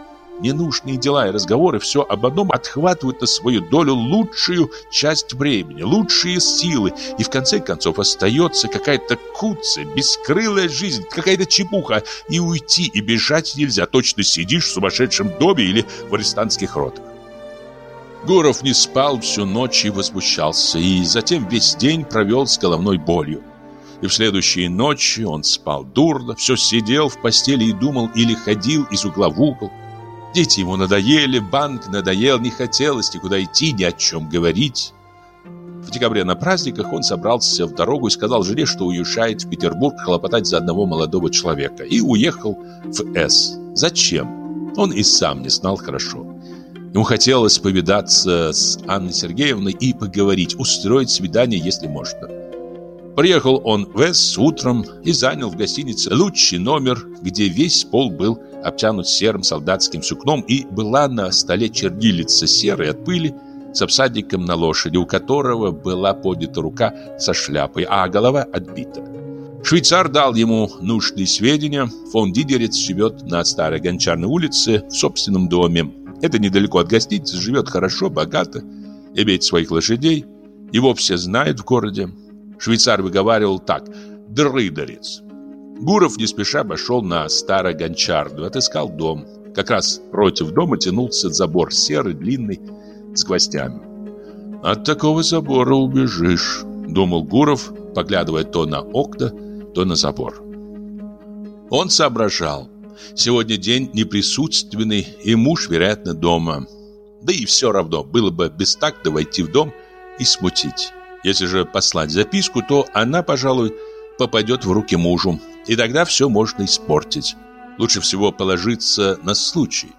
ненужные дела и разговоры все об одном отхватывают на свою долю лучшую часть времени, лучшие силы, и в конце концов остается какая-то куцая, бескрылая жизнь, какая-то чепуха, и уйти, и бежать нельзя, точно сидишь в сумасшедшем доме или в арестантских ротах. Гуров не спал всю ночь и возмущался, и затем весь день провел с головной болью. И в следующие ночи он спал дурно, все сидел в постели и думал или ходил из угла в угол. Дети ему надоели, банк надоел, не хотелось никуда идти, ни о чем говорить. В декабре на праздниках он собрался в дорогу и сказал жене, что уезжает в Петербург хлопотать за одного молодого человека. И уехал в С. Зачем? Он и сам не знал хорошо. Ему хотелось повидаться с Анной Сергеевной и поговорить, устроить свидание, если можно. Приехал он в С утром и занял в гостинице лучший номер, где весь пол был обтянут серым солдатским сукном, и была на столе чернилица серой от пыли с обсадником на лошади, у которого была поднята рука со шляпой, а голова отбита. Швейцар дал ему нужные сведения. Фон Дидерец живет на старой гончарной улице в собственном доме. Это недалеко от гостиницы, живет хорошо, богато, имеет своих лошадей. Его все знают в городе. Швейцар выговаривал так «дрыдерец». Гуров не спеша обошел на старой гончарную, отыскал дом. Как раз против дома тянулся забор серый, длинный, с гвоздями. «От такого забора убежишь», — думал Гуров, поглядывая то на окна, то на забор. Он соображал. Сегодня день неприсутственный, и муж, вероятно, дома. Да и все равно, было бы бестактно войти в дом и смутить. Если же послать записку, то она, пожалуй, попадет в руки мужу, и тогда все можно испортить. Лучше всего положиться на случай.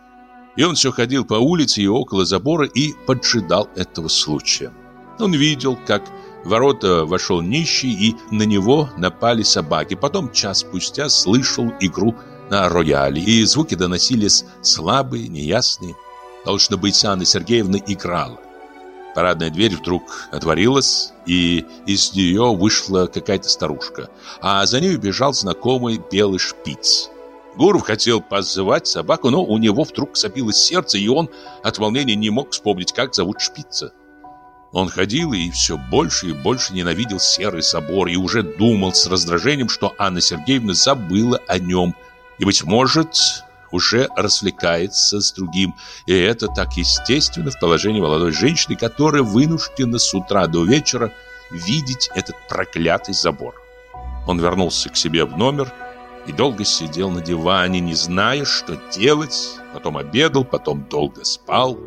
И он все ходил по улице и около забора и поджидал этого случая. Он видел, как в ворота вошел нищий, и на него напали собаки. Потом час спустя слышал игру на рояле, и звуки доносились слабые, неясные. Должно быть, Анна Сергеевна играла. Парадная дверь вдруг отворилась, и из нее вышла какая-то старушка, а за ней бежал знакомый белый шпиц. Гуров хотел позывать собаку, но у него вдруг забилось сердце, и он от волнения не мог вспомнить, как зовут шпица. Он ходил и все больше и больше ненавидел серый собор и уже думал с раздражением, что Анна Сергеевна забыла о нем. И, быть может, уже развлекается с другим. И это так естественно в положении молодой женщины, которая вынуждена с утра до вечера видеть этот проклятый забор. Он вернулся к себе в номер и долго сидел на диване, не зная, что делать. Потом обедал, потом долго спал.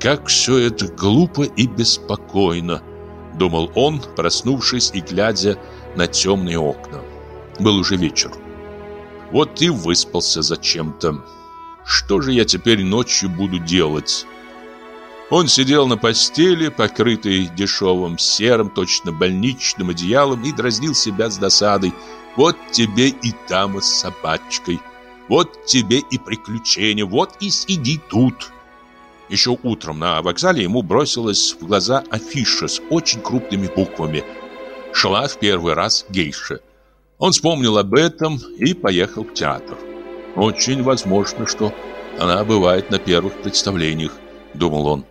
Как все это глупо и беспокойно, думал он, проснувшись и глядя на темные окна. Был уже вечер. Вот и выспался зачем-то. Что же я теперь ночью буду делать? Он сидел на постели, покрытой дешевым серым, точно больничным одеялом, и дразнил себя с досадой. Вот тебе и дама с собачкой, вот тебе и приключения, вот и сиди тут. Еще утром на вокзале ему бросилась в глаза афиша с очень крупными буквами. Шла в первый раз гейша. Он вспомнил об этом и поехал в театр. Очень возможно, что она бывает на первых представлениях, думал он.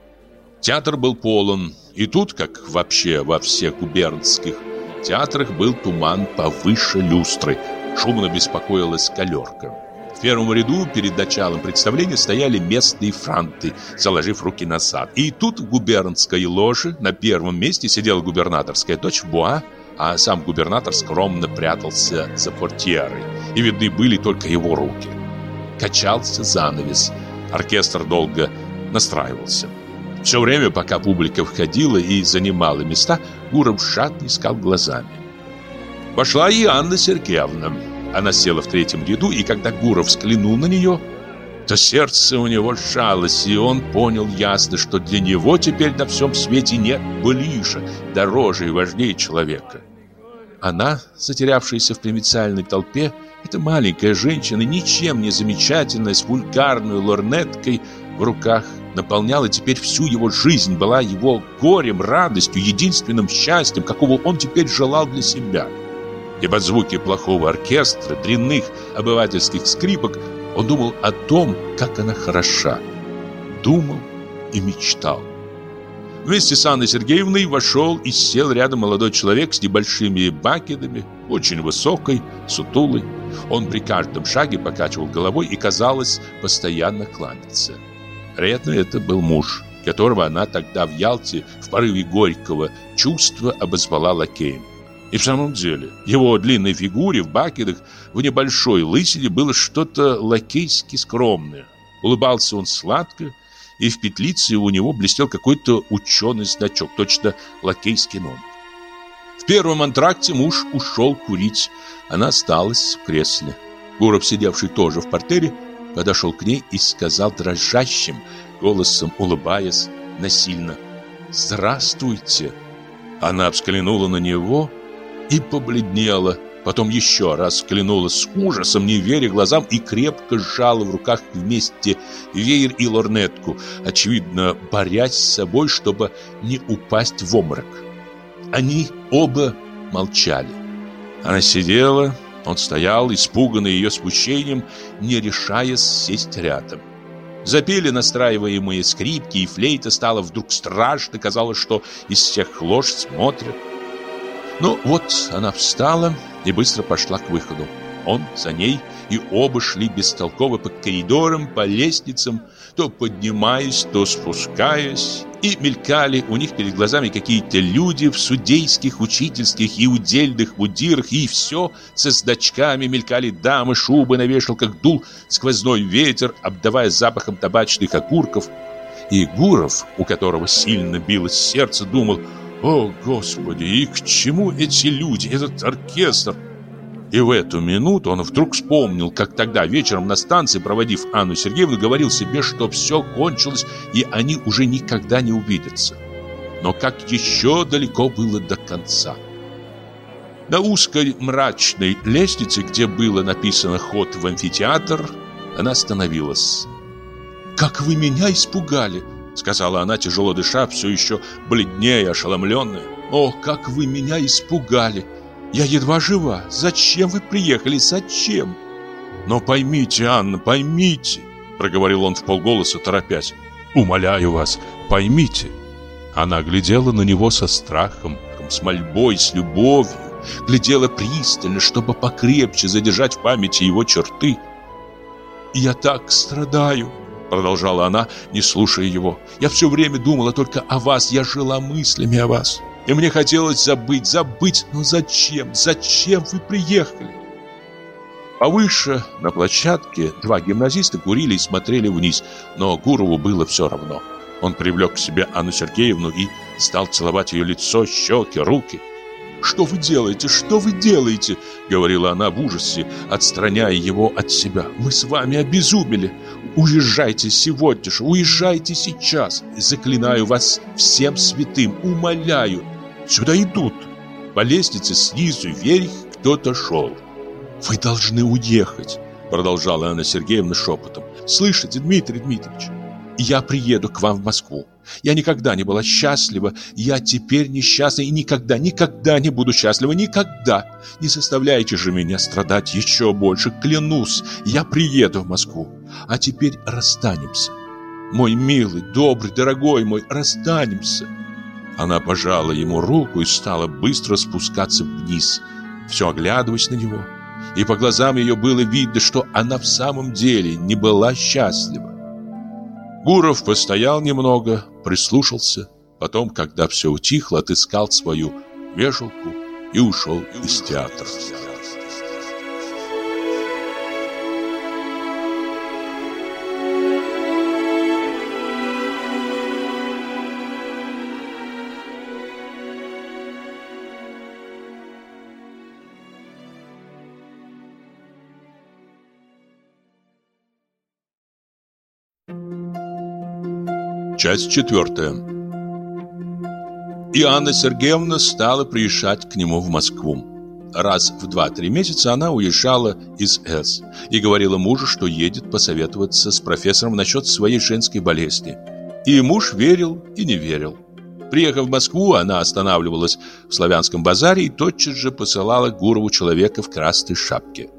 Театр был полон, и тут, как вообще во всех губернских театрах, был туман повыше люстры. Шумно беспокоилась галерка. В первом ряду перед началом представления стояли местные франты, заложив руки назад. И тут в губернской ложе на первом месте сидела губернаторская дочь Буа, а сам губернатор скромно прятался за портьерой, и видны были только его руки. Качался занавес, оркестр долго настраивался. Все время, пока публика входила и занимала места, Гуров жадно искал глазами. Вошла и Анна Сергеевна. Она села в третьем ряду, и когда Гуров взглянул на нее, то сердце у него сжалось, и он понял ясно, что для него теперь на всем свете нет ближе, дороже и важнее человека. Она, затерявшаяся в провинциальной толпе, эта маленькая женщина, ничем не замечательная, с вульгарной лорнеткой в руках, наполняла теперь всю его жизнь, была его горем, радостью, единственным счастьем, какого он теперь желал для себя. И под звуки плохого оркестра, дрянных обывательских скрипок он думал о том, как она хороша. Думал и мечтал. Вместе с Анной Сергеевной вошел и сел рядом молодой человек с небольшими бакетами, очень высокой, сутулый. Он при каждом шаге покачивал головой и, казалось, постоянно кланяться. Вероятно, это был муж, которого она тогда в Ялте в порыве горького чувства обозвала лакеем. И в самом деле, его длинной фигуре в бакетах в небольшой лысине было что-то лакейски скромное. Улыбался он сладко, и в петлице у него блестел какой-то ученый значок, точно лакейский номер. В первом антракте муж ушел курить, она осталась в кресле. Гуров, сидевший тоже в портере, подошел к ней и сказал дрожащим голосом, улыбаясь насильно «Здравствуйте!». Она взглянула на него и побледнела, потом еще раз взглянула с ужасом, не веря глазам, и крепко сжала в руках вместе веер и лорнетку, очевидно, борясь с собой, чтобы не упасть в обморок. Они оба молчали. Она сидела, он стоял, испуганный ее смущением, не решаясь сесть рядом. Запели настраиваемые скрипки, и флейта стало вдруг страшно, казалось, что из всех лож смотрят. Ну вот она встала и быстро пошла к выходу. Он за ней, и оба шли бестолково по коридорам, по лестницам, то поднимаясь, то спускаясь. И мелькали у них перед глазами какие-то люди в судейских, учительских и удельных мундирах, и все со значками мелькали дамы, шубы на вешалках, дул сквозной ветер, обдавая запахом табачных окурков. И Гуров, у которого сильно билось сердце, думал – о, Господи, и к чему эти люди, этот оркестр? И в эту минуту он вдруг вспомнил, как тогда вечером на станции, проводив Анну Сергеевну, говорил себе, что все кончилось, и они уже никогда не увидятся. Но как еще далеко было до конца. На узкой мрачной лестнице, где было написано «Ход в амфитеатр», она остановилась. «Как вы меня испугали!» Сказала она, тяжело дыша, все еще бледнее, ошеломленная. «О, как вы меня испугали! Я едва жива! Зачем вы приехали? Зачем?» «Но поймите, Анна, поймите!» Проговорил он в полголоса, торопясь. «Умоляю вас, поймите!» Она глядела на него со страхом, с мольбой, с любовью, глядела пристально, чтобы покрепче задержать в памяти его черты. «Я так страдаю!» Продолжала она, не слушая его. Я все время думала только о вас, я жила мыслями о вас. И мне хотелось забыть, забыть, но зачем, зачем вы приехали? Повыше, на площадке, два гимназиста курили и смотрели вниз, но Гурову было все равно. Он привлек к себе Анну Сергеевну и стал целовать ее лицо, щеки, руки. «Что вы делаете? Что вы делаете?» Говорила она в ужасе, отстраняя его от себя. «Мы с вами обезумели. Уезжайте сегодня же, уезжайте сейчас. Заклинаю вас всем святым, умоляю. Сюда идут». По лестнице снизу вверх кто-то шел. «Вы должны уехать», продолжала Анна Сергеевна шепотом. «Слышите, Дмитрий Дмитриевич, я приеду к вам в Москву. Я никогда не была счастлива, я теперь несчастна и никогда, никогда не буду счастлива, никогда. Не заставляйте же меня страдать еще больше, клянусь, я приеду в Москву. А теперь расстанемся. Мой милый, добрый, дорогой мой, расстанемся. Она пожала ему руку и стала быстро спускаться вниз, все оглядываясь на него. И по глазам ее было видно, что она в самом деле не была счастлива. Гуров постоял немного, прислушался, потом, когда все утихло, отыскал свою вешалку и ушел из театра. Часть четвертая. Анна Сергеевна стала приезжать к нему в Москву. Раз в 2-3 месяца она уезжала из С и говорила мужу, что едет посоветоваться с профессором насчет своей женской болезни. И муж верил и не верил. Приехав в Москву, она останавливалась в Славянском базаре и тотчас же посылала Гурову человека в красной шапке.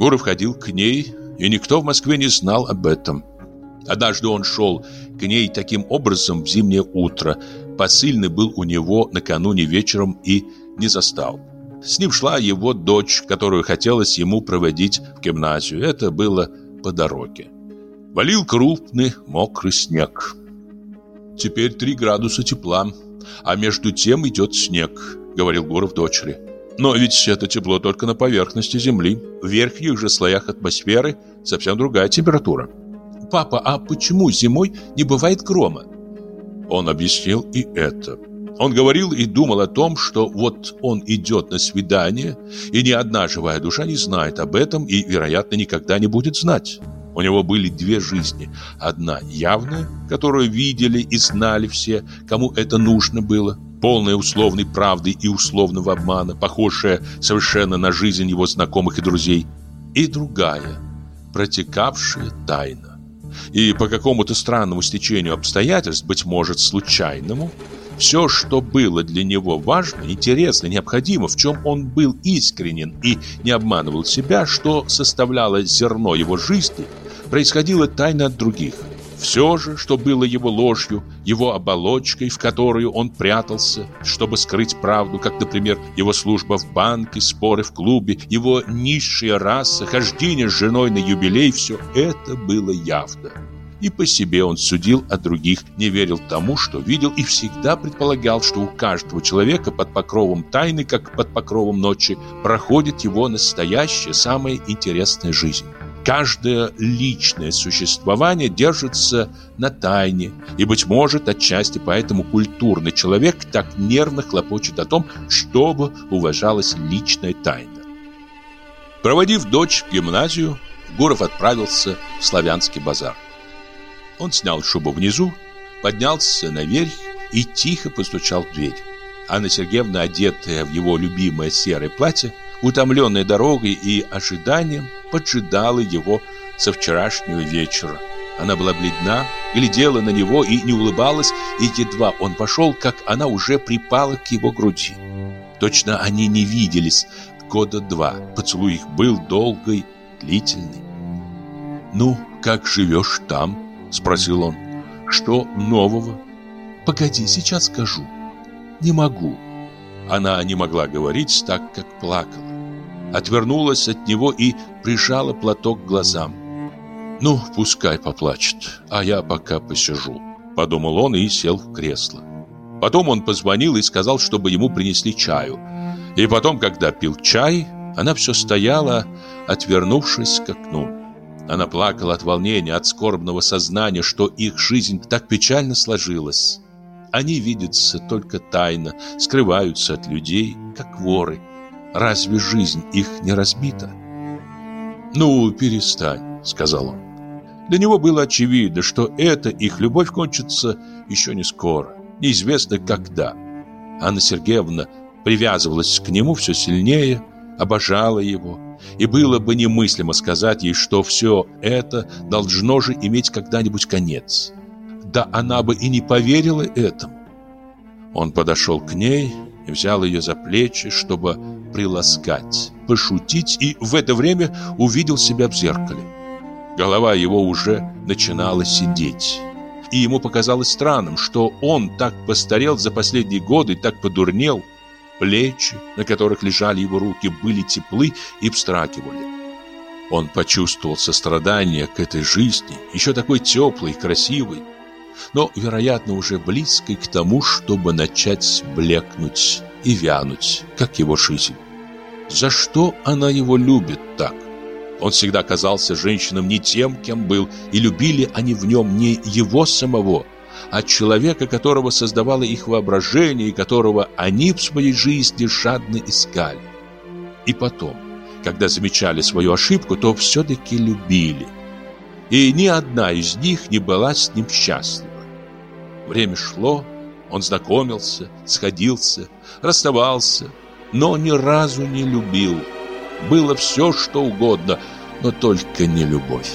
Гуров ходил к ней, и никто в Москве не знал об этом. Однажды он шел к ней таким образом в зимнее утро. Посыльный был у него накануне вечером и не застал. С ним шла его дочь, которую хотелось ему проводить в гимназию. Это было по дороге. Валил крупный мокрый снег. Теперь три градуса тепла, а между тем идет снег, говорил Гуров дочери. Но ведь это тепло только на поверхности Земли. В верхних же слоях атмосферы совсем другая температура. Папа, а почему зимой не бывает грома? Он объяснил и это. Он говорил и думал о том, что вот он идет на свидание, и ни одна живая душа не знает об этом и, вероятно, никогда не будет знать. У него были две жизни. Одна явная, которую видели и знали все, кому это нужно было, полная условной правды и условного обмана, похожая совершенно на жизнь его знакомых и друзей. И другая, протекавшая тайна и по какому-то странному стечению обстоятельств, быть может, случайному, все, что было для него важно, интересно, необходимо, в чем он был искренен и не обманывал себя, что составляло зерно его жизни, происходило тайно от других. Все же, что было его ложью, его оболочкой, в которую он прятался, чтобы скрыть правду, как, например, его служба в банке, споры в клубе, его низшая раса, хождение с женой на юбилей, все это было явно. И по себе он судил о других, не верил тому, что видел, и всегда предполагал, что у каждого человека под покровом тайны, как под покровом ночи, проходит его настоящая, самая интересная жизнь. Каждое личное существование держится на тайне, и, быть может, отчасти поэтому культурный человек так нервно хлопочет о том, чтобы уважалась личная тайна. Проводив дочь в гимназию, Гуров отправился в Славянский базар. Он снял шубу внизу, поднялся наверх и тихо постучал в дверь. Анна Сергеевна, одетая в его любимое серое платье, утомленная дорогой и ожиданием, поджидала его со вчерашнего вечера. Она была бледна, глядела на него и не улыбалась, и едва он пошел, как она уже припала к его груди. Точно они не виделись года два. Поцелуй их был долгий, длительный. «Ну, как живешь там?» — спросил он. «Что нового?» «Погоди, сейчас скажу». «Не могу». Она не могла говорить так, как плакала. Отвернулась от него и прижала платок к глазам. «Ну, пускай поплачет, а я пока посижу», — подумал он и сел в кресло. Потом он позвонил и сказал, чтобы ему принесли чаю. И потом, когда пил чай, она все стояла, отвернувшись к окну. Она плакала от волнения, от скорбного сознания, что их жизнь так печально сложилась. Они видятся только тайно, скрываются от людей, как воры. Разве жизнь их не разбита? «Ну, перестань», — сказал он. Для него было очевидно, что эта их любовь кончится еще не скоро, неизвестно когда. Анна Сергеевна привязывалась к нему все сильнее, обожала его, и было бы немыслимо сказать ей, что все это должно же иметь когда-нибудь конец. Да она бы и не поверила этому. Он подошел к ней и взял ее за плечи, чтобы приласкать, пошутить, и в это время увидел себя в зеркале. Голова его уже начинала сидеть. И ему показалось странным, что он так постарел за последние годы, так подурнел, Плечи, на которых лежали его руки, были теплы и встракивали. Он почувствовал сострадание к этой жизни, еще такой теплой и красивой, но, вероятно, уже близкой к тому, чтобы начать блекнуть и вянуть, как его жизнь. За что она его любит так? Он всегда казался женщинам не тем, кем был, и любили они в нем не его самого, от человека, которого создавало их воображение и которого они в своей жизни жадно искали. И потом, когда замечали свою ошибку, то все-таки любили. И ни одна из них не была с ним счастлива. Время шло, он знакомился, сходился, расставался, но ни разу не любил. Было все, что угодно, но только не любовь.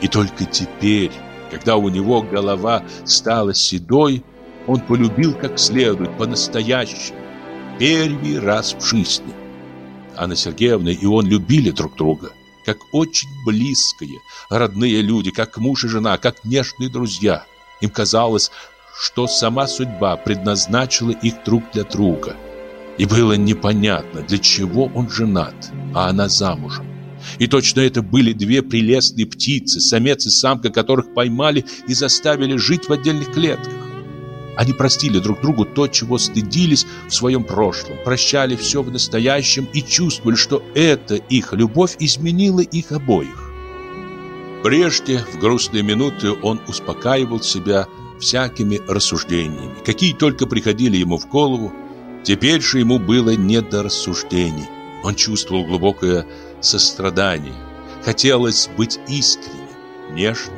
И только теперь, когда у него голова стала седой, он полюбил как следует, по-настоящему, первый раз в жизни. Анна Сергеевна и он любили друг друга, как очень близкие, родные люди, как муж и жена, как нежные друзья. Им казалось, что сама судьба предназначила их друг для друга. И было непонятно, для чего он женат, а она замужем. И точно это были две прелестные птицы, самец и самка, которых поймали и заставили жить в отдельных клетках. Они простили друг другу то, чего стыдились в своем прошлом, прощали все в настоящем и чувствовали, что эта их любовь изменила их обоих. Прежде, в грустные минуты, он успокаивал себя всякими рассуждениями, какие только приходили ему в голову. Теперь же ему было не до рассуждений. Он чувствовал глубокое сострадание. Хотелось быть искренним, нежным.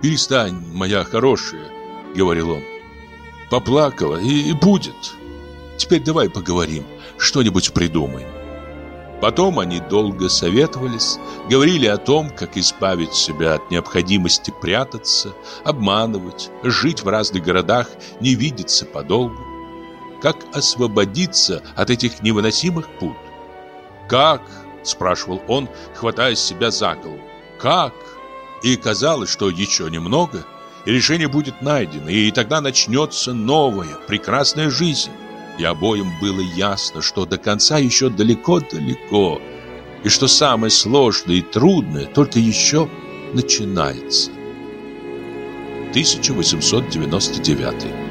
«Перестань, моя хорошая», — говорил он. «Поплакала, и, будет. Теперь давай поговорим, что-нибудь придумаем». Потом они долго советовались, говорили о том, как избавить себя от необходимости прятаться, обманывать, жить в разных городах, не видеться подолгу. Как освободиться от этих невыносимых пут? «Как?» – спрашивал он, хватая себя за голову. «Как?» И казалось, что еще немного, и решение будет найдено, и тогда начнется новая, прекрасная жизнь. И обоим было ясно, что до конца еще далеко-далеко, и что самое сложное и трудное только еще начинается. 1899